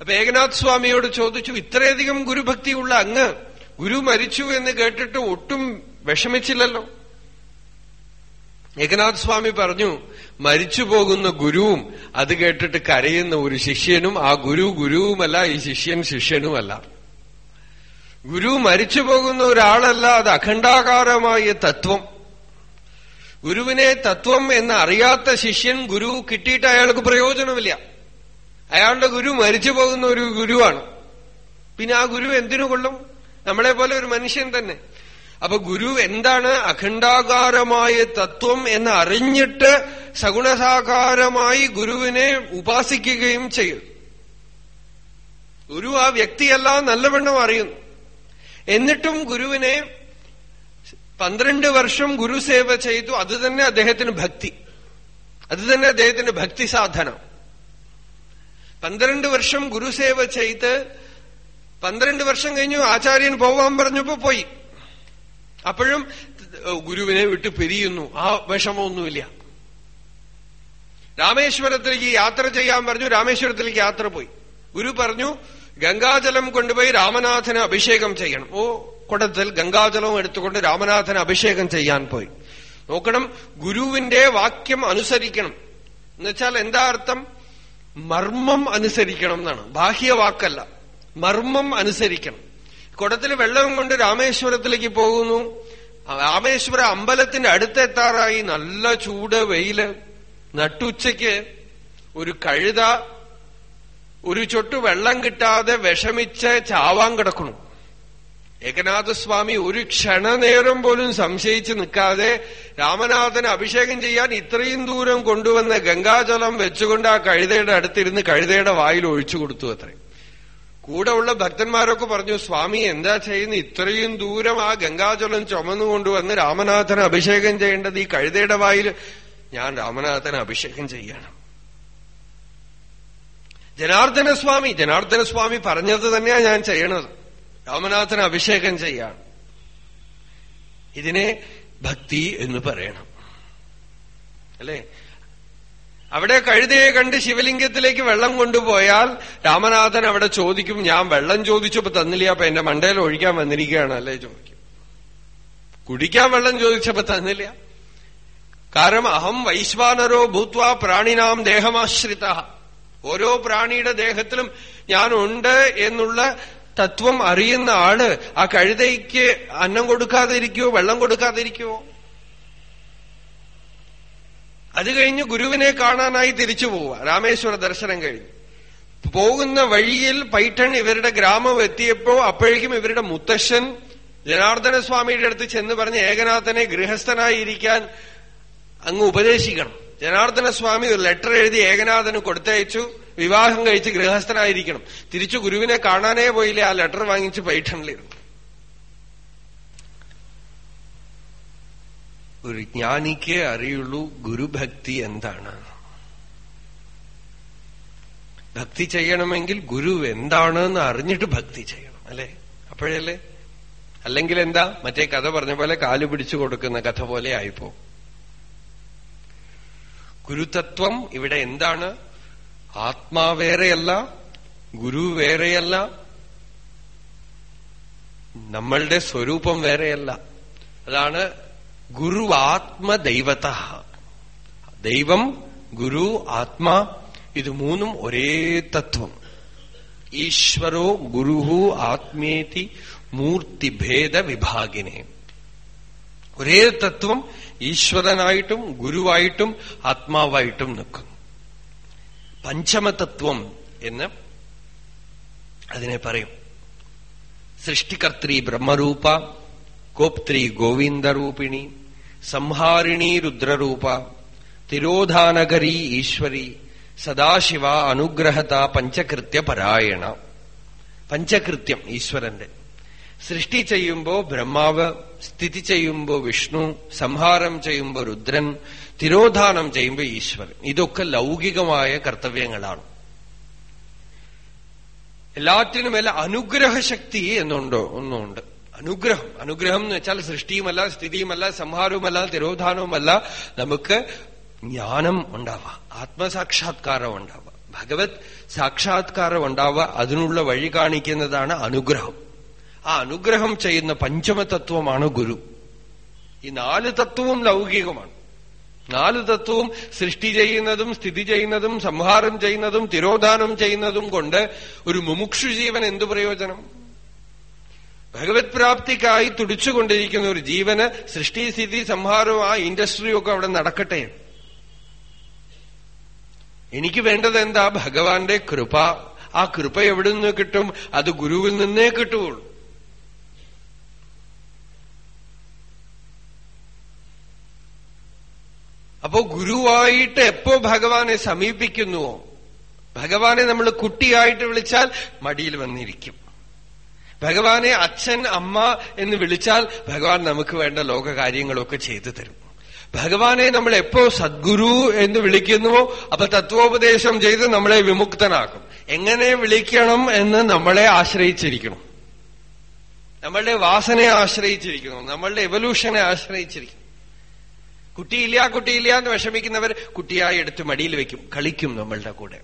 അപ്പൊ ഏകനാഥ് സ്വാമിയോട് ചോദിച്ചു ഇത്രയധികം ഗുരുഭക്തിയുള്ള അങ്ങ് ഗുരു മരിച്ചു എന്ന് കേട്ടിട്ട് ഒട്ടും വിഷമിച്ചില്ലല്ലോ? ഏകനാഥ് സ്വാമി പറഞ്ഞു മരിച്ചു പോകുന്ന ഗുരുവും അത് കേട്ടിട്ട് കരയുന്ന ഒരു ശിഷ്യനും ആ ഗുരു ഗുരുവുമല്ല ഈ ശിഷ്യൻ ശിഷ്യനുമല്ല. ഗുരു മരിച്ചു പോകുന്ന ഒരാളല്ല അത് അഖണ്ഡാകാരമായ തത്വം. ഗുരുവിനെ തത്വം എന്ന് അറിയാത്ത ശിഷ്യൻ ഗുരു കിട്ടിയിട്ട് അയാൾക്ക് പ്രയോജനമില്ല. അയാളുടെ ഗുരു മരിച്ചു പോകുന്ന ഒരു ഗുരുവാണ്. പിന്നെ ആ ഗുരു എന്തിനു കൊള്ളും? നമ്മളെ പോലെ ഒരു മനുഷ്യൻ തന്നെ. അപ്പൊ ഗുരു എന്താണ് അഖണ്ഡാകാരമായ തത്വം എന്ന് അറിഞ്ഞിട്ട് സഗുണസാകാരമായി ഗുരുവിനെ ഉപാസിക്കുകയും ചെയ്യും. ഗുരു ആ വ്യക്തിയല്ല നല്ലവണ്ണം അറിയുന്നു. എന്നിട്ടും ഗുരുവിനെ പന്ത്രണ്ട് വർഷം ഗുരുസേവ ചെയ്തു. അത് തന്നെ അദ്ദേഹത്തിന് ഭക്തി. അത് തന്നെ അദ്ദേഹത്തിന് ഭക്തി സാധനം. പന്ത്രണ്ട് വർഷം ഗുരുസേവ ചെയ്ത് പന്ത്രണ്ട് വർഷം കഴിഞ്ഞു ആചാര്യൻ പോവാൻ പറഞ്ഞപ്പോ പോയി. അപ്പോഴും ഗുരുവിനെ വിട്ട് പിരിയുന്നു. ആ വിഷമമൊന്നുമില്ല. രാമേശ്വരത്തിലേക്ക് യാത്ര ചെയ്യാൻ പറഞ്ഞു. രാമേശ്വരത്തിലേക്ക് യാത്ര പോയി. ഗുരു പറഞ്ഞു ഗംഗാജലം കൊണ്ടുപോയി രാമനാഥന് അഭിഷേകം ചെയ്യണം. ഓ കുടത്തിൽ ഗംഗാജലവും എടുത്തുകൊണ്ട് രാമനാഥന് അഭിഷേകം ചെയ്യാൻ പോയി. നോക്കണം ഗുരുവിന്റെ വാക്യം അനുസരിക്കണം. എന്നുവെച്ചാൽ എന്താ അർത്ഥം? മർമ്മം അനുസരിക്കണം എന്നാണ്. ബാഹ്യവാക്കല്ല മർമ്മം അനുസരിക്കണം. കുടത്തിൽ വെള്ളം കൊണ്ട് രാമേശ്വരത്തിലേക്ക് പോകുന്നു. രാമേശ്വര അമ്പലത്തിന്റെ അടുത്തെത്താറായി. നല്ല ചൂട് വെയിൽ. നട്ടുച്ചയ്ക്ക് ഒരു കഴുത ഒരു ചൊട്ട് വെള്ളം കിട്ടാതെ വിഷമിച്ച് ചാവാൻ കിടക്കണു ഏകനാഥസ്വാമി ഒരു ക്ഷണനേരം പോലും സംശയിച്ച് നിൽക്കാതെ രാമനാഥന് അഭിഷേകം ചെയ്യാൻ ഇത്രയും ദൂരം കൊണ്ടുവന്ന ഗംഗാജലം വെച്ചുകൊണ്ട് ആ കഴുതയുടെ അടുത്തിരുന്ന് കഴുതയുടെ വായിൽ ഒഴിച്ചു കൊടുത്തു അത്രേ. കൂടെ ഉള്ള ഭക്തന്മാരൊക്കെ പറഞ്ഞു സ്വാമി എന്താ ചെയ്യുന്ന ഇത്രയും ദൂരം ആ ഗംഗാജലം ചുമന്നുകൊണ്ടുവന്ന് രാമനാഥന് അഭിഷേകം ചെയ്യേണ്ടത് ഈ കഴുതയുടെ വായിൽ? ഞാൻ രാമനാഥന് അഭിഷേകം ചെയ്യണം. ജനാർദ്ദന സ്വാമി ജനാർദ്ദന സ്വാമി പറഞ്ഞത് തന്നെയാ ഞാൻ ചെയ്യണത്. രാമനാഥന് അഭിഷേകം ചെയ്യാണ്. ഇതിനെ ഭക്തി എന്ന് പറയണം. അല്ലേ? അവിടെ കഴുതയെ കണ്ട് ശിവലിംഗത്തിലേക്ക് വെള്ളം കൊണ്ടുപോയാൽ രാമനാഥൻ അവിടെ ചോദിക്കും ഞാൻ വെള്ളം ചോദിച്ചപ്പോ തന്നില്ല? അപ്പൊ എന്റെ മണ്ടയിൽ ഒഴിക്കാൻ വന്നിരിക്കുകയാണ്. അല്ലേ ചോദിക്കും. കുടിക്കാൻ വെള്ളം ചോദിച്ചപ്പോ തന്നില്ല. കാരണം അഹം വൈശ്വാനരോ ഭൂത്വ പ്രാണിനാം ദേഹമാശ്രിത. ഓരോ പ്രാണിയുടെ ദേഹത്തിലും ഞാനുണ്ട് എന്നുള്ള തത്വം അറിയുന്ന ആൾ ആ കഴുതയ്ക്ക് അന്നം കൊടുക്കാതിരിക്കുവോ വെള്ളം കൊടുക്കാതിരിക്കുവോ? അത് കഴിഞ്ഞ് ഗുരുവിനെ കാണാനായി തിരിച്ചു പോവുക. രാമേശ്വര ദർശനം കഴിഞ്ഞു. പോകുന്ന വഴിയിൽ പൈഠൺ ഇവരുടെ ഗ്രാമം എത്തിയപ്പോ അപ്പോഴേക്കും ഇവരുടെ മുത്തശ്ശൻ ജനാർദ്ദന സ്വാമിയുടെ അടുത്ത് ചെന്ന് പറഞ്ഞ് ഏകനാഥനെ ഗൃഹസ്ഥനായിരിക്കാൻ അങ്ങ് ഉപദേശിക്കണം. ജനാർദ്ദന സ്വാമി ഒരു ലെറ്റർ എഴുതി ഏകനാഥന് കൊടുത്തയച്ചു. വിവാഹം കഴിച്ച് ഗൃഹസ്ഥനായിരിക്കണം. തിരിച്ചു ഗുരുവിനെ കാണാനേ പോയില്ലേ ആ ലെറ്റർ വാങ്ങിച്ച് പൈഠണിലിരുന്നു. ഒരു ജ്ഞാനിക്ക് അറിയുള്ളൂ ഗുരുഭക്തി എന്താണ്. ഭക്തി ചെയ്യണമെങ്കിൽ ഗുരു എന്താണെന്ന് അറിഞ്ഞിട്ട് ഭക്തി ചെയ്യണം അല്ലെ? അപ്പോഴല്ലേ? അല്ലെങ്കിൽ എന്താ മറ്റേ കഥ പറഞ്ഞ പോലെ കാലു പിടിച്ചു കൊടുക്കുന്ന കഥ പോലെ ആയിപ്പോ ഗുരുതത്വം ഇവിടെ എന്താണ്? ആത്മാ വേറെയല്ല ഗുരു വേറെയല്ല നമ്മളുടെ സ്വരൂപം വേറെയല്ല. അതാണ് ഗുരു ആത്മദൈവത ദൈവം ഗുരു ആത്മാ ഇത് മൂന്നും ഒരേ തത്വം. ഈശ്വരോ ഗുരുഹു ആത്മേതി മൂർത്തിഭേദ വിഭാഗിനെ. ഒരേ തത്വം ഈശ്വരനായിട്ടും ഗുരുവായിട്ടും ആത്മാവായിട്ടും നിൽക്കുന്നു. പഞ്ചമതത്വം എന്ന് അതിനെ പറയും. സൃഷ്ടികർത്തി ബ്രഹ്മരൂപ ഗോപ്ത്രി ഗോവിന്ദരൂപിണി സംഹാരിണി രുദ്രരൂപ തിരോധാനകരി ഈശ്വരി സദാശിവ അനുഗ്രഹത പഞ്ചകൃത്യ പരായണ പഞ്ചകൃത്യം ഈശ്വരന്റെ. സൃഷ്ടി ചെയ്യുമ്പോ ബ്രഹ്മാവ് സ്ഥിതി ചെയ്യുമ്പോ വിഷ്ണു സംഹാരം ചെയ്യുമ്പോ രുദ്രൻ തിരോധാനം ചെയ്യുമ്പോ ഈശ്വരൻ. ഇതൊക്കെ ലൗകികമായ കർത്തവ്യങ്ങളാണ്. എല്ലാറ്റിനുമല്ല അനുഗ്രഹശക്തി എന്നുണ്ടോ? ഒന്നുണ്ട് അനുഗ്രഹം. അനുഗ്രഹം എന്ന് വെച്ചാൽ സൃഷ്ടിയുമല്ല സ്ഥിതിയുമല്ല സംഹാരവുമല്ല തിരോധാനവുമല്ല. നമുക്ക് ജ്ഞാനം ഉണ്ടാവാം. ആത്മസാക്ഷാത്കാരം ഉണ്ടാവുക ഭഗവത് സാക്ഷാത്കാരം ഉണ്ടാവുക അതിനുള്ള വഴി കാണിക്കുന്നതാണ് അനുഗ്രഹം. ആ അനുഗ്രഹം ചെയ്യുന്ന പഞ്ചമ തത്വമാണ് ഗുരു. ഈ നാല് തത്വവും ലൗകികമാണ്. നാല് തത്വവും സൃഷ്ടി ചെയ്യുന്നതും സ്ഥിതി ചെയ്യുന്നതും സംഹാരം ചെയ്യുന്നതും തിരോധാനം ചെയ്യുന്നതും കൊണ്ട് ഒരു മുമുക്ഷു ജീവൻ എന്തു പ്രയോജനം? ഭഗവത് പ്രാപ്തിക്കായി തുടിച്ചുകൊണ്ടിരിക്കുന്ന ഒരു ജീവന് സൃഷ്ടി സ്ഥിതി സംഹാരവും ആ ഇൻഡസ്ട്രിയും ഒക്കെ അവിടെ നടക്കട്ടെ. എനിക്ക് വേണ്ടത് എന്താ? ഭഗവാന്റെ കൃപ. ആ കൃപ എവിടെ നിന്ന് കിട്ടും? അത് ഗുരുവിൽ നിന്നേ കിട്ടുകയുള്ളൂ. അപ്പോ ഗുരുവായിട്ട് എപ്പോ ഭഗവാനെ സമീപിക്കുന്നുവോ? ഭഗവാനെ നമ്മൾ കുട്ടിയായിട്ട് വിളിച്ചാൽ മടിയിൽ വന്നിരിക്കും. ഭഗവാനെ അച്ഛൻ അമ്മ എന്ന് വിളിച്ചാൽ ഭഗവാൻ നമുക്ക് വേണ്ട ലോകകാര്യങ്ങളൊക്കെ ചെയ്തു തരും. ഭഗവാനെ നമ്മൾ എപ്പോ സദ്ഗുരു എന്ന് വിളിക്കുന്നുവോ അപ്പൊ തത്വോപദേശം ചെയ്ത് നമ്മളെ വിമുക്തനാക്കും. എങ്ങനെ വിളിക്കണം എന്ന് നമ്മളെ ആശ്രയിച്ചിരിക്കണം. നമ്മളുടെ വാസനയെ ആശ്രയിച്ചിരിക്കുന്നു നമ്മളുടെ എവല്യൂഷനെ ആശ്രയിച്ചിരിക്കുന്നു കുട്ടിയില്ല കുട്ടിയില്ല എന്ന് വിഷമിക്കുന്നവർ കുട്ടിയായി എടുത്ത് മടിയിൽ വെക്കും കളിക്കും നമ്മളുടെ കൂടെ.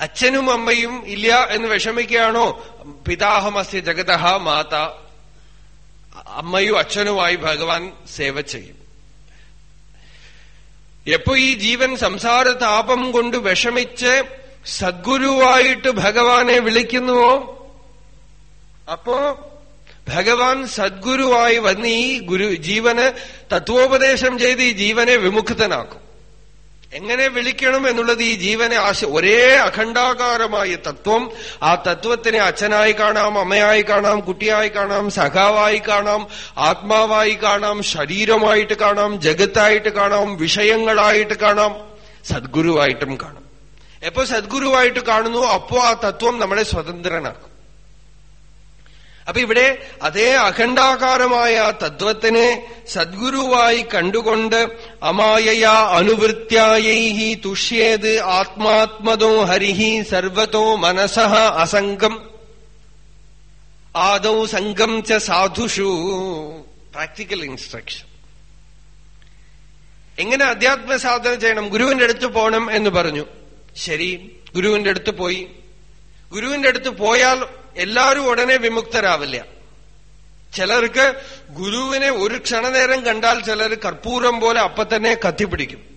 അച്ഛനും അമ്മയും ഇല്ല എന്ന് വിഷമിക്കുകയാണോ? പിതാഹമസ്യ ജഗതഹ മാത. അമ്മയും അച്ഛനുമായി ഭഗവാൻ സേവ ചെയ്യും. എപ്പോ ഈ ജീവൻ സംസാര താപം കൊണ്ട് വിഷമിച്ച് സദ്ഗുരുവായിട്ട് ഭഗവാനെ വിളിക്കുന്നുവോ? അപ്പോ ഭഗവാൻ സദ്ഗുരുവായി വന്ന് ഈ ഗുരു ജീവന് തത്വോപദേശം ചെയ്ത് ഈ ജീവനെ വിമുക്തനാക്കും. എങ്ങനെ വിളിക്കണം എന്നുള്ളത് ഈ ജീവനെ ആശ ഒരേ അഖണ്ഡാകാരമായ തത്വം ആ തത്വത്തിനെ അച്ഛനായി കാണാം അമ്മയായി കാണാം കുട്ടിയായി കാണാം സഖാവായി കാണാം ആത്മാവായി കാണാം ശരീരമായിട്ട് കാണാം ജഗത്തായിട്ട് കാണാം വിഷയങ്ങളായിട്ട് കാണാം സദ്ഗുരുവായിട്ടും കാണാം. എപ്പോ സദ്ഗുരുവായിട്ട് കാണുന്നു അപ്പോ ആ തത്വം നമ്മളെ സ്വതന്ത്രനാക്കും. അപ്പൊ ഇവിടെ അതേ അഖണ്ഡാകാരമായ തത്വത്തിനെ സദ്ഗുരുവായി കണ്ടുകൊണ്ട് അമായയാ അനുവൃത്യായൈ തുഷ്യേത് ആത്മാത്മതോ ഹരിഹി സർവതോ മനസഹ അസംഗം ആദൗ സംഘം ച സാധുഷു. പ്രാക്ടിക്കൽ ഇൻസ്ട്രക്ഷൻ എങ്ങനെ അധ്യാത്മ സാധന ചെയ്യണം? ഗുരുവിന്റെ അടുത്ത് പോകണം എന്ന് പറഞ്ഞു. ശരി ഗുരുവിന്റെ അടുത്ത് പോയി. ഗുരുവിന്റെ അടുത്ത് പോയാൽ എല്ലാവരും ഉടനെ വിമുക്തരാവില്ല. ചിലർക്ക് ഗുരുവിനെ ഒരു ക്ഷണനേരം കണ്ടാൽ ചിലർ കർപ്പൂരം പോലെ അപ്പൊ തന്നെ കത്തിപ്പിടിക്കും.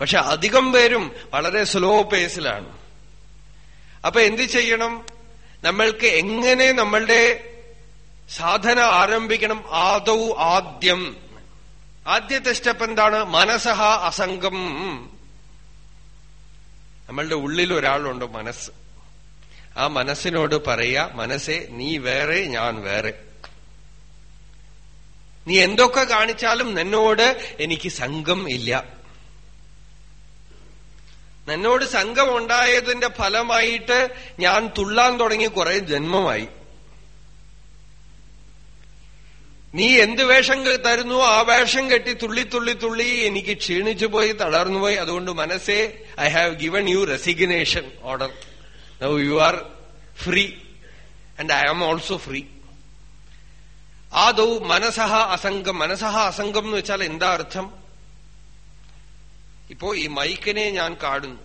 പക്ഷെ അധികം പേരും വളരെ സ്ലോ പേസിലാണ് അപ്പൊ എന്ത് ചെയ്യണം? നമ്മൾക്ക് എങ്ങനെ നമ്മളുടെ സാധന ആരംഭിക്കണം? ആദൗ ആദ്യം. ആദ്യത്തെ സ്റ്റെപ്പ് എന്താണ്? മനസ്സഹ അസംഗം. നമ്മളുടെ ഉള്ളിൽ ഒരാളുണ്ട് മനസ്സ്. ആ മനസ്സിനോട് പറയാ മനസ്സെ നീ വേറെ ഞാൻ വേറെ. നീ എന്തൊക്കെ കാണിച്ചാലും നിന്നോട് എനിക്ക് സംഘം ഇല്ല. നിന്നോട് സംഘം ഉണ്ടായതിന്റെ ഫലമായിട്ട് ഞാൻ തുള്ളാൻ തുടങ്ങി കുറെ ജന്മമായി. നീ എന്ത് വേഷം തരുന്നു? ആ വേഷം കെട്ടി തുള്ളി തുള്ളി തുള്ളി എനിക്ക് ക്ഷീണിച്ചു പോയി തളർന്നുപോയി. അതുകൊണ്ട് മനസ്സേ I have given you resignation order now you are free and I am also free ആദൗ മനസഹ അസംഗം. മനസഹ അസംഗം എന്ന് വെച്ചാൽ എന്താ അർത്ഥം? ഇപ്പോ ഈ മൈക്കിനെ ഞാൻ കാണുന്നു.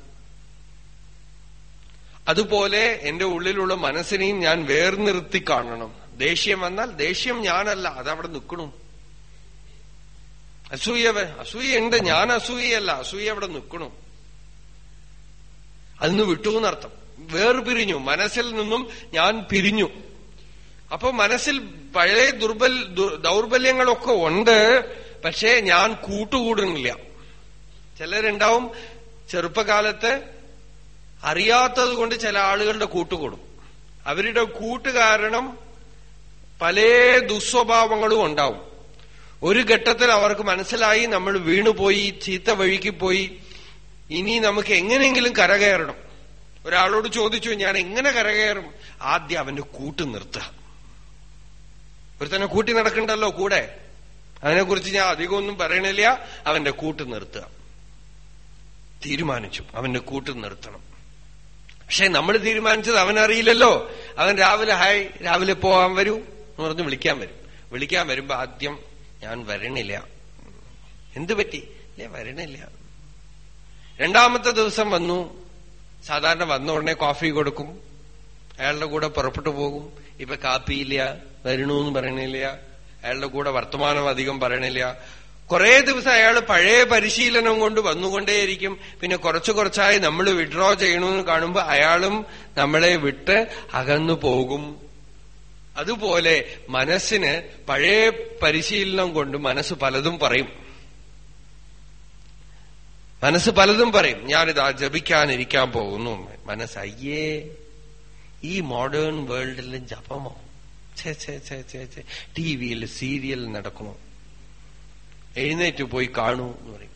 അതുപോലെ എന്റെ ഉള്ളിലുള്ള മനസ്സിനെയും ഞാൻ വേർനിർത്തി കാണണം. ദേഷ്യം വന്നാൽ ദേഷ്യം ഞാനല്ല അതവിടെ നിൽക്കണു. അസൂയ അസൂയുണ്ട് ഞാൻ അസൂയല്ല അസൂയ അവിടെ നിൽക്കണു. അതിന് വിട്ടു എന്നർത്ഥം. വേർപിരിഞ്ഞു. മനസ്സിൽ നിന്നും ഞാൻ പിരിഞ്ഞു. അപ്പൊ മനസ്സിൽ പഴയ ദുർബൽ ദൗർബല്യങ്ങളൊക്കെ ഉണ്ട് പക്ഷേ ഞാൻ കൂട്ടുകൂടുന്നില്ല. ചിലരുണ്ടാവും ചെറുപ്പകാലത്ത് അറിയാത്തത് കൊണ്ട് ചില ആളുകളുടെ കൂട്ടുകൂടും. അവരുടെ കൂട്ടുകാരണം പല ദുസ്വഭാവങ്ങളും ഉണ്ടാവും. ഒരു ഘട്ടത്തിൽ അവർക്ക് മനസ്സിലായി നമ്മൾ വീണുപോയി ചീത്ത വഴിക്ക് പോയി. ഇനി നമുക്ക് എങ്ങനെയെങ്കിലും കരകയറണം. ഒരാളോട് ചോദിച്ചു ഞാൻ എങ്ങനെ കരകയറും? ആദ്യം അവന്റെ കൂട്ട് നിർത്തുക. ഒരുത്തനെ കൂട്ടി നടക്കണ്ടല്ലോ കൂടെ? അതിനെക്കുറിച്ച് ഞാൻ അധികം ഒന്നും പറയണില്ല. അവന്റെ കൂട്ട് നിർത്തുക. തീരുമാനിച്ചു. അവന്റെ കൂട്ട് നിർത്തണം. പക്ഷെ നമ്മൾ തീരുമാനിച്ചത് അവനറിയില്ലല്ലോ. അവൻ രാവിലെ ഹായ് രാവിലെ പോവാൻ വരൂ എന്ന് പറഞ്ഞ് വിളിക്കാൻ വരും. വിളിക്കാൻ വരുമ്പോ ആദ്യം ഞാൻ വരണില്ല. എന്തു പറ്റി? വരണില്ല. രണ്ടാമത്തെ ദിവസം വന്നു. സാധാരണ വന്ന ഉടനെ കോഫി കൊടുക്കും. അയാളുടെ കൂടെ പുറപ്പെട്ടു പോകും. ഇപ്പൊ കാപ്പിയില്ല വരണൂന്ന് പറയണില്ല. അയാളുടെ കൂടെ വർത്തമാനം അധികം പറയണില്ല. കുറെ ദിവസം അയാൾ പഴയ പരിശീലനം കൊണ്ട് വന്നുകൊണ്ടേയിരിക്കും. പിന്നെ കുറച്ചു കുറച്ചായി നമ്മൾ വിഡ്രോ ചെയ്യണമെന്ന് കാണുമ്പോൾ അയാളും നമ്മളെ വിട്ട് അകന്നു പോകും. അതുപോലെ മനസ്സിന് പഴയ പരിശീലനം കൊണ്ട് മനസ്സ് പലതും പറയും. മനസ്സ് പലതും പറയും. ഞാനിതാ ജപിക്കാനിരിക്കാൻ പോകുന്നു. മനസ്സ് അയ്യേ ഈ മോഡേൺ വേൾഡിൽ ജപമോ? ഛേ ഛേ ഛേ ഛേ ഛേ. ടി വിയിൽ സീരിയൽ നടക്കുമോ? എഴുന്നേറ്റ് പോയി കാണൂ എന്ന് പറയും.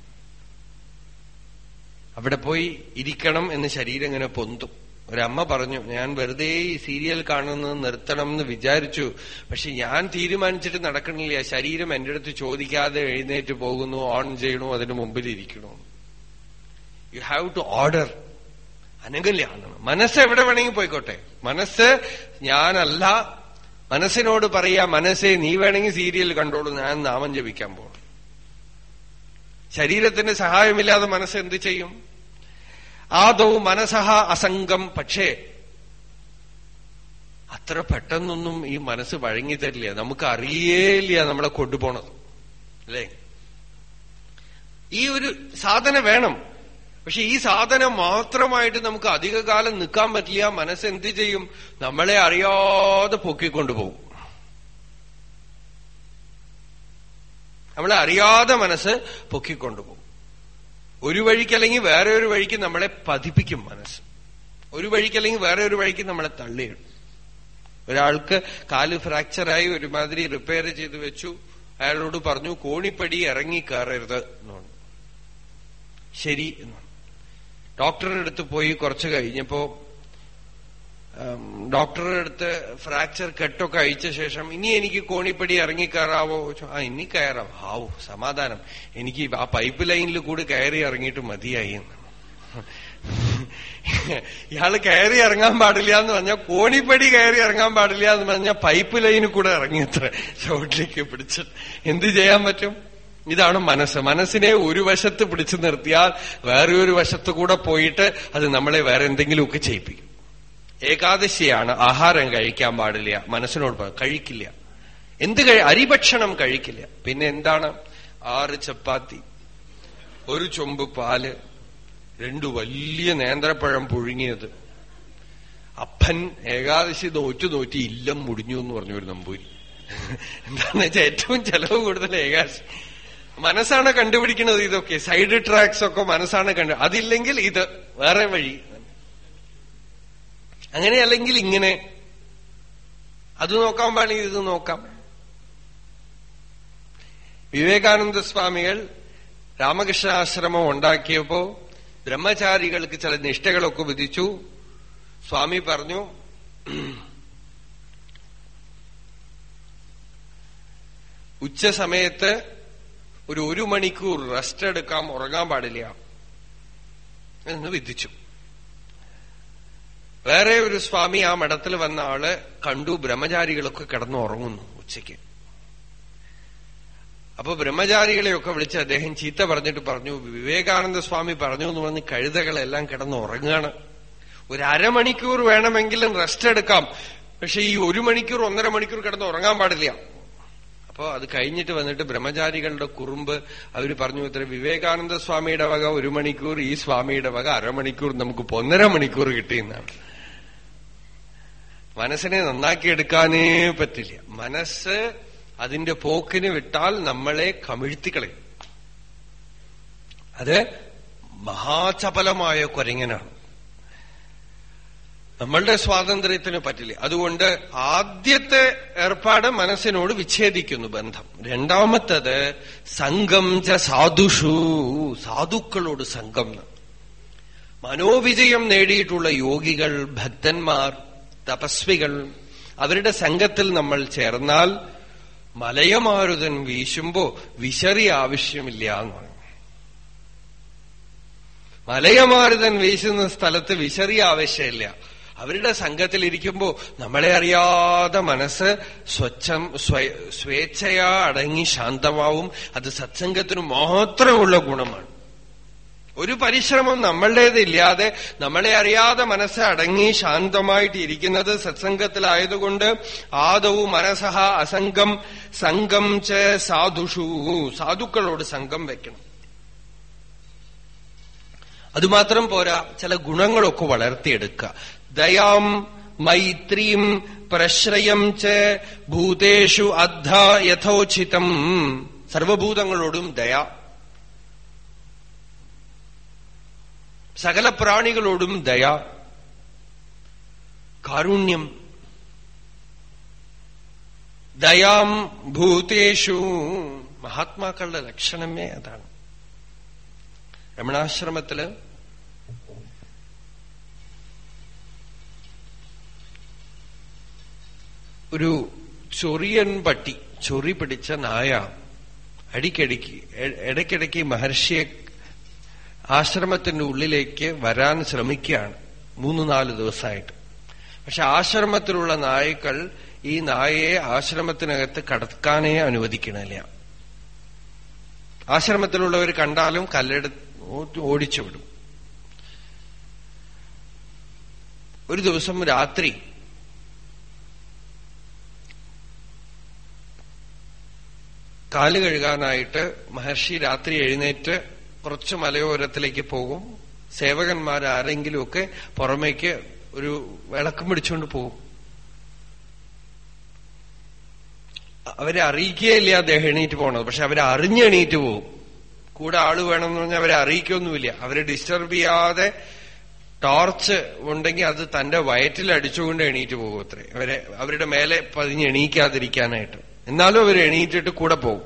അവിടെ പോയി ഇരിക്കണം എന്ന് ശരീരം ഇങ്ങനെ പൊന്തും. ഒരമ്മ പറഞ്ഞു ഞാൻ വെറുതെ ഈ സീരിയൽ കാണുന്നത് നിർത്തണം എന്ന് വിചാരിച്ചു. പക്ഷെ ഞാൻ തീരുമാനിച്ചിട്ട് നടക്കണില്ല. ശരീരം എന്റെ അടുത്ത് ചോദിക്കാതെ എഴുന്നേറ്റ് പോകുന്നു ഓൺ ചെയ്യണോ അതിന് മുമ്പിൽ ഇരിക്കണു യു ഹാവ് ടു ഓർഡർ അനകല്യാണ്. മനസ്സ് എവിടെ വേണമെങ്കിൽ പോയിക്കോട്ടെ. മനസ്സ് ഞാനല്ല. മനസ്സിനോട് പറയാ മനസ്സേ നീ വേണമെങ്കിൽ സീരിയൽ കണ്ടോളൂ. ഞാൻ നാമം ജപിക്കാൻ പോകും ശരീരത്തിന് സഹായമില്ലാതെ മനസ്സ് എന്ത് ചെയ്യും? ആദൗ മനസ്സഹ അസംഗം. പക്ഷേ അത്ര പെട്ടെന്നൊന്നും ഈ മനസ്സ് വഴങ്ങി തരില്ല. നമുക്ക് അറിയേയില്ല നമ്മളെ കൊണ്ടുപോണത്. അല്ലേ? ഈ ഒരു സാധന വേണം. പക്ഷെ ഈ സാധനം മാത്രമായിട്ട് നമുക്ക് അധികകാലം നിൽക്കാൻ പറ്റില്ല. മനസ്സ് എന്ത് ചെയ്യും? നമ്മളെ അറിയാതെ പൊക്കിക്കൊണ്ടുപോകും. നമ്മളെ അറിയാതെ മനസ്സ് പൊക്കിക്കൊണ്ടുപോകും. ഒരു വഴിക്കല്ലെങ്കിൽ വേറെ ഒരു വഴിക്ക് നമ്മളെ പതിപ്പിക്കും മനസ്സ്. ഒരു വഴിക്കല്ലെങ്കിൽ വേറെ ഒരു വഴിക്ക് നമ്മളെ തള്ളിയിടും. ഒരാൾക്ക് കാൽ ഫ്രാക്ചറായി ഒരുമാതിരി റിപ്പയർ ചെയ്ത് വെച്ചു. അയാളോട് പറഞ്ഞു കോണിപ്പടി ഇറങ്ങി കയറരുത് എന്നാണ് ശരി എന്ന് ഡോക്ടറുടെ അടുത്ത് പോയി കുറച്ച് കഴിഞ്ഞപ്പോ ഡോക്ടറുടെ അടുത്ത് ഫ്രാക്ചർ കെട്ടൊക്കെ അയച്ച ശേഷം ഇനി എനിക്ക് കോണിപ്പടി ഇറങ്ങി കയറാവോ ആ ഇനി കയറാം. ഹാവു സമാധാനം. എനിക്ക് ആ പൈപ്പ് ലൈനിൽ കൂടി കയറി ഇറങ്ങിയിട്ട് മതിയായി എന്ന്. ഇയാൾ കയറി ഇറങ്ങാൻ പാടില്ല എന്ന് പറഞ്ഞാൽ കോണിപ്പടി കയറി ഇറങ്ങാൻ പാടില്ല എന്ന് പറഞ്ഞാൽ പൈപ്പ് ലൈനിൽ കൂടെ ഇറങ്ങിയത്ര. ചോട്ടിലേക്ക് പിടിച്ചിട്ട്. എന്ത് ചെയ്യാൻ പറ്റും? ഇതാണ് മനസ്സ്. മനസ്സിനെ ഒരു വശത്ത് പിടിച്ചു നിർത്തിയാൽ വേറെ ഒരു വശത്ത് കൂടെ പോയിട്ട് അത് നമ്മളെ വേറെ എന്തെങ്കിലുമൊക്കെ ചെയ്യിപ്പിക്കും. ഏകാദശിയാണ്. ആഹാരം കഴിക്കാൻ പാടില്ല. മനസ്സിനോട് കഴിക്കില്ല. എന്ത് അരിഭക്ഷണം കഴിക്കില്ല. പിന്നെ എന്താണ്? ആറ് ചപ്പാത്തി ഒരു ചൊമ്പ് പാൽ രണ്ടു വലിയ നേന്ത്രപ്പഴം പുഴുങ്ങിയത്. അപ്പൻ ഏകാദശി നോറ്റു നോറ്റി ഇല്ലം മുടിഞ്ഞു എന്ന് പറഞ്ഞു ഒരു നമ്പൂരി. എന്താണെന്ന് വെച്ചാൽ ഏറ്റവും ചെലവ് കൂടുതൽ ഏകാദശി. മനസ്സാണ് കണ്ടുപിടിക്കുന്നത് ഇതൊക്കെ. സൈഡ് ട്രാക്സ് ഒക്കെ മനസ്സാണ് കണ്ടു. അതില്ലെങ്കിൽ ഇത് വേറെ വഴി. അങ്ങനെ അല്ലെങ്കിൽ ഇങ്ങനെ. അത് നോക്കാൻ പാടില്ല ഇത് നോക്കാം. വിവേകാനന്ദ സ്വാമികൾ രാമകൃഷ്ണാശ്രമം ഉണ്ടാക്കിയപ്പോ ബ്രഹ്മചാരികൾക്ക് ചില നിഷ്ഠകളൊക്കെ വിധിച്ചു. സ്വാമി പറഞ്ഞു ഉച്ച സമയത്ത് ഒരു ഒരു മണിക്കൂർ റെസ്റ്റ് എടുക്കാം ഉറങ്ങാൻ പാടില്ല. എന്ന് വിധിച്ചു. വേറെ ഒരു സ്വാമി ആ മഠത്തിൽ വന്ന ആൾ കണ്ടു ബ്രഹ്മചാരികളൊക്കെ കിടന്നു ഉറങ്ങുന്നു ഉച്ചയ്ക്ക്. അപ്പൊ ബ്രഹ്മചാരികളെയൊക്കെ വിളിച്ച് അദ്ദേഹം ചീത്ത പറഞ്ഞിട്ട് പറഞ്ഞു വിവേകാനന്ദ സ്വാമി പറഞ്ഞു എന്ന് പറഞ്ഞ് കഴുതകളെല്ലാം കിടന്ന് ഉറങ്ങുകയാണ് ഒരു അരമണിക്കൂർ വേണമെങ്കിലും റെസ്റ്റ് എടുക്കാം. പക്ഷെ ഈ ഒരു മണിക്കൂർ ഒന്നര മണിക്കൂർ കിടന്ന് ഉറങ്ങാൻ പാടില്ല. അപ്പോ അത് കഴിഞ്ഞിട്ട് വന്നിട്ട് ബ്രഹ്മചാരികളുടെ കുറുമ്പ് അവർ പറഞ്ഞു ഇത്ര വിവേകാനന്ദ സ്വാമിയുടെ വക ഒരു മണിക്കൂർ ഈ സ്വാമിയുടെ വക അരമണിക്കൂർ നമുക്ക് ഒന്നര മണിക്കൂർ കിട്ടിയെന്നാണ് മനസ്സിനെ നന്നാക്കിയെടുക്കാനേ പറ്റില്ല. മനസ്സ് അതിന്റെ പോക്കിന് വിട്ടാൽ നമ്മളെ കമിഴ്ത്തിക്കളയും അത് മഹാചപലമായ കുരങ്ങനാണ്. നമ്മളുടെ സ്വാതന്ത്ര്യത്തിന് പറ്റില്ല. അതുകൊണ്ട് ആദ്യത്തെ ഏർപ്പാട് മനസ്സിനോട് വിച്ഛേദിക്കുന്നു ബന്ധം. രണ്ടാമത്തത് സംഘം ച സാധുഷു സാധുക്കളോട് സംഘം മനോവിജയം നേടിയിട്ടുള്ള യോഗികൾ ഭക്തന്മാർ തപസ്വികൾ അവരുടെ സംഘത്തിൽ നമ്മൾ ചേർന്നാൽ മലയമാരുതൻ വീശുമ്പോ വിശറി ആവശ്യമില്ല എന്ന് പറഞ്ഞു. മലയമാരുതൻ വീശുന്ന സ്ഥലത്ത് വിശറി ആവശ്യമില്ല. അവരുടെ സംഘത്തിൽ ഇരിക്കുമ്പോ നമ്മളെ അറിയാതെ മനസ്സ് സ്വച്ഛം സ്വേച്ഛയാ അടങ്ങി ശാന്തമാവും. അത് സത്സംഗത്തിന് മാത്രമുള്ള ഗുണമാണ്. ഒരു പരിശ്രമം നമ്മളുടേതില്ലാതെ നമ്മളെ അറിയാതെ മനസ്സ് അടങ്ങി ശാന്തമായിട്ട് ഇരിക്കുന്നത് സത്സംഗത്തിലായതുകൊണ്ട് ആദവും മനസ്സഹ അസംഗം സംഘം ച സാധുഷു. സാധുക്കളോട് സംഘം വെക്കണം. അതുമാത്രം പോരാ ചില ഗുണങ്ങളൊക്കെ വളർത്തിയെടുക്കുക. ദയാം മൈത്രീം പ്രശ്രയം ച ഭൂതേഷു അദ്ധ യഥോചിതം. സർവഭൂതങ്ങളോടും ദയ. സകല പ്രാണികളോടും ദയ. കാരുണ്യം. ദയാം ഭൂതേഷു. മഹാത്മാക്കളുടെ ലക്ഷണമേ അതാണ്. രമണാശ്രമത്തിൽ ഒരു ചൊറിയൻ പട്ടി ചൊറി പിടിച്ച നായ അടിക്കടിക്ക് ഇടയ്ക്കിടയ്ക്ക് മഹർഷിയെ ആശ്രമത്തിന്റെ ഉള്ളിലേക്ക് വരാൻ ശ്രമിക്കുകയാണ് മൂന്ന് നാല് ദിവസമായിട്ട്. പക്ഷെ ആശ്രമത്തിലുള്ള നായ്ക്കൾ ഈ നായയെ ആശ്രമത്തിനകത്ത് കടക്കാനേ അനുവദിക്കണില്ല. ആശ്രമത്തിലുള്ളവർ കണ്ടാലും കല്ലെടു ഓടിച്ചു വിടും. ഒരു ദിവസം രാത്രി കാൽ കഴുകാനായിട്ട് മഹർഷി രാത്രി എഴുന്നേറ്റ് കുറച്ച് മലയോരത്തിലേക്ക് പോകും. സേവകന്മാർ ആരെങ്കിലുമൊക്കെ പുറമേക്ക് ഒരു വിളക്കം പിടിച്ചുകൊണ്ട് പോകും. അവരെ അറിയിക്കുകയില്ല അദ്ദേഹം എണീറ്റ് പോണത്. പക്ഷെ അവരെ അറിഞ്ഞ് എണീറ്റ് പോകും. കൂടെ ആൾ വേണമെന്ന് പറഞ്ഞാൽ അവരെ അറിയിക്കൊന്നുമില്ല. അവരെ ഡിസ്റ്റർബ് ചെയ്യാതെ ടോർച്ച് ഉണ്ടെങ്കിൽ അത് തന്റെ വയറ്റിൽ അടിച്ചുകൊണ്ട് എണീറ്റ് പോകും അത്രേ. അവരെ അവരുടെ മേലെ പതിഞ്ഞ് എണീക്കാതിരിക്കാനായിട്ട്. എന്നാലും അവർ എണീറ്റിട്ട് കൂടെ പോകും.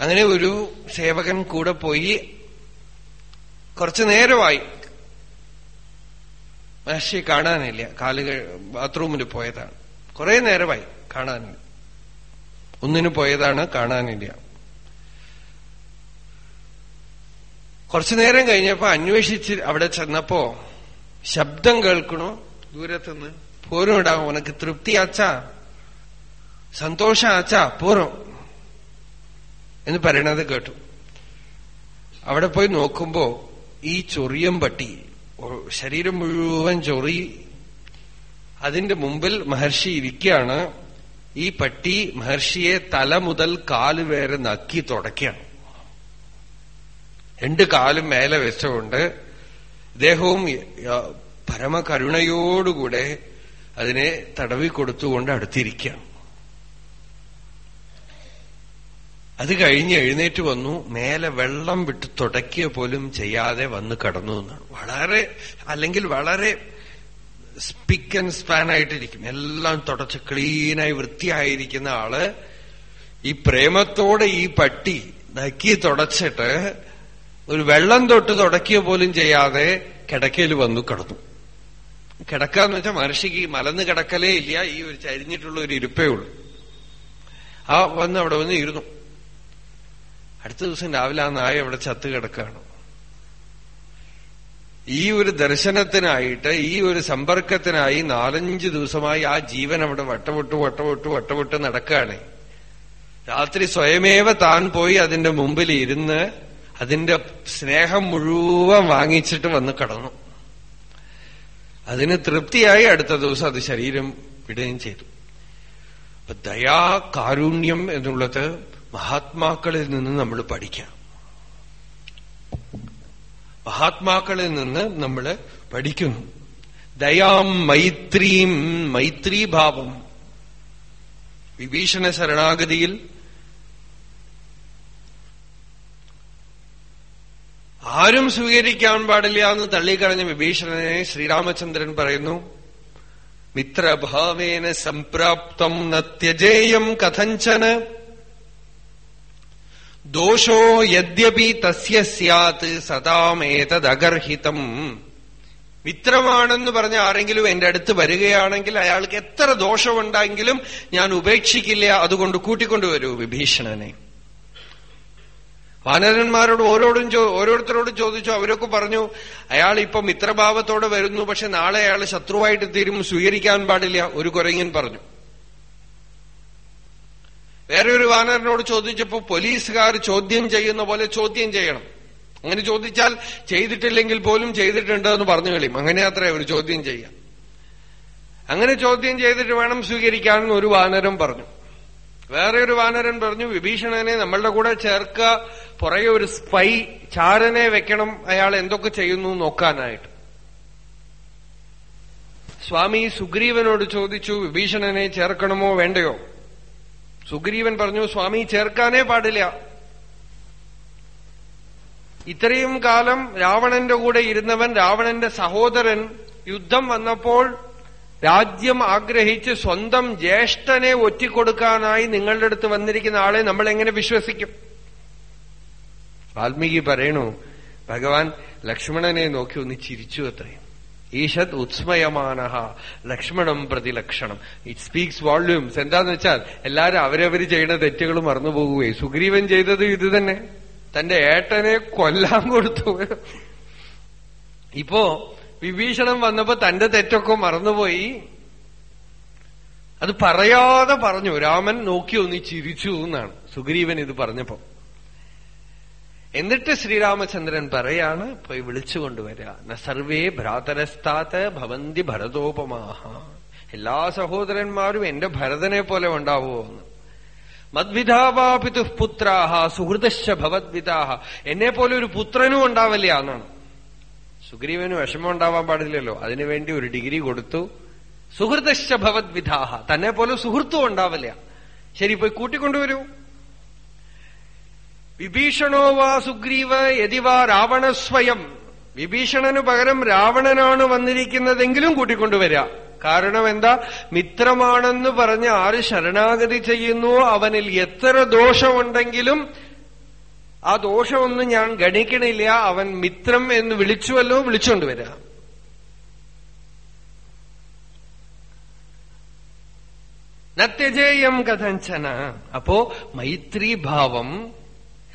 അങ്ങനെ ഒരു സേവകൻ കൂടെ പോയി കുറച്ചു നേരമായി. മഹർഷി കാണാനില്ല. കാലുകൾ ബാത്റൂമിൽ പോയതാണ്. കുറെ നേരമായി കാണാനില്ല. ഒന്നിനു പോയതാണ് കാണാനില്ല. കുറച്ചു നേരം കഴിഞ്ഞപ്പോ അന്വേഷിച്ച് അവിടെ ചെന്നപ്പോ ശബ്ദം കേൾക്കണോ? ദൂരത്തുനിന്ന്. പോരും ഉണ്ടാകും ഉനക്ക് തൃപ്തി ആച്ചാ സന്തോഷം ആച്ചാ പോരും എന്ന് പറയണത് കേട്ടു. അവിടെ പോയി നോക്കുമ്പോ ഈ ചൊറിയം പട്ടി ശരീരം മുഴുവൻ ചൊറി. അതിന്റെ മുമ്പിൽ മഹർഷി ഇരിക്കുകയാണ്. ഈ പട്ടി മഹർഷിയെ തല മുതൽ കാൽ വരെ നക്കി തുടക്കുകയാണ് രണ്ട് കാലും മേലെ വെച്ചുകൊണ്ട് ഇദ്ദേഹവും പരമകരുണയോടുകൂടെ അതിനെ തടവിക്കൊടുത്തുകൊണ്ട് അടുത്തിരിക്കുകയാണ്. അത് കഴിഞ്ഞ് എഴുന്നേറ്റ് വന്നു. മേലെ വെള്ളം വിട്ട് തുടക്കിയ പോലും ചെയ്യാതെ വന്ന് കടന്നു എന്നാണ്. വളരെ അല്ലെങ്കിൽ വളരെ സ്പിക്ക് ആൻഡ് സ്പാൻ ആയിട്ടിരിക്കും. എല്ലാം തുടച്ച് ക്ലീനായി വൃത്തിയായിരിക്കുന്ന ആൾ ഈ പ്രേമത്തോടെ ഈ പട്ടി നക്കി തുടച്ചിട്ട് ഒരു വെള്ളം തൊട്ട് തുടക്കിയ പോലും ചെയ്യാതെ കിടക്കയിൽ വന്നു കിടന്നു. കിടക്കാന്ന് വെച്ചാൽ മഹർഷിക്ക് മലന്ന് കിടക്കലേ ഇല്ല. ഈ ഒരു ചരിഞ്ഞിട്ടുള്ള ഒരു ഇരുപ്പേ ഉള്ളൂ. ആ വന്ന് അവിടെ വന്ന് ഇരുന്നു. അടുത്ത ദിവസം രാവിലെ ആ നായ അവിടെ ചത്ത് കിടക്കുകയാണ്. ഈ ഒരു ദർശനത്തിനായിട്ട് ഈ ഒരു സമ്പർക്കത്തിനായി നാലഞ്ച് ദിവസമായി ആ ജീവൻ അവിടെ വട്ടവിട്ട് വട്ടവിട്ട് വട്ടവിട്ട് നടക്കുകയാണ്. രാത്രി സ്വയമേവ താൻ പോയി അതിന്റെ മുമ്പിൽ ഇരുന്ന് അതിന്റെ സ്നേഹം മുഴുവൻ വാങ്ങിച്ചിട്ട് വന്ന് കടന്നു. അതിന് തൃപ്തിയായി അടുത്ത ദിവസം അത് ശരീരം വിടുകയും ചെയ്തു. അപ്പൊ ദയാ കാരുണ്യം എന്നുള്ളത് മഹാത്മാക്കളിൽ നിന്ന് നമ്മൾ പഠിക്കാം. മഹാത്മാക്കളിൽ നിന്ന് നമ്മൾ പഠിക്കുന്നു. ദയാം മൈത്രീം മൈത്രീഭാവം. വിഭീഷണ ശരണാഗതിയിൽ ആരും സ്വീകരിക്കാൻ പാടില്ല എന്ന് തള്ളിക്കളഞ്ഞ വിഭീഷണനെ ശ്രീരാമചന്ദ്രൻ പറയുന്നു മിത്രഭാവേന സംപ്രാപ്തം നത്യജേയം കഥഞ്ചന. ദോഷോ യദ്യപി തസ്യ സ്യാത് സദാമേതദഗർഹിതം മിത്രമാണെന്ന് പറഞ്ഞ ആരെങ്കിലും എന്റെ അടുത്ത് വരികയാണെങ്കിൽ അയാൾക്ക് എത്ര ദോഷമുണ്ടെങ്കിലും ഞാൻ ഉപേക്ഷിക്കില്ല അതുകൊണ്ട് കൂട്ടിക്കൊണ്ടുവരൂ വിഭീഷണനെ. വാനരന്മാരോട് ഓരോടും ഓരോരുത്തരോടും ചോദിച്ചു അവരൊക്കെ പറഞ്ഞു അയാൾ ഇപ്പൊ മിത്രഭാവത്തോടെ വരുന്നു പക്ഷെ നാളെ അയാൾ ശത്രുവായിട്ട് തീരും സ്വീകരിക്കാൻ പാടില്ല ഒരു കുരങ്ങൻ പറഞ്ഞു. വേറെ ഒരു വാനരനോട് ചോദിച്ചപ്പോ പോലീസുകാർ ചോദ്യം ചെയ്യുന്ന പോലെ ചോദ്യം ചെയ്യണം. അങ്ങനെ ചോദിച്ചാൽ ചെയ്തിട്ടില്ലെങ്കിൽ പോലും ചെയ്തിട്ടുണ്ട് എന്ന് പറഞ്ഞു കളിയും അങ്ങനെ അത്ര ഒരു ചോദ്യം ചെയ്യാം. അങ്ങനെ ചോദ്യം ചെയ്തിട്ട് വേണം സ്വീകരിക്കാൻ ഒരു വാനരം പറഞ്ഞു. വേറെ ഒരു വാനരൻ പറഞ്ഞു വിഭീഷണനെ നമ്മളുടെ കൂടെ ചേർക്കുക പുറകെ ഒരു സ്പൈ ചാരനെ വെക്കണം. അയാൾ എന്തൊക്കെ ചെയ്യുന്നു നോക്കാനായിട്ട്. സ്വാമി സുഗ്രീവനോട് ചോദിച്ചു വിഭീഷണനെ ചേർക്കണമോ വേണ്ടയോ? സുഗ്രീവൻ പറഞ്ഞു സ്വാമി ചേർക്കാനേ പാടില്ല. ഇത്രയും കാലം രാവണന്റെ കൂടെ ഇരുന്നവൻ രാവണന്റെ സഹോദരൻ യുദ്ധം വന്നപ്പോൾ രാജ്യം ആഗ്രഹിച്ച് സ്വന്തം ജ്യേഷ്ഠനെ ഒറ്റിക്കൊടുക്കാനായി നിങ്ങളുടെ അടുത്ത് വന്നിരിക്കുന്ന ആളെ നമ്മൾ എങ്ങനെ വിശ്വസിക്കും? വാൽമീകി പറയണു ഭഗവാൻ ലക്ഷ്മണനെ നോക്കി ഒന്ന് ചിരിച്ചു അത്രയും. ഈശത് ഉത്സ്മയമാന ലക്ഷ്മണം പ്രതിലക്ഷണം ഇറ്റ് സ്പീക്സ് വോള്യൂംസ് എന്താന്ന് വെച്ചാൽ എല്ലാരും അവരവര് ചെയ്യുന്ന തെറ്റുകൾ മറന്നുപോകുകയെ സുഗ്രീവൻ ചെയ്തത് ഇത് തന്നെ. തന്റെ ഏട്ടനെ കൊല്ലാൻ കൊടുത്തു. ഇപ്പോ വിഭീഷണം വന്നപ്പോ തന്റെ തെറ്റൊക്കെ മറന്നുപോയി. അത് പറയാതെ പറഞ്ഞു. രാമൻ നോക്കി ഒന്ന് ചിരിച്ചു എന്നാണ്. സുഗ്രീവൻ ഇത് പറഞ്ഞപ്പോ. എന്നിട്ട് ശ്രീരാമചന്ദ്രൻ പറയാണ് പോയി വിളിച്ചുകൊണ്ടുവരിക ന സർവേ ഭ്രാതരസ്ഥാത്ത് ഭവന്തി ഭരതോപമാഹ. എല്ലാ സഹോദരന്മാരും എന്റെ ഭരതനെ പോലെ ഉണ്ടാവുമോ എന്ന്. മദ്വിധാവാപിതു പുത്രാഹ സുഹൃതശ്ച ഭവദ്വിതാഹ എന്നെ പോലെ ഒരു പുത്രനും ഉണ്ടാവില്ല എന്നാണ്. സുഗ്രീവന് വിഷമം ഉണ്ടാവാൻ പാടില്ലല്ലോ. അതിനുവേണ്ടി ഒരു ഡിഗ്രി കൊടുത്തു. സുഹൃതശ്ച ഭവദ്വിധാഹ. തന്നെ പോലെ സുഹൃത്തും ഉണ്ടാവില്ല. ശരി പോയി കൂട്ടിക്കൊണ്ടുവരൂ. വിഭീഷണോ വാ സുഗ്രീവ യതിവാ രാവണസ്വയം വിഭീഷണനു പകരം രാവണനാണ് വന്നിരിക്കുന്നതെങ്കിലും കൂട്ടിക്കൊണ്ടുവരിക കാരണം എന്താ? മിത്രമാണെന്ന് പറഞ്ഞ് ആര് ശരണാഗതി ചെയ്യുന്നുവോ അവനിൽ എത്ര ദോഷമുണ്ടെങ്കിലും ആ ദോഷമൊന്നും ഞാൻ ഗണിക്കണില്ല. അവൻ മിത്രം എന്ന് വിളിച്ചുവല്ലോ വിളിച്ചുകൊണ്ടുവരിക നത്യജേയം കഥഞ്ചന. അപ്പോ മൈത്രീഭാവം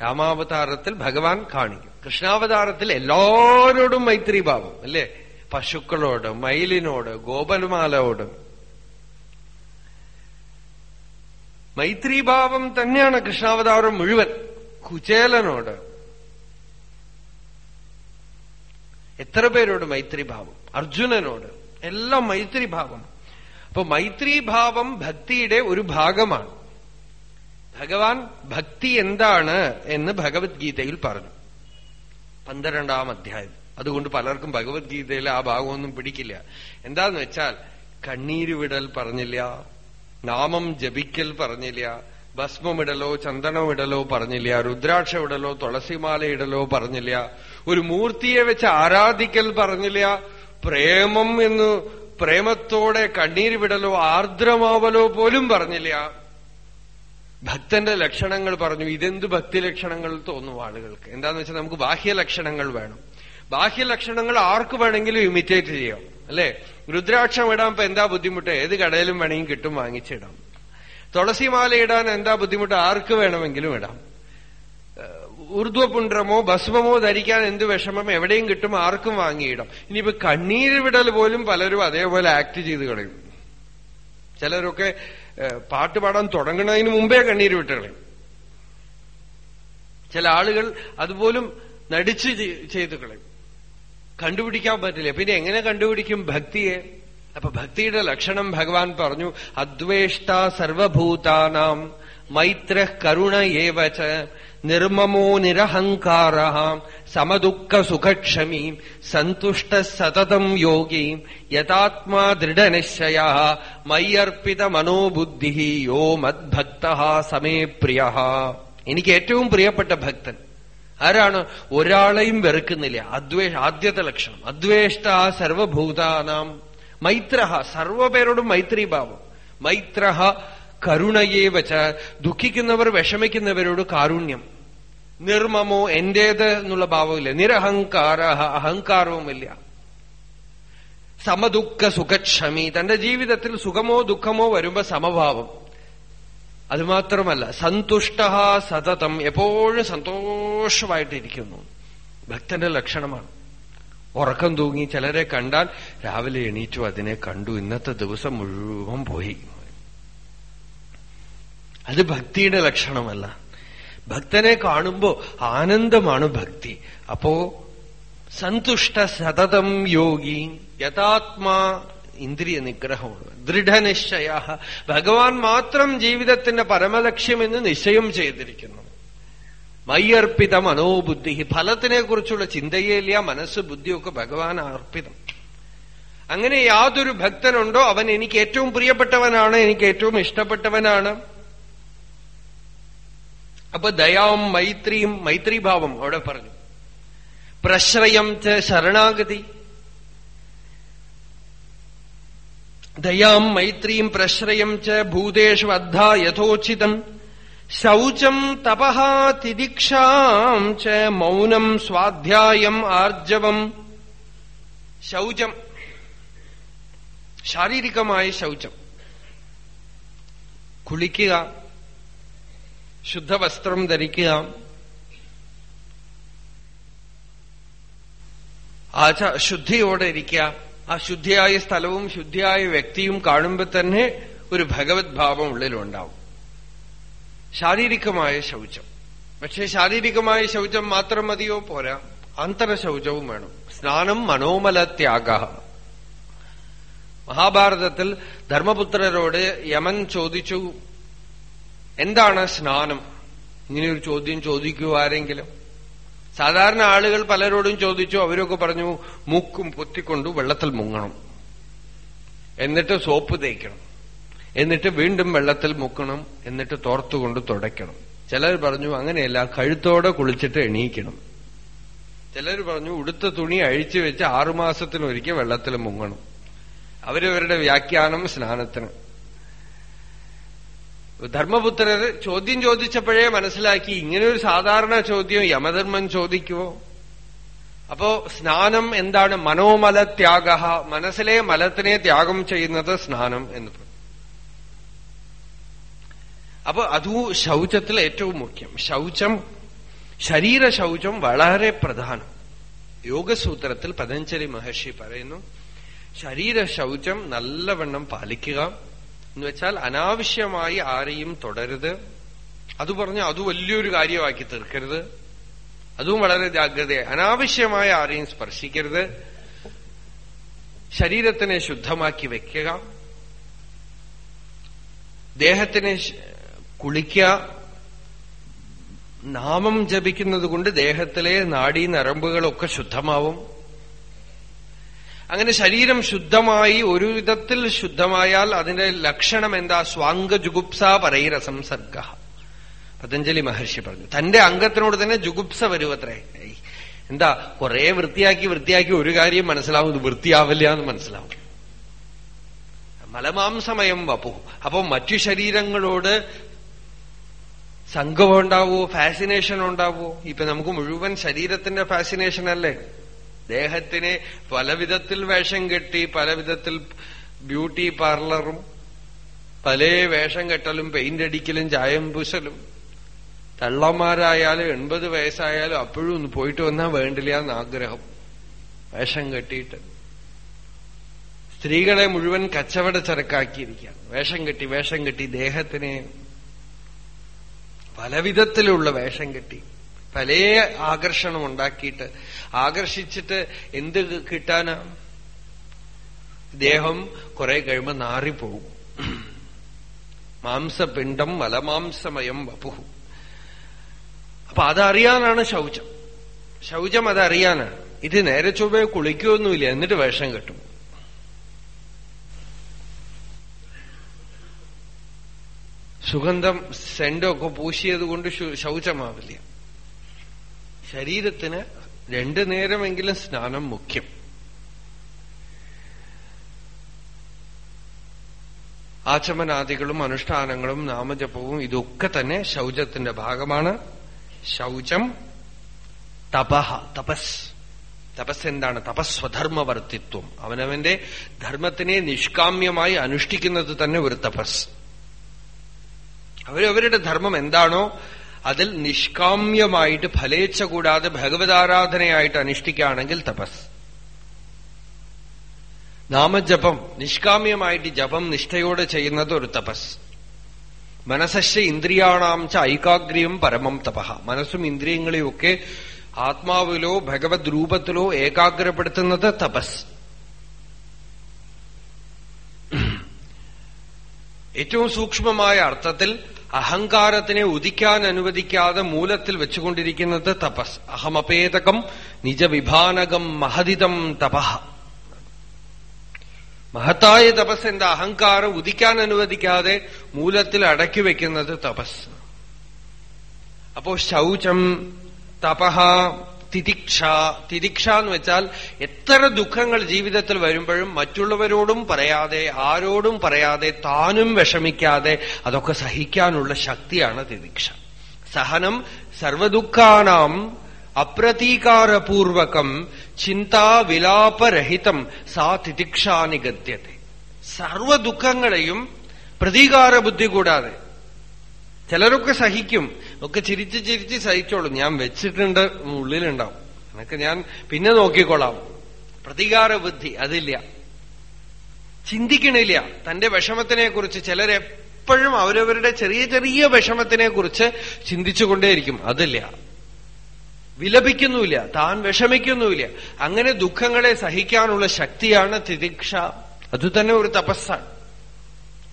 രാമാവതാരത്തിൽ ഭഗവാൻ കാണിക്കും. കൃഷ്ണാവതാരത്തിൽ എല്ലാവരോടും മൈത്രിഭാവം അല്ലേ? പശുക്കളോട് മയിലിനോട് ഗോപന്മാലോട് മൈത്രിഭാവം തന്നെയാണ് കൃഷ്ണാവതാരം മുഴുവൻ. കുചേലനോട്. എത്ര പേരോട് മൈത്രിഭാവം? അർജുനനോട്. എല്ലാം മൈത്രിഭാവം. അപ്പൊ മൈത്രിഭാവം ഭക്തിയുടെ ഒരു ഭാഗമാണ്. ഭഗവാൻ ഭക്തി എന്താണ് എന്ന് ഭഗവത്ഗീതയിൽ പറഞ്ഞു. പന്ത്രണ്ടാം അധ്യായം. അതുകൊണ്ട് പലർക്കും ഭഗവത്ഗീതയിൽ ആ ഭാഗമൊന്നും പിടിക്കില്ല. എന്താന്ന് വെച്ചാൽ കണ്ണീര് വിടൽ പറഞ്ഞില്ല നാമം ജപിക്കൽ പറഞ്ഞില്ല ഭസ്മമിടലോ ചന്ദനമിടലോ പറഞ്ഞില്ല രുദ്രാക്ഷ ഇടലോ തുളസിമാല ഇടലോ പറഞ്ഞില്ല ഒരു മൂർത്തിയെ വെച്ച് ആരാധിക്കൽ പറഞ്ഞില്ല പ്രേമം എന്ന് പ്രേമത്തോടെ കണ്ണീര് വിടലോ ആർദ്രമാവലോ പോലും പറഞ്ഞില്ല. ഭക്തന്റെ ലക്ഷണങ്ങൾ പറഞ്ഞു. ഇതെന്ത് ഭക്തി ലക്ഷണങ്ങൾ തോന്നും ആളുകൾക്ക്. എന്താന്ന് വെച്ചാൽ നമുക്ക് ബാഹ്യ ലക്ഷണങ്ങൾ വേണം. ബാഹ്യ ലക്ഷണങ്ങൾ ആർക്ക് വേണമെങ്കിലും ഇമിറ്റേറ്റ് ചെയ്യാം. അല്ലെ? രുദ്രാക്ഷം ഇടാൻ ഇപ്പൊ എന്താ ബുദ്ധിമുട്ട്? ഏത് കടയിലും വേണമെങ്കിൽ കിട്ടും വാങ്ങിച്ചിടാം. തുളസിമാല ഇടാൻ എന്താ ബുദ്ധിമുട്ട്? ആർക്ക് വേണമെങ്കിലും ഇടാം. ഊർധ്വപുണ്ഡ്രമോ ഭസ്മമോ ധരിക്കാൻ എന്ത് വിഷമം എവിടെയും കിട്ടും ആർക്കും വാങ്ങിയിടാം. ഇനിയിപ്പോ കണ്ണീര് വിടൽ പോലും പലരും അതേപോലെ ആക്ട് ചെയ്ത് കളയും. ചിലരൊക്കെ പാട്ട് പാടാൻ തുടങ്ങുന്നതിന് മുമ്പേ കണ്ണീര് വിട്ടുകളയും ചില ആളുകൾ അതുപോലും നടിച്ച് ചെയ്തു കളയും കണ്ടുപിടിക്കാൻ പറ്റില്ല. പിന്നെ എങ്ങനെ കണ്ടുപിടിക്കും ഭക്തിയെ? അപ്പൊ ഭക്തിയുടെ ലക്ഷണം ഭഗവാൻ പറഞ്ഞു അദ്വേഷ്ട സർവഭൂതാനാം മൈത്ര കരുണ ഏവച നിർമ്മമോ നിരഹങ്കാര സമദുഃഖ സുഖക്ഷമീ സന്തുഷ്ട സതതം യോഗി യഥാത്മാ ദൃഢനിശ്ചയ മയ്യർപ്പിത മനോബുദ്ധി യോ മദ്ഭക്ത സമേ പ്രിയ. എനിക്ക് ഏറ്റവും പ്രിയപ്പെട്ട ഭക്തൻ ആരാണ്? ഒരാളെയും വെറുക്കുന്നില്ല. അദ്വേഷ ആദ്യത്തെ ലക്ഷണം. അദ്വേഷ്ട സർവഭൂതാനാം. മൈത്ര സർവപേരോടും മൈത്രീഭാവം. മൈത്ര കരുണയെ വച്ച ദുഃഖിക്കുന്നവർ വിഷമിക്കുന്നവരോട് കാരുണ്യം. നിർമ്മമോ എന്റേത് എന്നുള്ള ഭാവമില്ല. നിരഹങ്കാര അഹങ്കാരവുമില്ല സമദുഃഖ സുഖക്ഷമി. തന്റെ ജീവിതത്തിൽ സുഖമോ ദുഃഖമോ വരുമ്പോ സമഭാവം. അതുമാത്രമല്ല സന്തുഷ്ട സതതം എപ്പോഴും സന്തോഷമായിട്ടിരിക്കുന്നു. ഭക്തന്റെ ലക്ഷണമാണ്. ഉറക്കം തൂങ്ങി ചിലരെ കണ്ടാൽ രാവിലെ എണീറ്റു അതിനെ കണ്ടു. ഇന്നത്തെ ദിവസം മുഴുവൻ പോയി. അത് ഭക്തിയുടെ ലക്ഷണമല്ല. ഭക്തനെ കാണുമ്പോ ആനന്ദമാണ് ഭക്തി. അപ്പോ സന്തുഷ്ട സതതം യോഗി യഥാത്മാ ഇന്ദ്രിയ നിഗ്രഹമാണ് ദൃഢനിശ്ചയ. ഭഗവാൻ മാത്രം ജീവിതത്തിന്റെ പരമലക്ഷ്യമെന്ന് നിശ്ചയം ചെയ്തിരിക്കുന്നു. മയ്യർപ്പിത മനോബുദ്ധി. ഫലത്തിനെ കുറിച്ചുള്ള ചിന്തയില്ല മനസ്സ് ബുദ്ധിയൊക്കെ ഭഗവാൻ അർപ്പിതം. അങ്ങനെ യാതൊരു ഭക്തനുണ്ടോ? അവൻ എനിക്ക് ഏറ്റവും പ്രിയപ്പെട്ടവനാണ് എനിക്ക് ഏറ്റവും ഇഷ്ടപ്പെട്ടവനാണ്. അപ്പൊ ദയാം മൈത്രിയും മൈത്രിഭാവം അവിടെ പറഞ്ഞു. പ്രശ്രയം ച ശരണാഗതി. ദയാം മൈത്രീം പ്രശ്രയം ച ഭൂതേഷു അദ്ധ യഥോചിതം. ശൗചം തപഃ തിദിക്ഷാം ച മൗനം സ്വാധ്യായം ആർജവം. ശൗചം. ശാരീരികമായ ശൗചം. കുളിക്കുക. ശുദ്ധവസ്ത്രം ധരിക്കുക. ആച ശുദ്ധിയോടെ ഇരിക്കുക. ആ ശുദ്ധിയായ സ്ഥലവും ശുദ്ധിയായ വ്യക്തിയും കാണുമ്പോൾ തന്നെ ഒരു ഭഗവത് ഭാവം ഉള്ളിലുണ്ടാവും. ശാരീരികമായ ശൗചം. പക്ഷേ ശാരീരികമായ ശൗചം മാത്രം മതിയോ? പോരാ. അന്തരശൗചവും വേണം. സ്നാനം മനോമലത്യാഗ. മഹാഭാരതത്തിൽ ധർമ്മപുത്രരോട് യമൻ ചോദിച്ചു എന്താണ് സ്നാനം? ഇങ്ങനെയൊരു ചോദ്യം ചോദിക്കൂ ആരെങ്കിലും. സാധാരണ ആളുകൾ പലരോടും ചോദിച്ചു അവരൊക്കെ പറഞ്ഞു മുക്കും പൊത്തിക്കൊണ്ട് വെള്ളത്തിൽ മുങ്ങണം. എന്നിട്ട് സോപ്പ് തേക്കണം. എന്നിട്ട് വീണ്ടും വെള്ളത്തിൽ മുക്കണം. എന്നിട്ട് തോർത്തുകൊണ്ട് തുടയ്ക്കണം. ചിലർ പറഞ്ഞു അങ്ങനെയല്ല കഴുത്തോടെ കുളിച്ചിട്ട് എണീക്കണം. ചിലർ പറഞ്ഞു ഉടുത്ത തുണി അഴിച്ചു വെച്ച് ആറുമാസത്തിനൊരിക്കൽ വെള്ളത്തിൽ മുങ്ങണം. അവരവരുടെ വ്യാഖ്യാനം സ്നാനത്തിന്. ധർമ്മപുത്രർ ചോദ്യം ചോദിച്ചപ്പോഴേ മനസ്സിലാക്കി ഇങ്ങനൊരു സാധാരണ ചോദ്യം യമധർമ്മൻ ചോദിക്കുവോ? അപ്പോ സ്നാനം എന്താണ്? മനോമല ത്യാഗ മനസ്സിലെ മലത്തിനെ ത്യാഗം ചെയ്യുന്നത് സ്നാനം എന്ന് പറഞ്ഞു. അപ്പൊ അതു ശൗചത്തിൽ ഏറ്റവും മുഖ്യം. ശൗചം ശരീര ശൗചം വളരെ പ്രധാനം. യോഗസൂത്രത്തിൽ പതഞ്ജലി മഹർഷി പറയുന്നു ശരീര ശൗചം നല്ലവണ്ണം പാലിക്കുക എന്ന് വെച്ചാൽ അനാവശ്യമായി ആരെയും തുടരുത്. അത് പറഞ്ഞ് അത് വലിയൊരു കാര്യമാക്കി തീർക്കരുത്. അതും വളരെ ജാഗ്രത അനാവശ്യമായ ആരെയും സ്പർശിക്കരുത്. ശരീരത്തിനെ ശുദ്ധമാക്കി വയ്ക്കുക ദേഹത്തിനെ കുളിക്കുക. നാമം ജപിക്കുന്നത് കൊണ്ട് ദേഹത്തിലെ നാഡീ നരമ്പുകളൊക്കെ ശുദ്ധമാവും. അങ്ങനെ ശരീരം ശുദ്ധമായി ഒരു വിധത്തിൽ ശുദ്ധമായാൽ അതിന്റെ ലക്ഷണം എന്താ? സ്വാംഗ ജുഗുപ്സ പരൈരസം സർഗ. പതഞ്ജലി മഹർഷി പറഞ്ഞു. തന്റെ അംഗത്തിനോട് തന്നെ ജുഗുപ്സ വരുവത്രേ എന്താ? കുറെ വൃത്തിയാക്കി വൃത്തിയാക്കി ഒരു കാര്യം മനസ്സിലാവും ഇത് വൃത്തിയാവില്ല എന്ന് മനസ്സിലാവും. മലമാംസമയം വപ്പു അപ്പൊ മറ്റു ശരീരങ്ങളോട് സംഘം ഉണ്ടാവോ ഫാസിനേഷൻ ഉണ്ടാവോ? ഇപ്പൊ നമുക്ക് മുഴുവൻ ശരീരത്തിന്റെ ഫാസിനേഷൻ അല്ലേ? ദേഹത്തിനെ പലവിധത്തിൽ വേഷം കെട്ടി പലവിധത്തിൽ ബ്യൂട്ടി പാർലറും പല വേഷം കെട്ടലും പെയിന്റ് അടിക്കലും ചായം പൂശലും. തള്ളന്മാരായാലും എൺപത് വയസ്സായാലും അപ്പോഴും ഒന്ന് പോയിട്ട് വന്നാൽ വേണ്ടില്ല എന്ന് ആഗ്രഹം. വേഷം കെട്ടിയിട്ട്. സ്ത്രീകളെ മുഴുവൻ കച്ചവട ചരക്കാക്കിയിരിക്കുകയാണ്. വേഷം കെട്ടി വേഷം കെട്ടി ദേഹത്തിനെ പലവിധത്തിലുള്ള വേഷം കെട്ടി. പല ആകർഷണം ഉണ്ടാക്കിയിട്ട് ആകർഷിച്ചിട്ട് എന്ത് കിട്ടാനാ? ദേഹം കുറെ കഴിയുമ്പോ നാറിപ്പോകും. മാംസപിണ്ഡം മലമാംസമയം വപുഹു. അപ്പൊ അതറിയാനാണ് ശൗചം. ശൗചം അതറിയാനാണ് ഇത് നേരെ ചൊവ്വേ കുളിക്കുകയൊന്നുമില്ല എന്നിട്ട് വേഷം കെട്ടും. സുഗന്ധം സെന്റൊക്കെ പൂശിയത് കൊണ്ട് ശൗചമാവില്ല. ശരീരത്തിന് രണ്ടു നേരമെങ്കിലും സ്നാനം മുഖ്യം. ആചമനാദികളും അനുഷ്ഠാനങ്ങളും നാമജപവും ഇതൊക്കെ തന്നെ ശൗചത്തിന്റെ ഭാഗമാണ്. ശൗചം തപഹ തപസ്. തപസ് എന്താണ്? തപസ്വധർമ്മവർത്തിത്വം. അവനവന്റെ ധർമ്മത്തിനെ നിഷ്കാമ്യമായി അനുഷ്ഠിക്കുന്നത് തന്നെ ഒരു തപസ്. അവരവരുടെ ധർമ്മം എന്താണോ അതിൽ നിഷ്കാമ്യമായിട്ട് ഫലേച്ഛ കൂടാതെ ഭഗവതാരാധനയായിട്ട് അനുഷ്ഠിക്കുകയാണെങ്കിൽ തപസ്. നാമജപം നിഷ്കാമ്യമായിട്ട് ജപം നിഷ്ഠയോടെ ചെയ്യുന്നത് ഒരു തപസ്. മനസ്സശ്ച ഇന്ദ്രിയാണാം ച ഐകാഗ്ര്യം പരമം തപഹ. മനസ്സും ഇന്ദ്രിയങ്ങളെയൊക്കെ ആത്മാവിലോ ഭഗവത് രൂപത്തിലോ ഏകാഗ്രപ്പെടുത്തുന്നത് തപസ്. ഏറ്റവും സൂക്ഷ്മമായ അർത്ഥത്തിൽ അഹങ്കാരത്തിനെ ഉദിക്കാൻ അനുവദിക്കാതെ മൂലത്തിൽ വെച്ചുകൊണ്ടിരിക്കുന്നത് തപസ്. അഹമപേതകം നിജവിഭാനകം മഹതിതം തപഹ മഹത്തായ തപസ് എന്റെ അഹങ്കാരം ഉദിക്കാൻ അനുവദിക്കാതെ മൂലത്തിൽ അടക്കി വെക്കുന്നത് തപസ്. അപ്പോ ശൗചം തപഹ തിതിക്ഷ തിരിക്ഷ എന്ന് വെച്ചാൽ എത്ര ദുഃഖങ്ങൾ ജീവിതത്തിൽ വരുമ്പോഴും മറ്റുള്ളവരോടും പറയാതെ ആരോടും പറയാതെ താനും വിഷമിക്കാതെ അതൊക്കെ സഹിക്കാനുള്ള ശക്തിയാണ് തിതിക്ഷ സഹനം സർവദുഃഖാനാം അപ്രതീകാരപൂർവകം ചിന്താവിലാപരഹിതം സാ സർവ ദുഃഖങ്ങളെയും പ്രതീകാര ബുദ്ധി കൂടാതെ ചിലരൊക്കെ സഹിക്കും. ഒക്കെ ചിരിച്ച് ചിരിച്ച് സഹിച്ചോളൂ. ഞാൻ വെച്ചിട്ടുണ്ട് ഉള്ളിലുണ്ടാവും. എന്നൊക്കെ ഞാൻ പിന്നെ നോക്കിക്കൊള്ളാം പ്രതികാര ബുദ്ധി അതില്ല. ചിന്തിക്കണില്ല. തന്റെ വിഷമത്തിനെ കുറിച്ച് ചിലരെപ്പോഴും അവരവരുടെ ചെറിയ ചെറിയ വിഷമത്തിനെ കുറിച്ച് ചിന്തിച്ചുകൊണ്ടേയിരിക്കും. അതില്ല. വിലപിക്കുന്നുമില്ല. താൻ വിഷമിക്കുന്നുമില്ല. അങ്ങനെ ദുഃഖങ്ങളെ സഹിക്കാനുള്ള ശക്തിയാണ് തിദിക്ഷ. അതുതന്നെ ഒരു തപസ്സാണ്.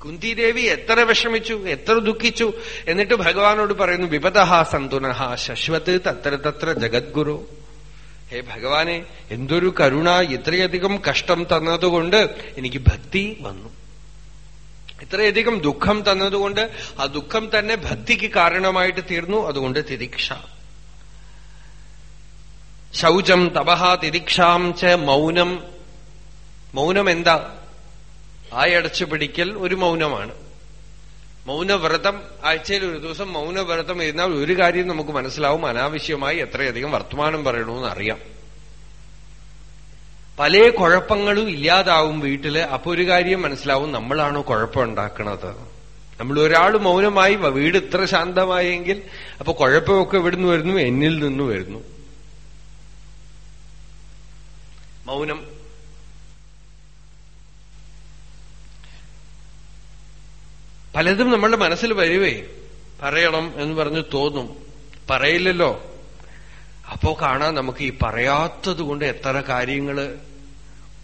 കുന്തിദേവി എത്ര വിഷമിച്ചു എത്ര ദുഃഖിച്ചു എന്നിട്ട് ഭഗവാനോട് പറയുന്നു വിപതഹ സന്തുനഹ ശശ്വത് തത്ര തത്ര ജഗദ്ഗുരു. ഹേ ഭഗവാനെ എന്തൊരു കരുണ ഇത്രയധികം കഷ്ടം തന്നതുകൊണ്ട് എനിക്ക് ഭക്തി വന്നു. ഇത്രയധികം ദുഃഖം തന്നതുകൊണ്ട് ആ ദുഃഖം തന്നെ ഭക്തിക്ക് കാരണമായിട്ട് തീർന്നു അതുകൊണ്ട് തിരീക്ഷ. ശൗചം തപഹ തിരീക്ഷാം ച മൗനം. മൗനം എന്താ? ആയടച്ചു പിടിക്കൽ ഒരു മൗനമാണ്. മൗനവ്രതം ആഴ്ചയിൽ ഒരു ദിവസം മൗനവ്രതം ഇരുന്നാൽ ഒരു കാര്യം നമുക്ക് മനസ്സിലാവും അനാവശ്യമായി എത്രയധികം വർത്തമാനം പറയണമെന്ന് അറിയാം. പല കുഴപ്പങ്ങളും ഇല്ലാതാവും വീട്ടിൽ അപ്പൊ ഒരു കാര്യം മനസ്സിലാവും നമ്മളാണോ കുഴപ്പമുണ്ടാക്കുന്നത് നമ്മൾ ഒരാൾ മൗനമായി വീട് ഇത്ര ശാന്തമായെങ്കിൽ അപ്പൊ കുഴപ്പമൊക്കെ ഇവിടുന്ന് വരുന്നു എന്നിൽ നിന്ന് വരുന്നു. മൗനം പലതും നമ്മളുടെ മനസ്സിൽ വരുവേ. പറയണം എന്ന് പറഞ്ഞ് തോന്നും. പറയില്ലല്ലോ. അപ്പോ കാണാൻ നമുക്ക് ഈ പറയാത്തതുകൊണ്ട് എത്ര കാര്യങ്ങൾ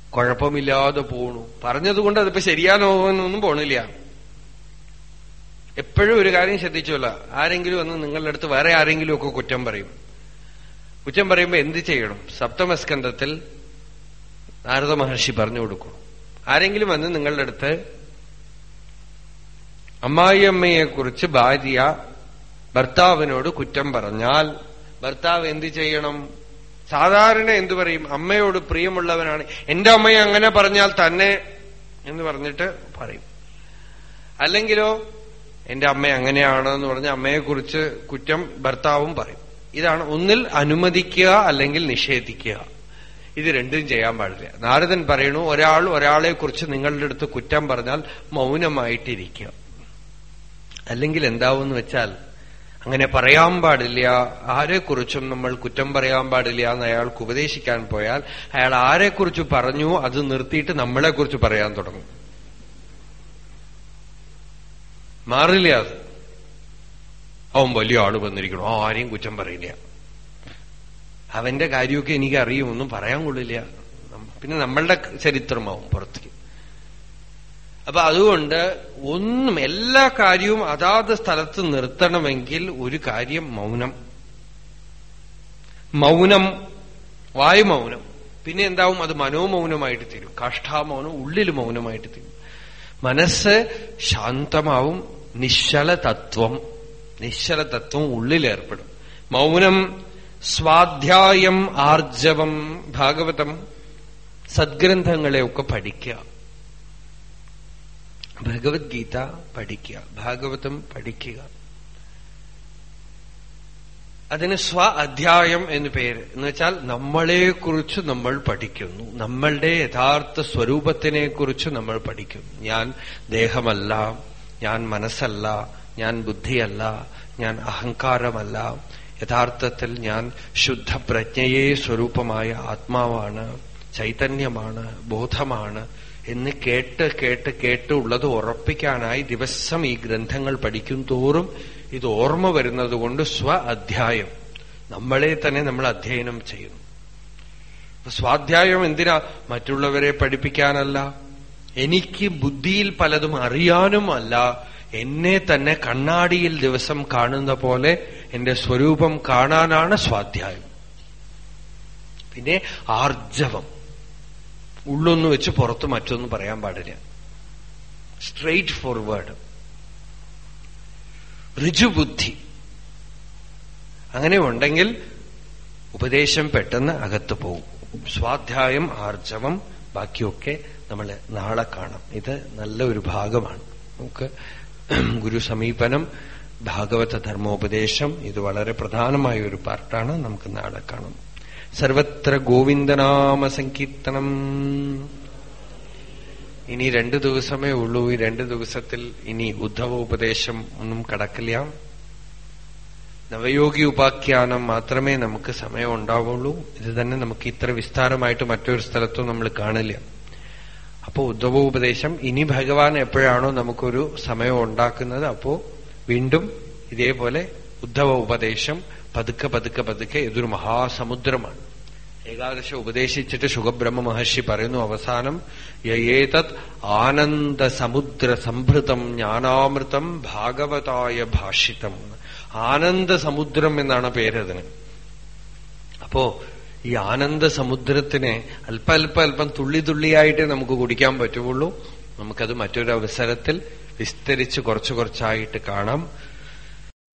കുഴപ്പമില്ലാതെ പോണു. പറഞ്ഞതുകൊണ്ട് അതിപ്പോ ശരിയാനോ എന്നൊന്നും പോണില്ല. എപ്പോഴും ഒരു കാര്യം ശ്രദ്ധിച്ചോല്ല ആരെങ്കിലും ഒന്ന് നിങ്ങളുടെ അടുത്ത് വേറെ ആരെങ്കിലും ഒക്കെ കുറ്റം പറയും. കുറ്റം പറയുമ്പോൾ എന്ത് ചെയ്യണം? സപ്തമസ്കന്ധത്തിൽ നാരദ മഹർഷി പറഞ്ഞു കൊടുക്കും. ആരെങ്കിലും വന്ന് നിങ്ങളുടെ അടുത്ത് അമ്മായിയമ്മയെക്കുറിച്ച് ഭാര്യ ഭർത്താവിനോട് കുറ്റം പറഞ്ഞാൽ ഭർത്താവ് എന്തു ചെയ്യണം? സാധാരണ എന്തു പറയും? അമ്മയോട് പ്രിയമുള്ളവനാണ്. എന്റെ അമ്മയെ അങ്ങനെ പറഞ്ഞാൽ തന്നെ എന്ന് പറഞ്ഞിട്ട് പറയും. അല്ലെങ്കിലോ എന്റെ അമ്മ അങ്ങനെയാണ് എന്ന് പറഞ്ഞ അമ്മയെക്കുറിച്ച് കുറ്റം ഭർത്താവും പറയും. ഇതാണ് ഒന്നിൽ അനുമതിക്കുക അല്ലെങ്കിൽ നിഷേധിക്കുക. ഇത് രണ്ടും ചെയ്യാൻ പാടില്ല. നാരദൻ പറയണു ഒരാൾ ഒരാളെ കുറിച്ച് നിങ്ങളുടെ അടുത്ത് കുറ്റം പറഞ്ഞാൽ മൗനമായിട്ടിരിക്കുക. അല്ലെങ്കിൽ എന്താവും എന്ന് വെച്ചാൽ അങ്ങനെ പറയാൻ പാടില്ല ആരെക്കുറിച്ചും നമ്മൾ കുറ്റം പറയാൻ പാടില്ല എന്ന് അയാൾക്ക് ഉപദേശിക്കാൻ പോയാൽ അയാൾ ആരെക്കുറിച്ച് പറഞ്ഞു അത് നിർത്തിയിട്ട് നമ്മളെക്കുറിച്ച് പറയാൻ തുടങ്ങും. മാറില്ല അത്. അവൻ വലിയ ആൾ വന്നിരിക്കണം ആ ആരെയും കുറ്റം പറയില്ല. അവന്റെ കാര്യമൊക്കെ എനിക്ക് അറിയുമൊന്നും പറയാൻ കൊള്ളില്ല. പിന്നെ നമ്മളുടെ ചരിത്രമാവും പുറത്തേക്ക് അപ്പൊ അതുകൊണ്ട് ഒന്നും എല്ലാ കാര്യവും അതാത് സ്ഥലത്ത് നിർത്തണമെങ്കിൽ ഒരു കാര്യം മൗനം. മൗനം വായുമൗനം പിന്നെ എന്താവും? അത് മനോമൗനമായിട്ട് തീരും. കാഷ്ഠാമൗനം ഉള്ളിൽ മൗനമായിട്ട് തീരും. മനസ്സ് ശാന്തമാവും. നിശ്ചല തത്വം. നിശ്ചല തത്വം ഉള്ളിലേർപ്പെടും മൗനം സ്വാധ്യായം ആർജവം ഭാഗവതം സദ്ഗ്രന്ഥങ്ങളെയൊക്കെ പഠിക്കുക. ഭഗവത്ഗീത പഠിക്കുക. ഭാഗവതം പഠിക്കുക. അതിന് സ്വ അധ്യായം എന്ന് പേര്. എന്ന് വെച്ചാൽ നമ്മളെക്കുറിച്ച് നമ്മൾ പഠിക്കുന്നു. നമ്മളുടെ യഥാർത്ഥ സ്വരൂപത്തിനെ കുറിച്ച് നമ്മൾ പഠിക്കുന്നു. ഞാൻ ദേഹമല്ല ഞാൻ മനസ്സല്ല ഞാൻ ബുദ്ധിയല്ല ഞാൻ അഹങ്കാരമല്ല. യഥാർത്ഥത്തിൽ ഞാൻ ശുദ്ധപ്രജ്ഞയെ സ്വരൂപമായ ആത്മാവാണ് ചൈതന്യമാണ് ബോധമാണ്. എന്ന് കേട്ട് കേട്ട് കേട്ട് ഉള്ളത് ഉറപ്പിക്കാനായി ദിവസം ഈ ഗ്രന്ഥങ്ങൾ പഠിക്കും തോറും ഇത് ഓർമ്മ വരുന്നതുകൊണ്ട് സ്വ അധ്യായം. നമ്മളെ തന്നെ നമ്മൾ അധ്യയനം ചെയ്യുന്നു. സ്വാധ്യായം എന്തിനാ മറ്റുള്ളവരെ പഠിപ്പിക്കാനല്ല? എനിക്ക് ബുദ്ധിയിൽ പലതും അറിയാനുമല്ല എന്നെ തന്നെ കണ്ണാടിയിൽ ദിവസം കാണുന്ന പോലെ എന്റെ സ്വരൂപം കാണാനാണ് സ്വാധ്യായം. പിന്നെ ആർജവം. ഉള്ളൊന്ന് വെച്ച് പുറത്ത് മറ്റൊന്നും പറയാൻ പാടില്ല. സ്ട്രെയിറ്റ് ഫോർവേഡ് ഋജുബുദ്ധി. അങ്ങനെ ഉണ്ടെങ്കിൽ ഉപദേശം പെട്ടെന്ന് അകത്തു പോകും സ്വാധ്യായം ആർജവം ബാക്കിയൊക്കെ നമ്മൾ നാളെ കാണാം. ഇത് നല്ല ഒരു ഭാഗമാണ്. നമുക്ക് ഗുരു സമീപനം ഭാഗവത ധർമ്മോപദേശം ഇത് വളരെ പ്രധാനമായ ഒരു പാർട്ടാണ്. നമുക്ക് നാളെ കാണാം. സർവത്ര ഗോവിന്ദനാമ സങ്കീർത്തനം ഇനി രണ്ടു ദിവസമേ ഉള്ളൂ. ഈ രണ്ടു ദിവസത്തിൽ ഇനി ഉദ്ധവ ഉപദേശം ഒന്നും കടക്കില്ല. നവയോഗി ഉപാഖ്യാനം മാത്രമേ നമുക്ക് സമയം ഉണ്ടാവുള്ളൂ. ഇത് തന്നെ നമുക്ക് ഇത്ര വിസ്താരമായിട്ട് മറ്റൊരു സ്ഥലത്തും നമ്മൾ കാണില്ല. അപ്പോ ഉദ്ധവോപദേശം ഇനി ഭഗവാൻ എപ്പോഴാണോ നമുക്കൊരു സമയം ഉണ്ടാക്കുന്നത് അപ്പോ വീണ്ടും ഇതേപോലെ ഉദ്ധവ ഉപദേശം പതുക്കെ പതുക്കെ പതുക്കെ ഇതൊരു മഹാസമുദ്രമാണ്. ഏകാദശം ഉപദേശിച്ചിട്ട് സുഖബ്രഹ്മ മഹർഷി പറയുന്നു അവസാനം യേതത് ആനന്ദ സമുദ്ര സംഭൃതം ജ്ഞാനാമൃതം ഭാഗവതായ ഭാഷിതം. ആനന്ദ സമുദ്രം എന്നാണ് പേരതിന്. അപ്പോ ഈ ആനന്ദ സമുദ്രത്തിനെ അല്പ അല്പ അല്പം തുള്ളി തുള്ളിയായിട്ടേ നമുക്ക് കുടിക്കാൻ പറ്റുള്ളൂ നമുക്കത് മറ്റൊരു അവസരത്തിൽ വിസ്തരിച്ച് കുറച്ചു കുറച്ചായിട്ട് കാണാം.